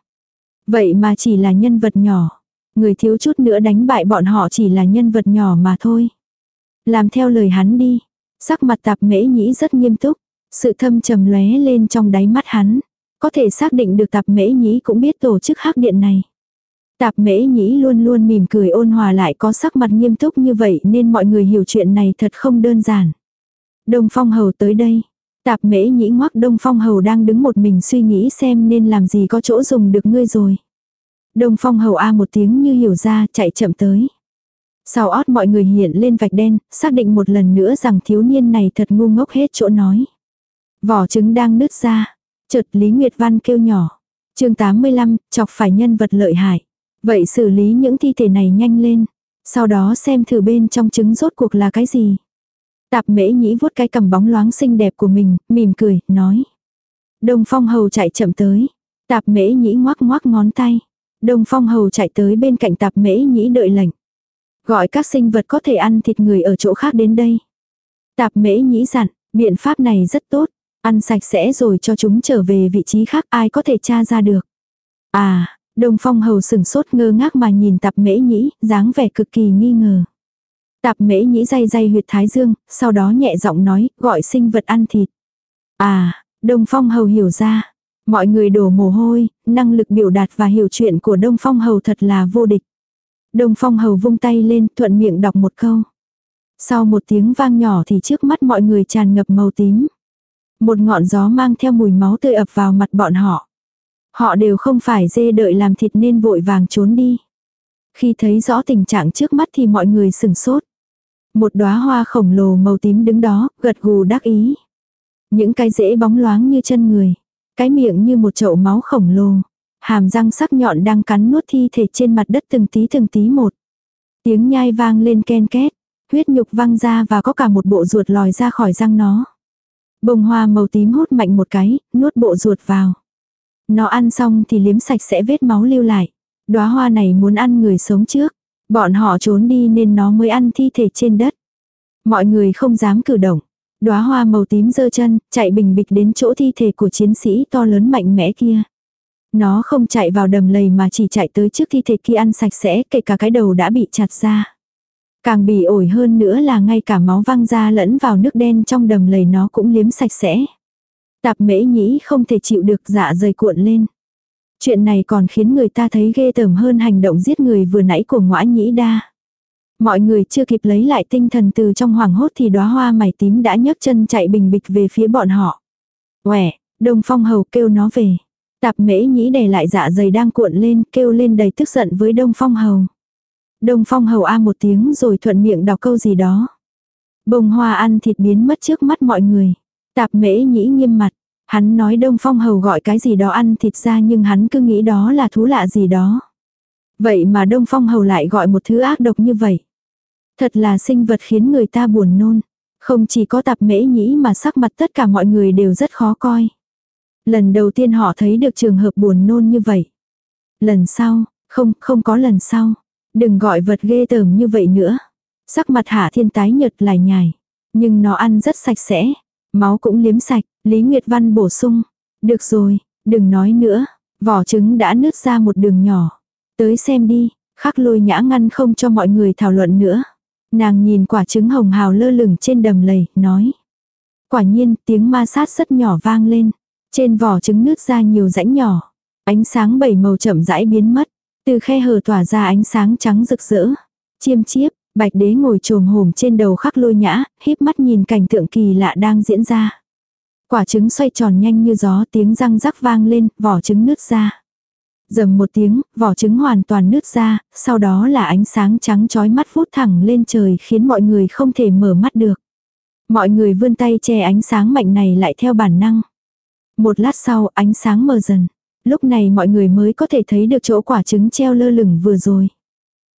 Vậy mà chỉ là nhân vật nhỏ. Người thiếu chút nữa đánh bại bọn họ chỉ là nhân vật nhỏ mà thôi. Làm theo lời hắn đi. Sắc mặt tạp mễ nhĩ rất nghiêm túc. Sự thâm trầm lóe lên trong đáy mắt hắn. Có thể xác định được tạp mễ nhĩ cũng biết tổ chức hắc điện này. Tạp mễ nhĩ luôn luôn mỉm cười ôn hòa lại có sắc mặt nghiêm túc như vậy nên mọi người hiểu chuyện này thật không đơn giản. Đông Phong Hầu tới đây. Tạp mễ nhĩ ngoắc Đông Phong Hầu đang đứng một mình suy nghĩ xem nên làm gì có chỗ dùng được ngươi rồi. Đông Phong Hầu A một tiếng như hiểu ra chạy chậm tới. Sau ót mọi người hiện lên vạch đen, xác định một lần nữa rằng thiếu niên này thật ngu ngốc hết chỗ nói. Vỏ trứng đang nứt ra. Chợt Lý Nguyệt Văn kêu nhỏ. chương 85, chọc phải nhân vật lợi hại. Vậy xử lý những thi thể này nhanh lên. Sau đó xem thử bên trong trứng rốt cuộc là cái gì. Tạp mễ nhĩ vuốt cái cầm bóng loáng xinh đẹp của mình, mỉm cười, nói. Đông phong hầu chạy chậm tới. Tạp mễ nhĩ ngoác ngoác ngón tay. Đông phong hầu chạy tới bên cạnh tạp mễ nhĩ đợi lệnh. Gọi các sinh vật có thể ăn thịt người ở chỗ khác đến đây. Tạp mễ nhĩ dặn, biện pháp này rất tốt. Ăn sạch sẽ rồi cho chúng trở về vị trí khác ai có thể tra ra được. À, Đông phong hầu sừng sốt ngơ ngác mà nhìn tạp mễ nhĩ, dáng vẻ cực kỳ nghi ngờ. Tạp mễ nhĩ dây dây huyệt thái dương, sau đó nhẹ giọng nói, gọi sinh vật ăn thịt. À, đông phong hầu hiểu ra. Mọi người đổ mồ hôi, năng lực biểu đạt và hiểu chuyện của Đông Phong Hầu thật là vô địch. Đông Phong Hầu vung tay lên thuận miệng đọc một câu. Sau một tiếng vang nhỏ thì trước mắt mọi người tràn ngập màu tím. Một ngọn gió mang theo mùi máu tươi ập vào mặt bọn họ. Họ đều không phải dê đợi làm thịt nên vội vàng trốn đi. Khi thấy rõ tình trạng trước mắt thì mọi người sừng sốt. Một đóa hoa khổng lồ màu tím đứng đó, gật gù đắc ý. Những cái rễ bóng loáng như chân người. Cái miệng như một chậu máu khổng lồ. Hàm răng sắc nhọn đang cắn nuốt thi thể trên mặt đất từng tí từng tí một. Tiếng nhai vang lên ken két. Huyết nhục văng ra và có cả một bộ ruột lòi ra khỏi răng nó. Bông hoa màu tím hút mạnh một cái, nuốt bộ ruột vào. Nó ăn xong thì liếm sạch sẽ vết máu lưu lại. Đóa hoa này muốn ăn người sống trước. Bọn họ trốn đi nên nó mới ăn thi thể trên đất. Mọi người không dám cử động. Đóa hoa màu tím dơ chân, chạy bình bịch đến chỗ thi thể của chiến sĩ to lớn mạnh mẽ kia. Nó không chạy vào đầm lầy mà chỉ chạy tới trước thi thể kia ăn sạch sẽ, kể cả cái đầu đã bị chặt ra. Càng bị ổi hơn nữa là ngay cả máu văng ra lẫn vào nước đen trong đầm lầy nó cũng liếm sạch sẽ. Tạp mễ nhĩ không thể chịu được dạ dày cuộn lên. Chuyện này còn khiến người ta thấy ghê tởm hơn hành động giết người vừa nãy của ngõa nhĩ đa. Mọi người chưa kịp lấy lại tinh thần từ trong hoàng hốt thì đóa hoa mày tím đã nhấc chân chạy bình bịch về phía bọn họ. Quẻ, đông phong hầu kêu nó về. Tạp mễ nhĩ đè lại dạ dày đang cuộn lên kêu lên đầy tức giận với đông phong hầu. Đông phong hầu a một tiếng rồi thuận miệng đọc câu gì đó. Bông hoa ăn thịt biến mất trước mắt mọi người. Tạp mễ nhĩ nghiêm mặt. Hắn nói đông phong hầu gọi cái gì đó ăn thịt ra nhưng hắn cứ nghĩ đó là thú lạ gì đó. Vậy mà đông phong hầu lại gọi một thứ ác độc như vậy. Thật là sinh vật khiến người ta buồn nôn. Không chỉ có tạp mễ nhĩ mà sắc mặt tất cả mọi người đều rất khó coi. Lần đầu tiên họ thấy được trường hợp buồn nôn như vậy. Lần sau, không, không có lần sau. Đừng gọi vật ghê tởm như vậy nữa. Sắc mặt hạ thiên tái nhợt lại nhài. Nhưng nó ăn rất sạch sẽ. Máu cũng liếm sạch. Lý Nguyệt Văn bổ sung. Được rồi, đừng nói nữa. Vỏ trứng đã nứt ra một đường nhỏ. Tới xem đi. Khắc lôi nhã ngăn không cho mọi người thảo luận nữa. Nàng nhìn quả trứng hồng hào lơ lửng trên đầm lầy, nói. Quả nhiên, tiếng ma sát rất nhỏ vang lên. Trên vỏ trứng nứt ra nhiều rãnh nhỏ. Ánh sáng bảy màu chậm rãi biến mất. Từ khe hở tỏa ra ánh sáng trắng rực rỡ. Chiêm chiếp, bạch đế ngồi trồm hổm trên đầu khắc lôi nhã, híp mắt nhìn cảnh tượng kỳ lạ đang diễn ra. Quả trứng xoay tròn nhanh như gió tiếng răng rắc vang lên, vỏ trứng nứt ra. Dầm một tiếng, vỏ trứng hoàn toàn nứt ra, sau đó là ánh sáng trắng chói mắt vút thẳng lên trời khiến mọi người không thể mở mắt được. Mọi người vươn tay che ánh sáng mạnh này lại theo bản năng. Một lát sau ánh sáng mờ dần. Lúc này mọi người mới có thể thấy được chỗ quả trứng treo lơ lửng vừa rồi.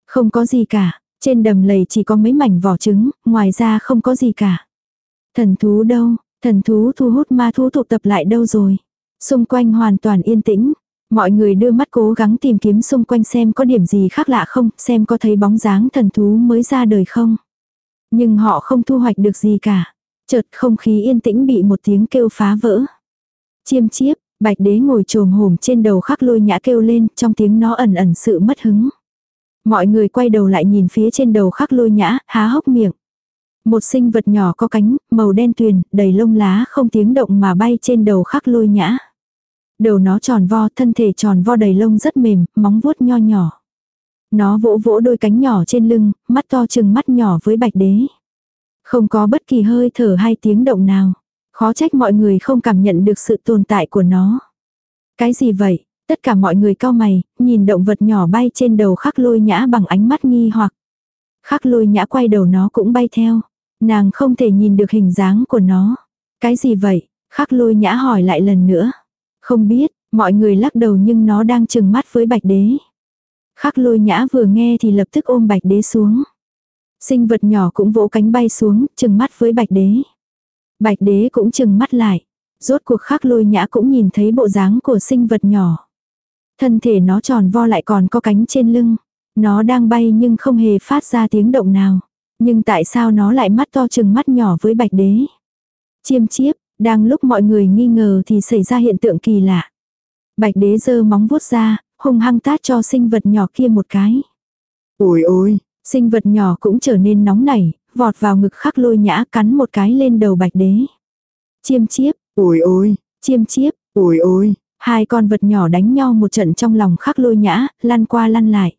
Không có gì cả, trên đầm lầy chỉ có mấy mảnh vỏ trứng, ngoài ra không có gì cả. Thần thú đâu, thần thú thu hút ma thú tụ tập lại đâu rồi. Xung quanh hoàn toàn yên tĩnh, Mọi người đưa mắt cố gắng tìm kiếm xung quanh xem có điểm gì khác lạ không, xem có thấy bóng dáng thần thú mới ra đời không. Nhưng họ không thu hoạch được gì cả. Chợt không khí yên tĩnh bị một tiếng kêu phá vỡ. Chiêm chiếp, bạch đế ngồi trồm hổm trên đầu khắc lôi nhã kêu lên, trong tiếng nó ẩn ẩn sự mất hứng. Mọi người quay đầu lại nhìn phía trên đầu khắc lôi nhã, há hốc miệng. Một sinh vật nhỏ có cánh, màu đen tuyền, đầy lông lá không tiếng động mà bay trên đầu khắc lôi nhã. Đầu nó tròn vo, thân thể tròn vo đầy lông rất mềm, móng vuốt nho nhỏ. Nó vỗ vỗ đôi cánh nhỏ trên lưng, mắt to chừng mắt nhỏ với bạch đế. Không có bất kỳ hơi thở hay tiếng động nào. Khó trách mọi người không cảm nhận được sự tồn tại của nó. Cái gì vậy? Tất cả mọi người cao mày, nhìn động vật nhỏ bay trên đầu khắc lôi nhã bằng ánh mắt nghi hoặc. Khắc lôi nhã quay đầu nó cũng bay theo. Nàng không thể nhìn được hình dáng của nó. Cái gì vậy? Khắc lôi nhã hỏi lại lần nữa. Không biết, mọi người lắc đầu nhưng nó đang chừng mắt với bạch đế. Khắc lôi nhã vừa nghe thì lập tức ôm bạch đế xuống. Sinh vật nhỏ cũng vỗ cánh bay xuống, chừng mắt với bạch đế. Bạch đế cũng chừng mắt lại. Rốt cuộc khắc lôi nhã cũng nhìn thấy bộ dáng của sinh vật nhỏ. Thân thể nó tròn vo lại còn có cánh trên lưng. Nó đang bay nhưng không hề phát ra tiếng động nào. Nhưng tại sao nó lại mắt to chừng mắt nhỏ với bạch đế? Chiêm chiếp, đang lúc mọi người nghi ngờ thì xảy ra hiện tượng kỳ lạ. Bạch đế giơ móng vuốt ra, hung hăng tát cho sinh vật nhỏ kia một cái. Ôi ôi, sinh vật nhỏ cũng trở nên nóng nảy, vọt vào ngực khắc lôi nhã cắn một cái lên đầu bạch đế. Chiêm chiếp, ôi ôi, chiêm chiếp, ôi ôi. Hai con vật nhỏ đánh nhau một trận trong lòng khắc lôi nhã, lăn qua lăn lại.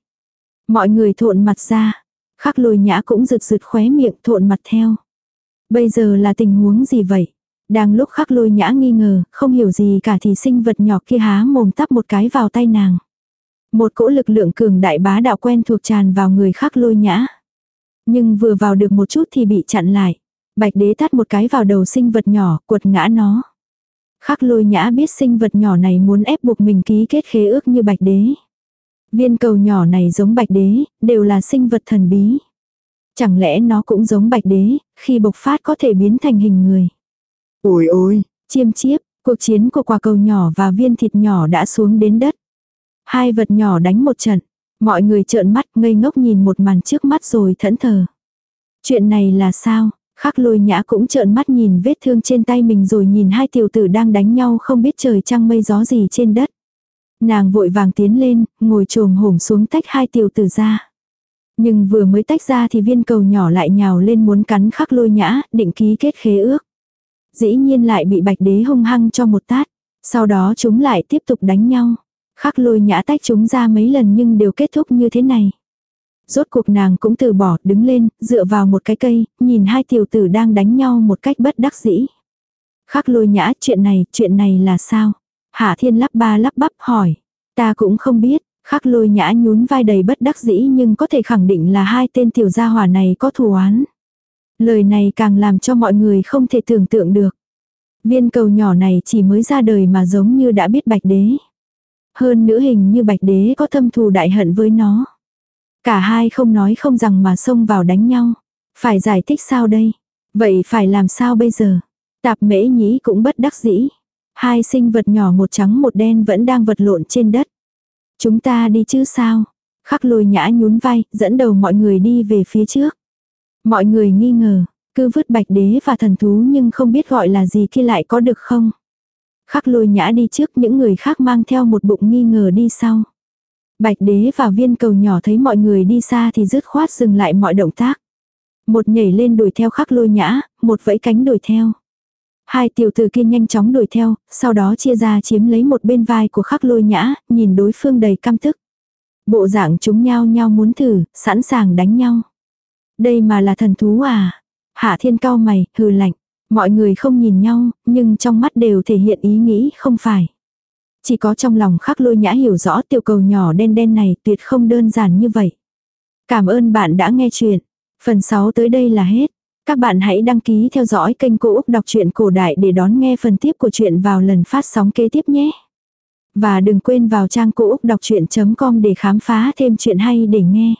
Mọi người thộn mặt ra. Khắc lôi nhã cũng rực rực khóe miệng thộn mặt theo. Bây giờ là tình huống gì vậy? Đang lúc khắc lôi nhã nghi ngờ, không hiểu gì cả thì sinh vật nhỏ kia há mồm tắp một cái vào tay nàng. Một cỗ lực lượng cường đại bá đạo quen thuộc tràn vào người khắc lôi nhã. Nhưng vừa vào được một chút thì bị chặn lại. Bạch đế tát một cái vào đầu sinh vật nhỏ, quật ngã nó. Khắc lôi nhã biết sinh vật nhỏ này muốn ép buộc mình ký kết khế ước như bạch đế. Viên cầu nhỏ này giống bạch đế, đều là sinh vật thần bí. Chẳng lẽ nó cũng giống bạch đế, khi bộc phát có thể biến thành hình người. Ôi ôi, Chiêm chiếp, cuộc chiến của quả cầu nhỏ và viên thịt nhỏ đã xuống đến đất. Hai vật nhỏ đánh một trận. Mọi người trợn mắt ngây ngốc nhìn một màn trước mắt rồi thẫn thờ. Chuyện này là sao? Khắc lôi nhã cũng trợn mắt nhìn vết thương trên tay mình rồi nhìn hai tiểu tử đang đánh nhau không biết trời trăng mây gió gì trên đất. Nàng vội vàng tiến lên, ngồi trồm hổm xuống tách hai tiểu tử ra. Nhưng vừa mới tách ra thì viên cầu nhỏ lại nhào lên muốn cắn khắc lôi nhã, định ký kết khế ước. Dĩ nhiên lại bị bạch đế hung hăng cho một tát. Sau đó chúng lại tiếp tục đánh nhau. Khắc lôi nhã tách chúng ra mấy lần nhưng đều kết thúc như thế này. Rốt cuộc nàng cũng từ bỏ, đứng lên, dựa vào một cái cây, nhìn hai tiểu tử đang đánh nhau một cách bất đắc dĩ. Khắc lôi nhã, chuyện này, chuyện này là sao? Hạ thiên lắp ba lắp bắp hỏi. Ta cũng không biết, khắc lôi nhã nhún vai đầy bất đắc dĩ nhưng có thể khẳng định là hai tên tiểu gia hỏa này có thù oán. Lời này càng làm cho mọi người không thể tưởng tượng được. Viên cầu nhỏ này chỉ mới ra đời mà giống như đã biết bạch đế. Hơn nữ hình như bạch đế có thâm thù đại hận với nó. Cả hai không nói không rằng mà xông vào đánh nhau. Phải giải thích sao đây? Vậy phải làm sao bây giờ? Tạp mễ nhĩ cũng bất đắc dĩ. Hai sinh vật nhỏ một trắng một đen vẫn đang vật lộn trên đất. Chúng ta đi chứ sao? Khắc lôi nhã nhún vai, dẫn đầu mọi người đi về phía trước. Mọi người nghi ngờ, cứ vứt bạch đế và thần thú nhưng không biết gọi là gì kia lại có được không? Khắc lôi nhã đi trước những người khác mang theo một bụng nghi ngờ đi sau. Bạch đế và viên cầu nhỏ thấy mọi người đi xa thì dứt khoát dừng lại mọi động tác. Một nhảy lên đuổi theo khắc lôi nhã, một vẫy cánh đuổi theo. Hai tiểu tử kia nhanh chóng đuổi theo, sau đó chia ra chiếm lấy một bên vai của khắc lôi nhã, nhìn đối phương đầy căm tức. Bộ dạng chúng nhau nhau muốn thử, sẵn sàng đánh nhau. Đây mà là thần thú à? Hạ thiên cao mày, hừ lạnh. Mọi người không nhìn nhau, nhưng trong mắt đều thể hiện ý nghĩ không phải. Chỉ có trong lòng khắc lôi nhã hiểu rõ tiểu cầu nhỏ đen đen này tuyệt không đơn giản như vậy. Cảm ơn bạn đã nghe chuyện. Phần 6 tới đây là hết. Các bạn hãy đăng ký theo dõi kênh Cô Úc Đọc truyện Cổ Đại để đón nghe phần tiếp của chuyện vào lần phát sóng kế tiếp nhé. Và đừng quên vào trang Cô Úc Đọc Chuyện.com để khám phá thêm chuyện hay để nghe.